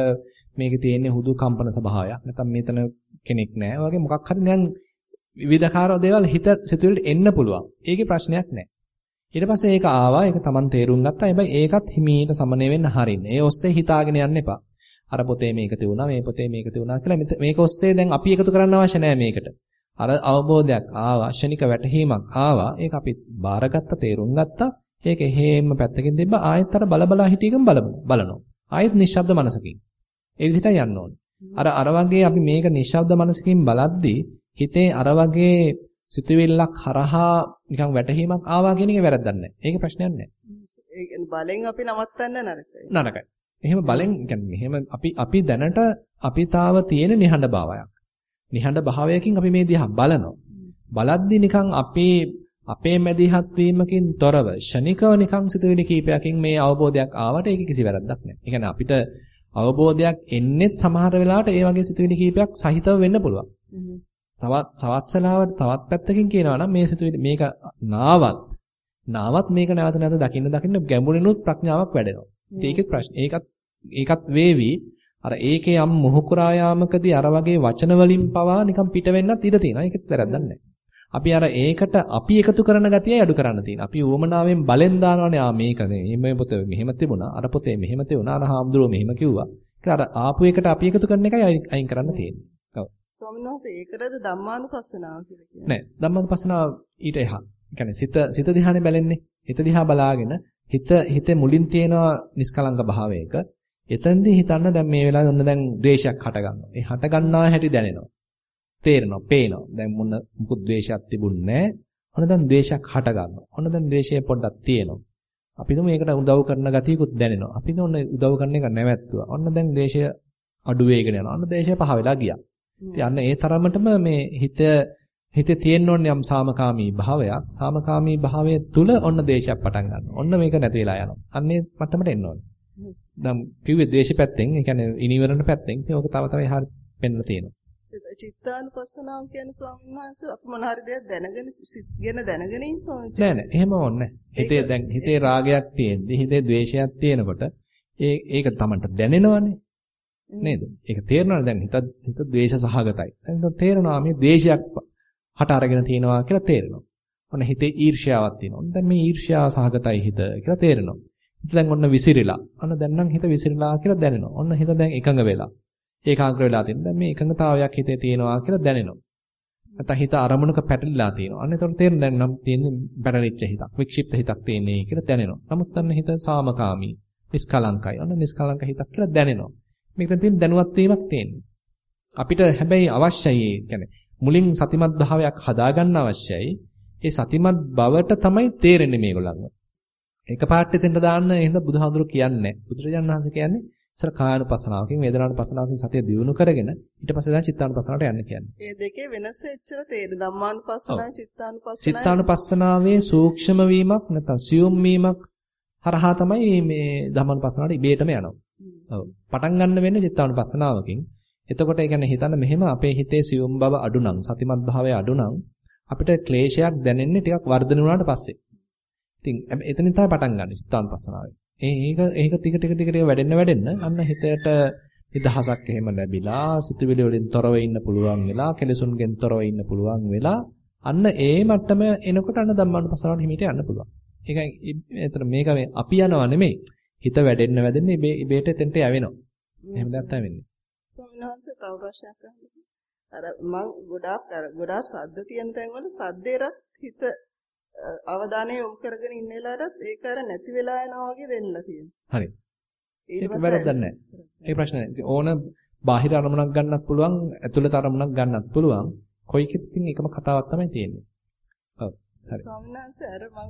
මේකේ තියෙන්නේ හුදු කම්පන ස්වභාවයක්. නැත්නම් මෙතන කෙනෙක් නැහැ. වගේ මොකක් හරි දැන් විවිධකාර දේවල් හිත සිතුවිල්ලට එන්න පුළුවන්. ඒකේ ප්‍රශ්නයක් නැහැ. ඊට පස්සේ ඒක ආවා ඒක Taman තේරුම් ගත්තා. හැබැයි ඒකත් හිමීට සමනය වෙන්න හරින්න. ඒ ඔස්සේ හිතාගෙන යන්න එපා. අර පොතේ මේක තියුණා මේ පොතේ මේක තියුණා කියලා මේක ඔස්සේ දැන් අපි එකතු කරන්න අවශ්‍ය නැහැ මේකට. අර අවබෝධයක් ආවා, ශනික වැටහීමක් ආවා. ඒක අපි බාරගත්ත තේරුම් ගත්තා. ඒක හේම පැත්තකින් දෙබ්බ ආයෙත් අර බලබලා හිටියකම බලනවා. ආයෙත් නිශ්ශබ්ද මනසකින්. ඒ විදිහට යන්න ඕනේ. අර අර වගේ අපි මේක නිශ්ශබ්ද මනසකින් බලද්දී හිතේ අර වගේ සිතුවිල්ලක් හරහා නිකන් වැටහීමක් ආවා කියන එක වැරද්දක් නැහැ. ඒක ප්‍රශ්නයක් නැහැ. ඒ කියන්නේ බලෙන් අපි නවත්තන්න නරකයි. නරකයි. එහෙම බලෙන් කියන්නේ මෙහෙම අපි අපි දැනට අපි තාව තියෙන නිහඬ භාවයක්. නිහඬ භාවයකින් අපි මේ දිහා බලනවා. බලද්දි නිකන් අපේ අපේ මැදිහත් වීමකින් තොරව ෂණිකව නිකන් සිතුවිලි කීපයකින් මේ අවබෝධයක් ආවට ඒක කිසි වැරද්දක් නැහැ. ඒ කියන්නේ අපිට අවබෝධයක් එන්නේත් සමහර වෙලාවට ඒ වගේ සිතුවිලි කීපයක් සහිතව වෙන්න පුළුවන්. තවත් සවත්සලාවට තවත් පැත්තකින් කියනවා නම් මේ සිතුවිලි මේක නාවත් නාවත් මේක නැවත නැවත දකින්න දකින්න ගැඹුරිනුත් ප්‍රඥාවක් වැඩෙනවා. ඒකෙත් ප්‍රශ්න ඒකත් ඒකත් වේවි අර ඒකේ යම් මොහුකුරා යාමකදී අර වගේ වචන වලින් පවා නිකන් පිට වෙන්නත් ඉඩ තියෙනවා. ඒකෙත් වැරද්දක් නැහැ. අපි අර ඒකට අපි එකතු කරන ගතියයි අඩු කරන්න තියෙනවා. අපි ඕමනාවෙන් බලෙන් දානවානේ ආ මේක මේ පොත මෙහෙම තිබුණා. අර පොතේ මෙහෙම තිබුණා. අර හාමුදුරුවෝ මෙහෙම කිව්වා. ඒක අර ආපු එකට අපි එකතු කරන එකයි අයින් කරන්න තියෙන්නේ. ඔව්. ස්වාමීන් වහන්සේ ඒකටද ධම්මානුපස්සනාව කියලා කියන්නේ. නෑ ධම්මානුපස්සනාව ඊට එහා. ඒ කියන්නේ සිත සිත දිහානේ බැලෙන්නේ. හිත දිහා බලාගෙන හිත හිතේ මුලින් තියෙනවා නිස්කලංක භාවයක. එතෙන්දී හිතන්න දැන් මේ වෙලාවේ ඔන්න දැන් ද්වේෂයක් හට ගන්නවා. ඒ හට ගන්නවා හැටි දැනෙනවා. තේරෙනවා, පේනවා. දැන් මොන මුකුත් ද්වේෂයක් තිබුණේ නැහැ. ඔන්න දැන් ද්වේෂයක් හට ගන්නවා. ඔන්න දැන් ද්වේෂය පොඩ්ඩක් තියෙනවා. අපිට මේකට උදව් කරන ගතියකුත් දැනෙනවා. අපිට ඔන්න උදව් කරන එක නැවැත්තුවා. ඔන්න දැන් ද්වේෂය අඩු වෙගෙන යනවා. ඔන්න ද්වේෂය පහ වෙලා ගියා. අන්න ඒ තරමටම මේ හිත හිතේ තියෙන්න ඕනේ යම් සාමකාමී භාවයක්. සාමකාමී භාවයේ තුල ඔන්න දේශයක් පටන් ගන්නවා. ඔන්න මේක නැති වෙලා යනවා. අන්නේ මට්ටමට එන්න ඕනේ. දැන් කිව්වේ ද්වේෂ පැත්තෙන්, ඒ කියන්නේ ඉනිවරණ පැත්තෙන්. ඉතින් ඕක තව තව එහාට පෙන්ලා තියෙනවා. චිත්තානුපස්සනාව කියන්නේ ස්වාමීන් වහන්සේ අපි මොන හරි දෙයක් දැනගෙන සිත්ගෙන දැනගෙන ඉන්නවා. නෑ නෑ එහෙම ඕනේ හිතේ දැන් හිතේ රාගයක් තියෙද්දි හිතේ ද්වේෂයක් තියෙනකොට ඒ ඒක තමන්ට දැනෙනවනේ. නේද? ඒක තේරෙනවා දැන් හිත හිත ද්වේෂ සහගතයි. දැන් තේරෙනවා මේ ද්වේෂයක් හට අරගෙන තියෙනවා කියලා තේරෙනවා. ඔන්න හිතේ ඊර්ෂ්‍යාවක් තියෙනවා. දැන් මේ ඊර්ෂ්‍යාව සහගතයි හිත කියලා තේරෙනවා. හිත දැන් ඔන්න විසිරිලා. ඔන්න දැන් නම් හිත විසිරිලා කියලා දැනෙනවා. ඔන්න හිත දැන් එකඟ වෙලා. ඒකාග්‍ර වෙලා තියෙනවා. දැන් මේ එකඟතාවයක් හිතේ තියෙනවා කියලා දැනෙනවා. නැත්නම් හිත අරමුණක පැටලිලා තියෙනවා. අන්න ඒතකොට තේරෙන දැන් නම් තියෙන්නේ පැටලිච්ච හිතක්. වික්ෂිප්ත හිතක් තියෙන්නේ කියලා දැනෙනවා. නමුත් අන්න හිත සාමකාමී, නිස්කලංකයි. අන්න නිස්කලංක හිතක් කියලා දැනෙනවා. මේක තියෙන දැනුවත් වීමක් තියෙන්නේ. අපිට හැබැයි අවශ්‍යයි කියන්නේ මුලින් සතිමත් භාවයක් හදාගන්න අවශ්‍යයි. ඒ සතිමත් බවට තමයි තේරෙන්නේ මේගොල්ලන්ව. එකපාරට එතෙන්ට දාන්න එහෙනම් බුදුහාඳුරු කියන්නේ බුදුරජාණන් වහන්සේ කියන්නේ ඉස්සර කායනුපසනාවකින් වේදනානුපසනාවකින් සතිය දියුණු කරගෙන ඊට පස්සේ දැන් චිත්තානුපසනාවට යන්න කියන්නේ. ඒ දෙකේ වෙනස එච්චර තේරෙන ධම්මානුපස්සනාව චිත්තානුපස්සනාව චිත්තානුපස්සනාවේ සූක්ෂම වීමක් නැත්නම් සියුම් වීමක් හරහා තමයි මේ ධම්මානුපස්සනාවට ඉබේටම යනවා. ඔව්. පටන් ගන්න වෙන්නේ චිත්තානුපස්සනාවකින්. එතකොට ඒ කියන්නේ හිතන්න මෙහෙම අපේ හිතේ සියුම් බව අඩු නම් සතිමත් භාවය අඩු නම් අපිට ක්ලේශයක් දැනෙන්නේ ටිකක් වර්ධනය වුණාට පස්සේ. ඉතින් එතනින් තමයි පටන් ගන්න චිත්තානුපස්සනාවේ. ඒක ඒක ටික ටික ටික ටික වැඩෙන්න වැඩෙන්න අන්න හිතට නිදහසක් එහෙම ලැබිලා සිතුවිලි වලින් තොරව ඉන්න පුළුවන් වෙලා කෙලෙසුන්ගෙන් තොරව ඉන්න පුළුවන් වෙලා අන්න ඒ මට්ටම එනකොට අන්න ධම්මානුපස්සනාවට හිමීට යන්න පුළුවන්. ඒකයි එතන මේක මේ අපි යනවා නෙමෙයි. හිත වැඩෙන්න වැඩෙන්න ඉබේ ඉබේට එතෙන්ට යවෙනවා. එහෙම නැත්තම් වෙන්නේ. ස්වාමීන් වහන්සේ තව ප්‍රශ්නයක් අහන්න. අර මම ගොඩාක් අර ගොඩාක් සද්ද තියෙන තැන්වල සද්දේට හිත අවධානය යොමු කරගෙන ඉන්න වෙලාවටත් ඒක අර නැති වෙලා යනවා වගේ දෙන්නලා තියෙනවා. හරි. ඒක වැරද්දක් නැහැ. ඒ ප්‍රශ්නේ ඕන බාහිර අරමුණක් ගන්නත් පුළුවන්, ඇතුළත අරමුණක් ගන්නත් පුළුවන්. කොයිකෙත් ඉතින් එකම කතාවක් තමයි තියෙන්නේ. ඔව්. හරි. ස්වාමීන් වහන්සේ අර මම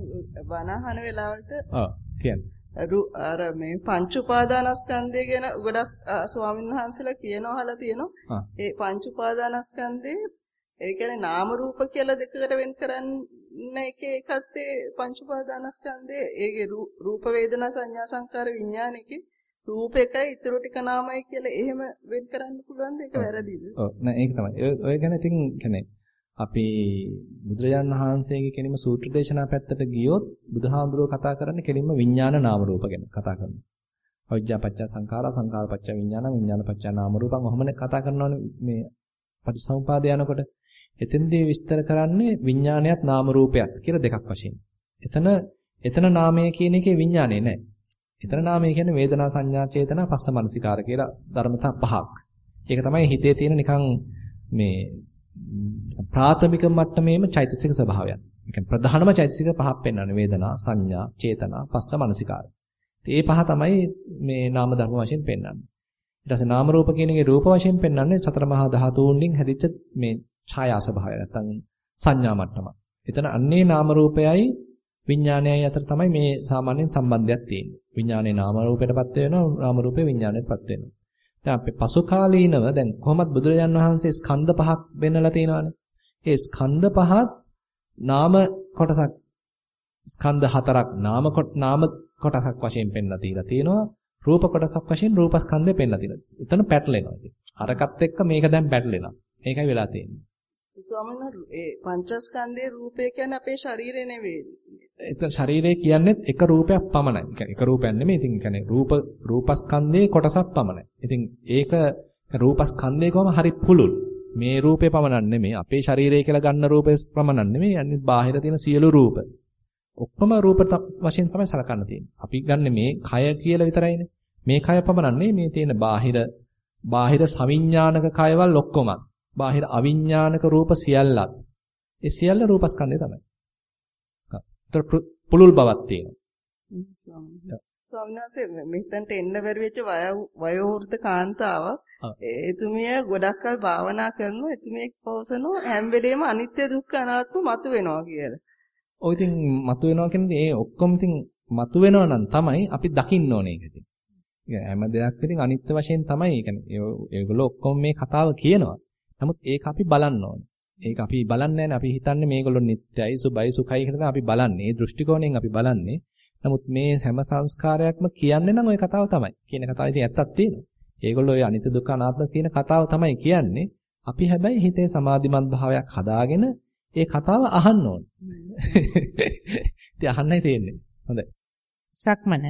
බනහන වෙලාවට ඔව් කියන්නේ අර මේ පංච උපාදානස්කන්ධය ගැන ගොඩක් ස්වාමීන් වහන්සේලා කියනවා අහලා තියෙනවා. ඒ පංච උපාදානස්කන්ධේ ඒ කියන්නේ නාම රූප කියලා දෙකකට වෙන් කරන්න එක එකත් ඒ පංච උපාදානස්කන්ධේ ඒකේ රූප වේදනා සංඥා සංකාර විඥානෙකේ රූප එකයි ඊටු ටික නාමයි කියලා එහෙම වෙන් කරන්න පුළුවන්ද ඒක වැරදිද? ඔව් නෑ ඒක තමයි. ඔය ගැන ඉතින් කියන්නේ අපි බුදුරජාණන් වහන්සේගේ කෙලින්ම සූත්‍ර දේශනා පැත්තට ගියොත් බුදුහාඳුරෝ කතා කරන්නේ කෙලින්ම විඥාන නාම රූප ගැන කතා කරනවා. අවිජ්ජා පත්‍ය සංඛාරා සංඛාර පත්‍ය විඥාන විඥාන පත්‍ය නාම රූපං ඔහොමනේ කතා කරනවනේ මේ පටිසමුපාදය යනකොට. එතෙන්දී විස්තර කරන්නේ විඥානයත් නාම රූපයත් කියලා දෙකක් වශයෙන්. එතන එතන නාමය කියන එකේ විඥානේ නැහැ. එතන නාමය කියන්නේ වේදනා සංඥා චේතනා පස්ස මනසිකාර කියලා ධර්මතා පහක්. ඒක තමයි හිතේ තියෙන නිකන් මේ ප්‍රාථමික මට්ටමේම චෛතසික ස්වභාවයන්. ඒ කියන්නේ ප්‍රධානම චෛතසික පහක් පෙන්වන්නේ වේදනා, සංඥා, චේතනා, පස්ස මනසිකාර. ඒ පහ තමයි මේ නාම ධර්ම වශයෙන් පෙන්වන්නේ. ඊට පස්සේ නාම රූප කියන එකේ රූප වශයෙන් පෙන්වන්නේ සතර මහා ධාතුන්ගෙන් හැදිච්ච මේ ඡායා ස්වභාවය නැත්නම් සංඥා මට්ටම. එතන අන්නේ නාම රූපයයි විඥානයයි අතර තමයි මේ සාමාන්‍යයෙන් සම්බන්ධයක් තියෙන්නේ. විඥානේ නාම රූපයටපත් වෙනවා, නාම රූපේ විඥානයටපත් වෙනවා. දැන් අපි පසු කාලීනව දැන් කොහොමද බුදුරජාන් වහන්සේ ස්කන්ධ පහක් වෙන්නලා තියෙනවානේ. ඒ ස්කන්ධ පහත් නාම කොටසක් ස්කන්ධ හතරක් නාම නාම කොටසක් වශයෙන් පෙන්ලා තියලා තියෙනවා. රූප කොටසක් වශයෙන් රූපස්කන්ධය පෙන්ලා තියලා. එතන පැටලෙනවා ඉතින්. අරකට එක්ක මේක දැන් පැටලෙනවා. ඒකයි වෙලා තියෙන්නේ. ස්වාමීන් වහන්සේ ඒ පංචස්කන්ධයේ රූපය කියන්නේ අපේ ශරීරය නෙවෙයි. එතන ශරීරය කියන්නේ එක රූපයක් පමණයි. කියන්නේ එක රූපයක් නෙමෙයි. ඉතින් කියන්නේ රූප රූපස්කන්ධයේ කොටසක් පමණයි. ඉතින් ඒක රූපස්කන්ධය කොහම හරි පුළුල්. මේ රූපේ පමණක් නෙමෙයි. අපේ ශරීරය කියලා ගන්න රූපේ පමණක් නෙමෙයි. අනිත් බාහිර තියෙන සියලු රූප. ඔක්කොම රූප වශයෙන් තමයි සලකන්න තියෙන්නේ. අපි ගන්න මේ කය කියලා විතරයිනේ. මේ කය පමණක් නෙමෙයි මේ තියෙන බාහිර බාහිර සවිඥානික කයවල් ඔක්කොමත් බාහිර අවිඥානික රූප සියල්ලත් ඒ සියල්ල රූපස්කන්ධය තමයි. පුළුල් බවක් තියෙනවා. ස්වාමීන් වහන්සේ මෙතනට එන්න බැරි වෙච්ච වයෝවෘද්ධ කාන්තාවක් එතුමිය ගොඩක් කල් භාවනා කරනවා එතුමිය පවසනවා හැම වෙලෙම අනිත්‍ය දුක්ඛ අනාත්ම මතු වෙනවා කියලා. ඔය ඉතින් මතු වෙනවා කියන්නේ ඒ ඔක්කොම ඉතින් මතු වෙනවා නම් තමයි අපි දකින්න ඕනේ ඒක ඉතින්. හැම දෙයක් ඉතින් අනිත්‍ය වශයෙන් තමයි. ඒ කියන්නේ ඒගොල්ලෝ ඔක්කොම මේ කතාව කියනවා. නමුත් ඒක අපි බලන්න ඕනේ. ඒක අපි බලන්නේ අපි හිතන්නේ මේගොල්ලෝ නිට්ටයයි සුබයි සුඛයි කියලා අපි බලන්නේ. ඒ දෘෂ්ටි කෝණයෙන් අපි බලන්නේ. නමුත් මේ හැම සංස්කාරයක්ම කියන්නේ නම් ওই කතාව තමයි. කියන කතාව ඉතින් ඇත්තක් තියෙනවා. ඒගොල්ලෝ ওই අනිත්‍ය දුක්ඛ අනාත්ම කියන කතාව තමයි කියන්නේ. අපි හැබැයි හිතේ සමාධිමත් භාවයක් හදාගෙන ඒ කතාව අහන්න ඕනේ. ඉතින් අහන්නයි තියෙන්නේ. හොඳයි. සක්මන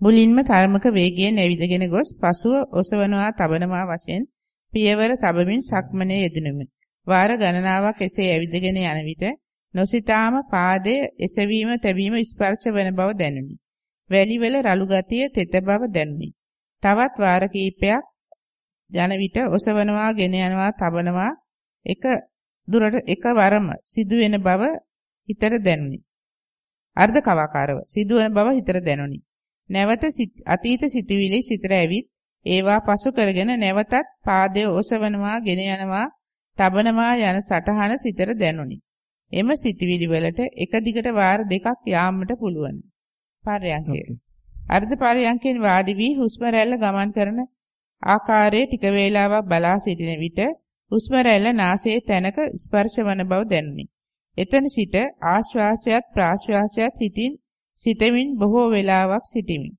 මුලින්ම තරමක වේගයෙන් ඇවිදගෙන ගොස් පසුව ඔසවනවා තබනවා වශයෙන් පියවර තබමින් සක්මනේ යෙදුණෙමි. වාර ගණනාවක් එසේ ඇවිදගෙන යන විට නොසිතාම පාදයේ එසවීම තැබීම ස්පර්ශ වන බව දැනුනි. වැලිවල රළු ගතිය තෙත බව දැනුනි. තවත් වාර කිහිපයක් යන විට ඔසවනවා, ගෙන යනවා, තබනවා එක දුරට එකවරම සිදුවෙන බව හිතට දැනුනි. අර්ධ කවාකාරව සිදුවන බව හිතට දැනුනි. නැවත අතීත සිතුවිලි සිතට ඇවිත් ඒවා පසු කරගෙන නැවතත් පාදය ඔසවනවා, ගෙන යනවා, තබනවා යන සටහන සිතට දැනුනි. එම සිතුවිලි වලට එක දිගට වාර දෙකක් යාමට පුළුවන්. පර්යංකය. අර්ධ පර්යංකෙන් වාඩි වී හුස්ම රැල්ල ගමන් කරන ආකාරයේ ටික වේලාවක් බලා සිටින විට හුස්ම රැල්ල නාසයේ තැනක ස්පර්ශ වන බව දැනුනි. එතන සිට ආශ්වාසයත් ප්‍රාශ්වාසයත් හිතින් සිතමින් බොහෝ වේලාවක් සිටිමි.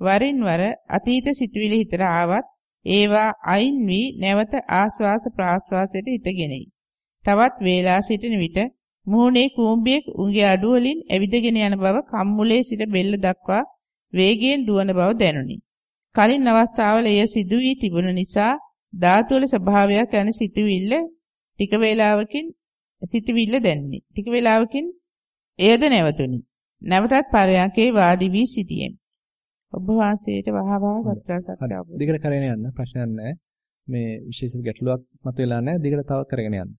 වරින් වර අතීත සිතුවිලි හිතට ආවත් ඒවා අයින් වී නැවත ආශ්වාස ප්‍රාශ්වාසයට හිතගෙනයි. තවත් වේලා සිටින විට මුහුණේ කූඹියෙක් උගේ අඩු වලින් ඇවිදගෙන යන බව කම්මුලේ සිට බෙල්ල දක්වා වේගයෙන් දුවන බව දැනුනි. කලින් අවස්ථාවල එය සිදු වී තිබුණ නිසා ධාතු වල ස්වභාවයක් යන සිතුවිල්ල ටික වේලාවකින් සිතුවිල්ල දැනුනි. ටික වේලාවකින් එයද නැවතුනි. නැවතත් පරයන්කේ වාඩි වී සිටියෙමි. ඔබ වහන්සේට වහවහ සත්‍ය සත්‍ය අවබෝධ. දිගට කරගෙන යන්න ප්‍රශ්නයක් නැහැ. මේ විශේෂ ගැටලුවක් මතුවලා නැහැ. දිගට තව කරගෙන යන්න.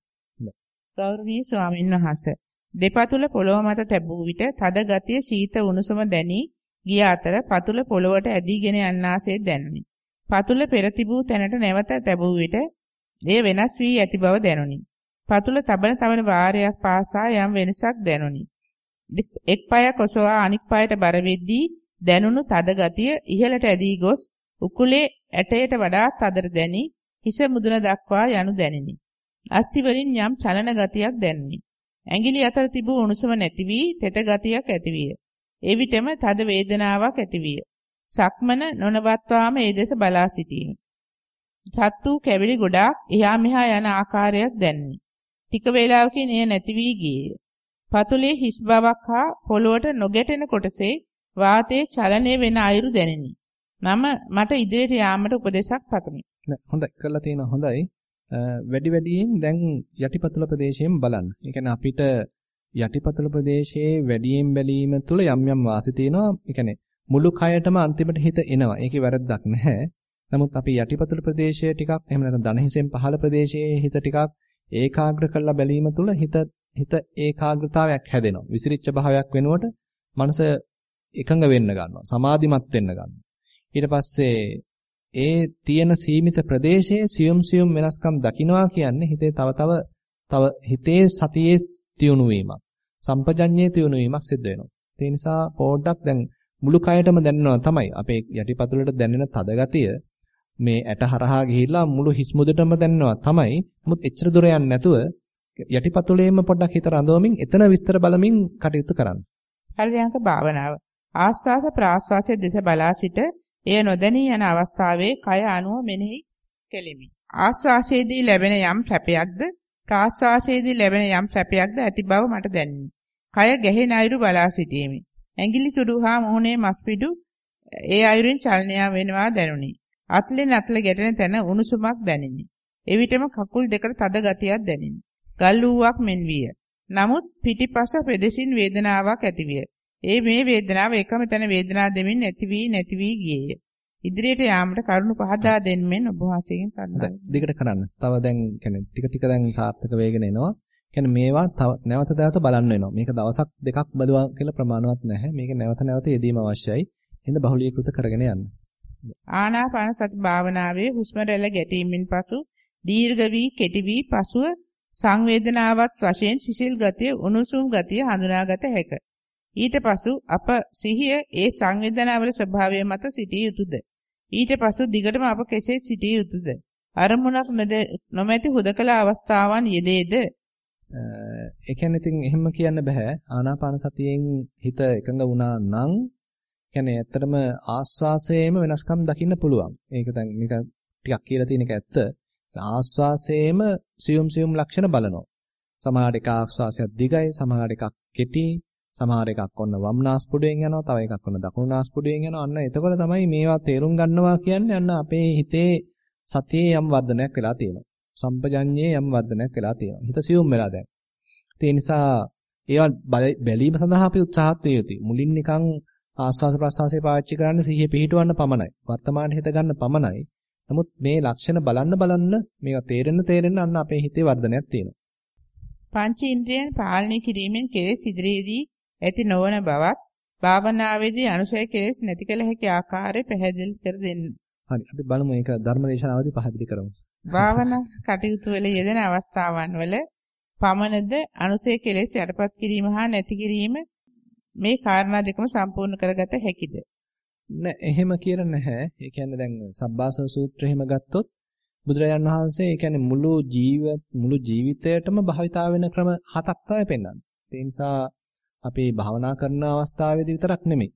ගෞරවනීය ස්වාමීන් වහන්සේ දෙපතුල පොළොව මත තැබූ විට තද ගතිය සීත උණුසුම දැනි ගිය අතර පතුල පොළොවට ඇදීගෙන යන්නාසේ දැනුනි. පතුල පෙර තිබූ තැනට නැවත තැබූ විට එය වෙනස් වී ඇති බව දැනුනි. පතුල තබන තබන වාරයක් පාසා යම් වෙනසක් දැනුනි. එක් පායක් ඔසවා අනික් පායට බර වෙද්දී දැනුණු තද ගතිය ඉහළට ඇදී ගොස් උකුලේ ඇටයට වඩා තදට දැනි හිස මුදුන දක්වා යනු දැනිනි. අස්ති වලින් යම් චලන ගතියක් දැනුනි. ඇඟිලි අතර තිබූ උණුසුම නැති වී තෙත ගතියක් ඇතිවිය. එවිටම තද වේදනාවක් ඇතිවිය. සක්මන නොනවත්වාම ඒ දෙස බලා සිටීමි. රත් වූ කැවිලි ගොඩාක් එහා මෙහා යන ආකාරයක් දැනුනි. ටික වේලාවකින් එය නැති වී ගියේය. පතුලේ හිස් බවක් හා පොළොවට නොගැටෙන කොටසේ වාතයේ චලනය වෙන අයුරු දැනිනි. මම මට ඉදිරියට යාමට උපදේශක් පතමි. හොඳයි කරලා තියෙනවා හොඳයි. වැඩි වැඩියෙන් දැන් යටිපතුල ප්‍රදේශයෙන් බලන්න. ඒ කියන්නේ අපිට යටිපතුල ප්‍රදේශයේ වැඩියෙන් බැලීම තුළ යම් යම් වාසි තියෙනවා. ඒ කියන්නේ මුළු කයටම අන්තිමට හිත එනවා. ඒකේ වැරද්දක් නැහැ. නමුත් අපි යටිපතුල ප්‍රදේශය ටිකක් එහෙම නැත්නම් දන හිසෙන් පහළ ප්‍රදේශයේ හිත ටිකක් ඒකාග්‍ර කරලා බැලීම තුළ හිත හිත ඒකාග්‍රතාවයක් හැදෙනවා. විසිරිච්ච භාවයක් වෙනුවට මනස එකඟ වෙන්න ගන්නවා. සමාධිමත් වෙන්න ගන්නවා. ඊට පස්සේ ඒ තියෙන සීමිත ප්‍රදේශයේ සියුම් සියුම් වෙනස්කම් දකින්නවා කියන්නේ හිතේ තව තව තව හිතේ සතියේ තියුණු වීමක්. සම්පජඤ්ඤයේ තියුණු වීමක් සිද්ධ වෙනවා. ඒ නිසා පොඩ්ඩක් දැන් මුළු කයටම දැනෙනවා තමයි. අපේ යටිපතුලට දැනෙන තද ගතිය මේ ඇට හරහා ගිහිල්ලා මුළු හිස් මුදටම දැනෙනවා තමයි. නමුත් එච්චර දුර යන්නේ නැතුව යටිපතුලේම පොඩ්ඩක් හිත රඳවමින් එතන විස්තර බලමින් කටයුතු කරන්න. පරියන්ක භාවනාව. ආස්වාද ප්‍රාස්වාසයේ දෙස බලා සිට එය නොදැනී යන අවස්ථාවේ කය අනුව මෙනෙහි කෙලිමි. ආස්වාසයේදී ලැබෙන යම් සැපයක්ද ප්‍රාස්වාසයේදී ලැබෙන යම් සැපයක්ද ඇති බව මට දැනිනි. කය ගැහෙන අයුරු බලා සිටීමි. ඇඟිලි තුඩු හා මුහුණේ මස්පිඩු ඒ අයුරින් චලනය වෙනවා දැනුනි. අත්ලෙන් අත්ල ගැටෙන තැන උණුසුමක් දැනිනි. එවිටම කකුල් දෙකට තද ගතියක් දැනිනි. ගල් වූවක් මෙන් විය. නමුත් පිටිපස පෙදෙසින් වේදනාවක් ඇතිවිය. ඒ මේ වේදනාව එකම තැන වේදනාව දෙමින් නැති වී නැති වී ගියේය. ඉදිරියට යාමට කරුණු පහදා දෙන්නෙන් ඔබ වහන්සේගෙන් කරුණා. දිගට කරන්න. තව දැන් කියන්නේ ටික ටික දැන් සාර්ථක වෙගෙන එනවා. කියන්නේ මේවා තව නැවත නැවත බලන්න වෙනවා. මේක දවසක් දෙකක් බලුවා කියලා ප්‍රමාණවත් නැහැ. මේක නැවත නැවත යෙදීම අවශ්‍යයි. එහෙනම් බහුලීකృత කරගෙන යන්න. ආනාපාන සති භාවනාවේ හුස්ම රැල්ල ගැටීමෙන් පසු දීර්ඝ වී කෙටි වී පසුව සංවේදනාවත් වශයෙන් සිසිල් ගතිය උණුසුම් ගතිය හඳුනාගත හැකිය. ඊට පසු අප සිහිය ඒ සංවේදනාවල ස්වභාවය මත සිටිය යුතුයද? ඊට පසු දිගටම අප කෙසේ සිටිය යුතුයද? අරමුණක් නොමැති හුදකලා අවස්ථාවන් යෙදේද? ඒ කියන්නේ ඉතින් එහෙම කියන්න බෑ. ආනාපාන සතියෙන් හිත එකඟ වුණා නම් කියන්නේ ඇත්තටම ආස්වාසයේම වෙනස්කම් දකින්න පුළුවන්. ඒක දැන් මේක ටිකක් කියලා තියෙන එක ඇත්ත. ආස්වාසයේම සියුම් සියුම් ලක්ෂණ බලනවා. සමහර එක ආස්වාසයක් දිගයි, සමහර එකක් කෙටි, සමහර එකක් ඔන්න වම් නාස්පුඩුවෙන් යනවා, තව එකක් ඔන්න දකුණු නාස්පුඩුවෙන් යනවා. අන්න එතකොට තමයි මේවා තේරුම් ගන්නවා කියන්නේ අන්න අපේ හිතේ සතියේ යම් වර්ධනයක් වෙලා තියෙනවා. සම්පජඤ්ඤයේ යම් වර්ධනයක් වෙලා තියෙනවා. හිත සියුම් වෙලා දැන්. ඒ නිසා ඒවා බැලීම සඳහා අපි උත්සාහත් විය යුතුයි. මුලින් නිකන් ආස්වාස ප්‍රසවාසය පාවිච්චි කරන්න සිහිය පිහිටවන්න පමණයි. වර්තමානයේ හිත ගන්න පමණයි. නමුත් මේ ලක්ෂණ බලන්න බලන්න මේවා තේරෙන්න තේරෙන්න අන්න අපේ හිතේ වර්ධනයක් තියෙනවා. පංච ඉන්ද්‍රියන් පාලනය කිරීමෙන් කෙලෙස් ඉදිරියේදී ඇති නොවන බවත් භාවනාවේදී අනුසය කෙලෙස් නැති කළ හැකි ආකාරය පැහැදිලි කර දෙන්න. හරි අපි බලමු මේක ධර්මදේශනාවදී පැහැදිලි කරමු. භාවනා කටයුතු වල යෙදෙන අවස්ථාවන් වල පමණද අනුසය කෙලෙස් යටපත් කිරීම හා නැති කිරීම මේ කාරණා දෙකම සම්පූර්ණ කරගත හැකිද? නෑ එහෙම කියලා නැහැ. ඒ කියන්නේ දැන් සබ්බාසව සූත්‍රය එහෙම ගත්තොත් බුදුරජාන් වහන්සේ ඒ කියන්නේ මුළු ජීවිත මුළු ජීවිතයටම භාවිතා වෙන ක්‍රම හතක් තමයි පෙන්වන්නේ. ඒ නිසා අපි භාවනා කරන අවස්ථාවේදී විතරක් නෙමෙයි.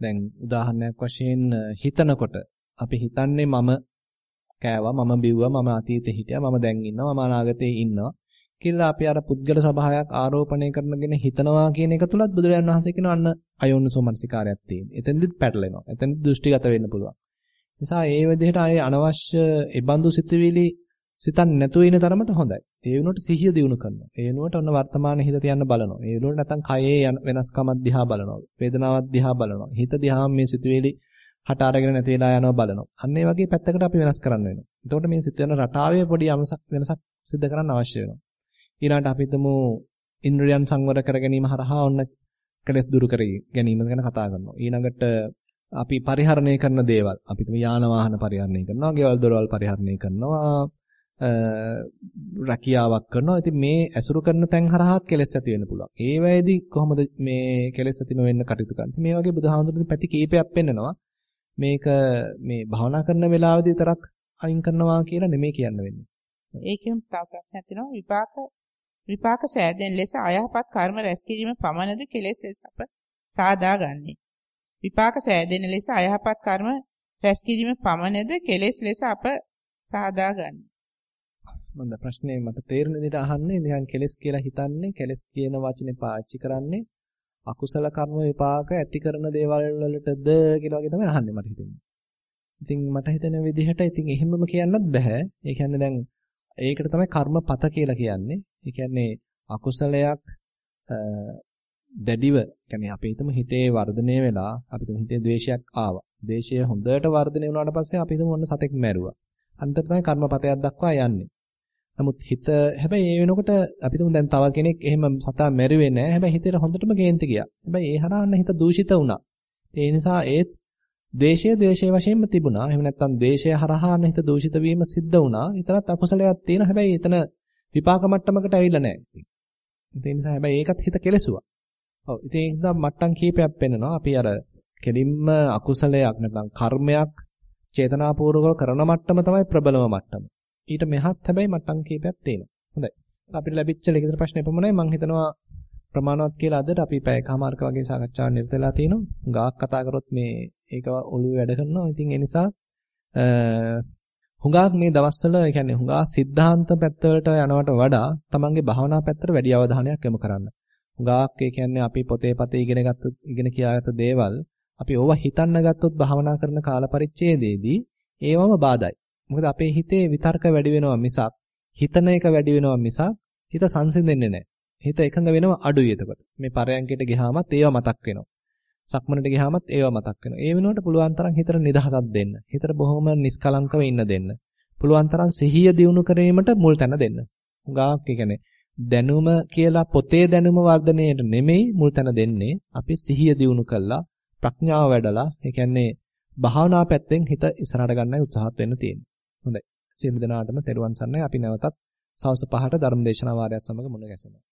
දැන් උදාහරණයක් වශයෙන් හිතනකොට අපි හිතන්නේ මම කෑවා මම බිව්වා මම අතීතේ හිටියා මම දැන් ඉන්නවා මම අනාගතේ ඉන්නවා කියලා අපි අර පුද්ගල සභාවයක් ආරෝපණය කරනගෙන හිතනවා කියන එක තුලත් බුදුරජාණන් වහන්සේ කියන අන්න අයෝනිසෝ මනසිකාරයක් තියෙන. එතෙන්දිත් පැටලෙනවා. එතෙන්දිත් දෘෂ්ටිගත වෙන්න පුළුවන්. නිසා ඒ විදිහට අය අනවශ්‍ය ඒබඳු සිතුවිලි සිතන්නේ නැතුව ඉන තරමට හොඳයි. ඒ වෙනුවට සිහිය දිනු කරනවා. ඒ වෙනුවට ඔන්න වර්තමානයේ හිත තියන්න බලනවා. ඒ වෙනුවට නැත්තම් කයේ වෙනස්කමක් දිහා බලනවා. වේදනාවක් දිහා බලනවා. හිත දිහා මේ සිතුවිලි හට අරගෙන නැති වෙලා යනවා බලනවා. අන්න ඒ වගේ පැත්තකට අපි වෙනස් කරන්න වෙනවා. එතකොට මේ සිත යන රටාවේ පොඩි වෙනසක් සිද්ධ කරන්න අවශ්‍ය වෙනවා. ඊළඟට අපි හිතමු ඉන්ද්‍රියන් සංවර කර ගැනීම හරහා ඔන්න කෙලස් දුරු කර ගැනීම ගැන කතා කරනවා. ඊළඟට අපි පරිහරණය කරන දේවල් අපි හිතමු යාන වාහන පරිහරණය කරනවා, ගෙවල් දොරවල් පරිහරණය කරනවා, රැකියාවක් කරනවා. ඉතින් මේ ඇසුරු කරන තැන් හරහාත් කෙලස් ඇති වෙන්න පුළුවන්. ඒ වෙයිදී කොහොමද මේ කෙලස් ඇති නොවෙන්න කටයුතු කරන්නේ? මේ වගේ බුදුහාමුදුරුවෝ පැති කීපයක් පෙන්නනවා. මේක මේ භවනා කරන වෙලාවදී විතරක් අයින් කරනවා කියලා නෙමෙයි කියන්න වෙන්නේ. ඒකෙන් තව ප්‍රශ්නයක් තියෙනවා විපාක විපාක සෑදෙන ලෙස අයහපත් කර්ම රැස් කිරීම පමණද කෙලෙස් ලෙස අප සාදා ගන්නේ. විපාක සෑදෙන ලෙස අයහපත් කර්ම රැස් කිරීම පමණද කෙලෙස් ලෙස අප සාදා ගන්නේ. මම ප්‍රශ්නේ මට තේරෙන විදිහට අහන්නේ නිකන් කෙලෙස් කියලා හිතන්නේ කෙලෙස් කියන වචනේ පාවිච්චි කරන්නේ අකුසල කර්ම විපාක ඇති කරන දේවල් වලටද කියලා වගේ තමයි අහන්නේ මට හිතෙන්නේ. ඉතින් මට හිතෙන විදිහට ඉතින් එහෙමම කියන්නත් බෑ. ඒ කියන්නේ දැන් ඒකට තමයි කර්මපත කියලා කියන්නේ. ඒ කියන්නේ අකුසලයක් දැඩිව කියන්නේ අපි හිතමු හිතේ වර්ධනය වෙලා අපි හිතමු හිතේ ද්වේෂයක් ආවා. ද්වේෂය හොඳට වර්ධනය වුණාට පස්සේ අපි හිතමු ඔන්න සතෙක් මැරුවා. අන්තර තමයි කර්මපතයක් දක්වා යන්නේ. නමුත් හිත හැබැයි ඒ වෙනකොට අපි තුමු දැන් තව කෙනෙක් එහෙම සතා මැරුවේ නැහැ. හැබැයි හිතේට හොඳටම කේන්ති ගියා. හැබැයි ඒ හරහාන්න හිත දූෂිත වුණා. ඒ නිසා ඒත් ද්වේෂය ද්වේෂයේ වශයෙන්ම තිබුණා. එහෙම නැත්නම් ද්වේෂය හරහාන්න හිත දූෂිත වීම සිද්ධ වුණා. ඊතරත් අකුසලයක් තියෙන හැබැයි එතන විපාක මට්ටමකට ඇවිල්ලා නැහැ. ඒ නිසා හැබැයි ඒකත් හිත කෙලසුවා. ඔව් ඉතින් ඒක නම් මට්ටම් කීපයක් පෙන්නනවා. අපි අර කෙලින්ම අකුසලයක් නැත්නම් කර්මයක් චේතනාපූර්වකව කරන මට්ටම තමයි ප්‍රබලම මට්ටම. ඊට මෙහත් හැබැයි මට්ටම් කීපයක් තියෙනවා. හොඳයි. අපිට ලැබිච්ච ලිඛිත ප්‍රශ්න එපමණයි මම හිතනවා ප්‍රමාණවත් කියලා අදට අපි පැයකමාරක වගේ සාකච්ඡාවක් නිරත වෙලා තිනවා. ගාක් කතා කරොත් මේ ඒක ඔළුවේ වැඩ කරනවා. ඉතින් ඒ නිසා හුඟක් මේ දවස්වල ඒ කියන්නේ හුඟා සිද්ධාන්ත පැත්තවලට යනවට වඩා තමන්ගේ භාවනා පැත්තට වැඩි අවධානයක් යොමු කරන්න. හුඟක් ඒ කියන්නේ අපි පොතේ පතේ ඉගෙන ගත්ත ඉගෙන කියාගත්ත දේවල් අපි ඕවා හිතන්න ගත්තොත් භාවනා කරන කාල පරිච්ඡේදයේදී ඒවම බාධායි. මොකද අපේ හිතේ විතර්ක වැඩි වෙනවා මිසක් හිතන එක වැඩි වෙනවා මිසක් හිත සංසිඳෙන්නේ නැහැ. හිත එකඟ වෙනවා අඩුයි එතකොට. මේ පරයන්කයට ගියාමත් ඒව මතක් වෙනවා. සක්මනට ගියාමත් ඒව මතක් වෙනවා. ඒ වෙනුවට පුළුවන් තරම් හිතට නිදහසක් දෙන්න. හිතට බොහොම නිස්කලංකව ඉන්න දෙන්න. පුළුවන් තරම් සිහිය දියුණු කිරීමට මුල් තැන දෙන්න. හුඟක් ඒ කියන්නේ දැනුම කියලා පොතේ දැනුම වර්ධනයට නෙමෙයි මුල් තැන දෙන්නේ. අපි සිහිය දියුණු කළා ප්‍රඥාව වැඩලා ඒ කියන්නේ භාවනා පැත්තෙන් හිත ඉස්සරහට ගන්නයි උත්සාහත් වෙන්න තියෙන්නේ. හොඳයි. සියලු දෙනාටම තෙරුවන් සරණයි. අපි නැවතත් සවස් 5ට ධර්ම දේශනා වාරයත් සමග මුණ ගැසෙනවා.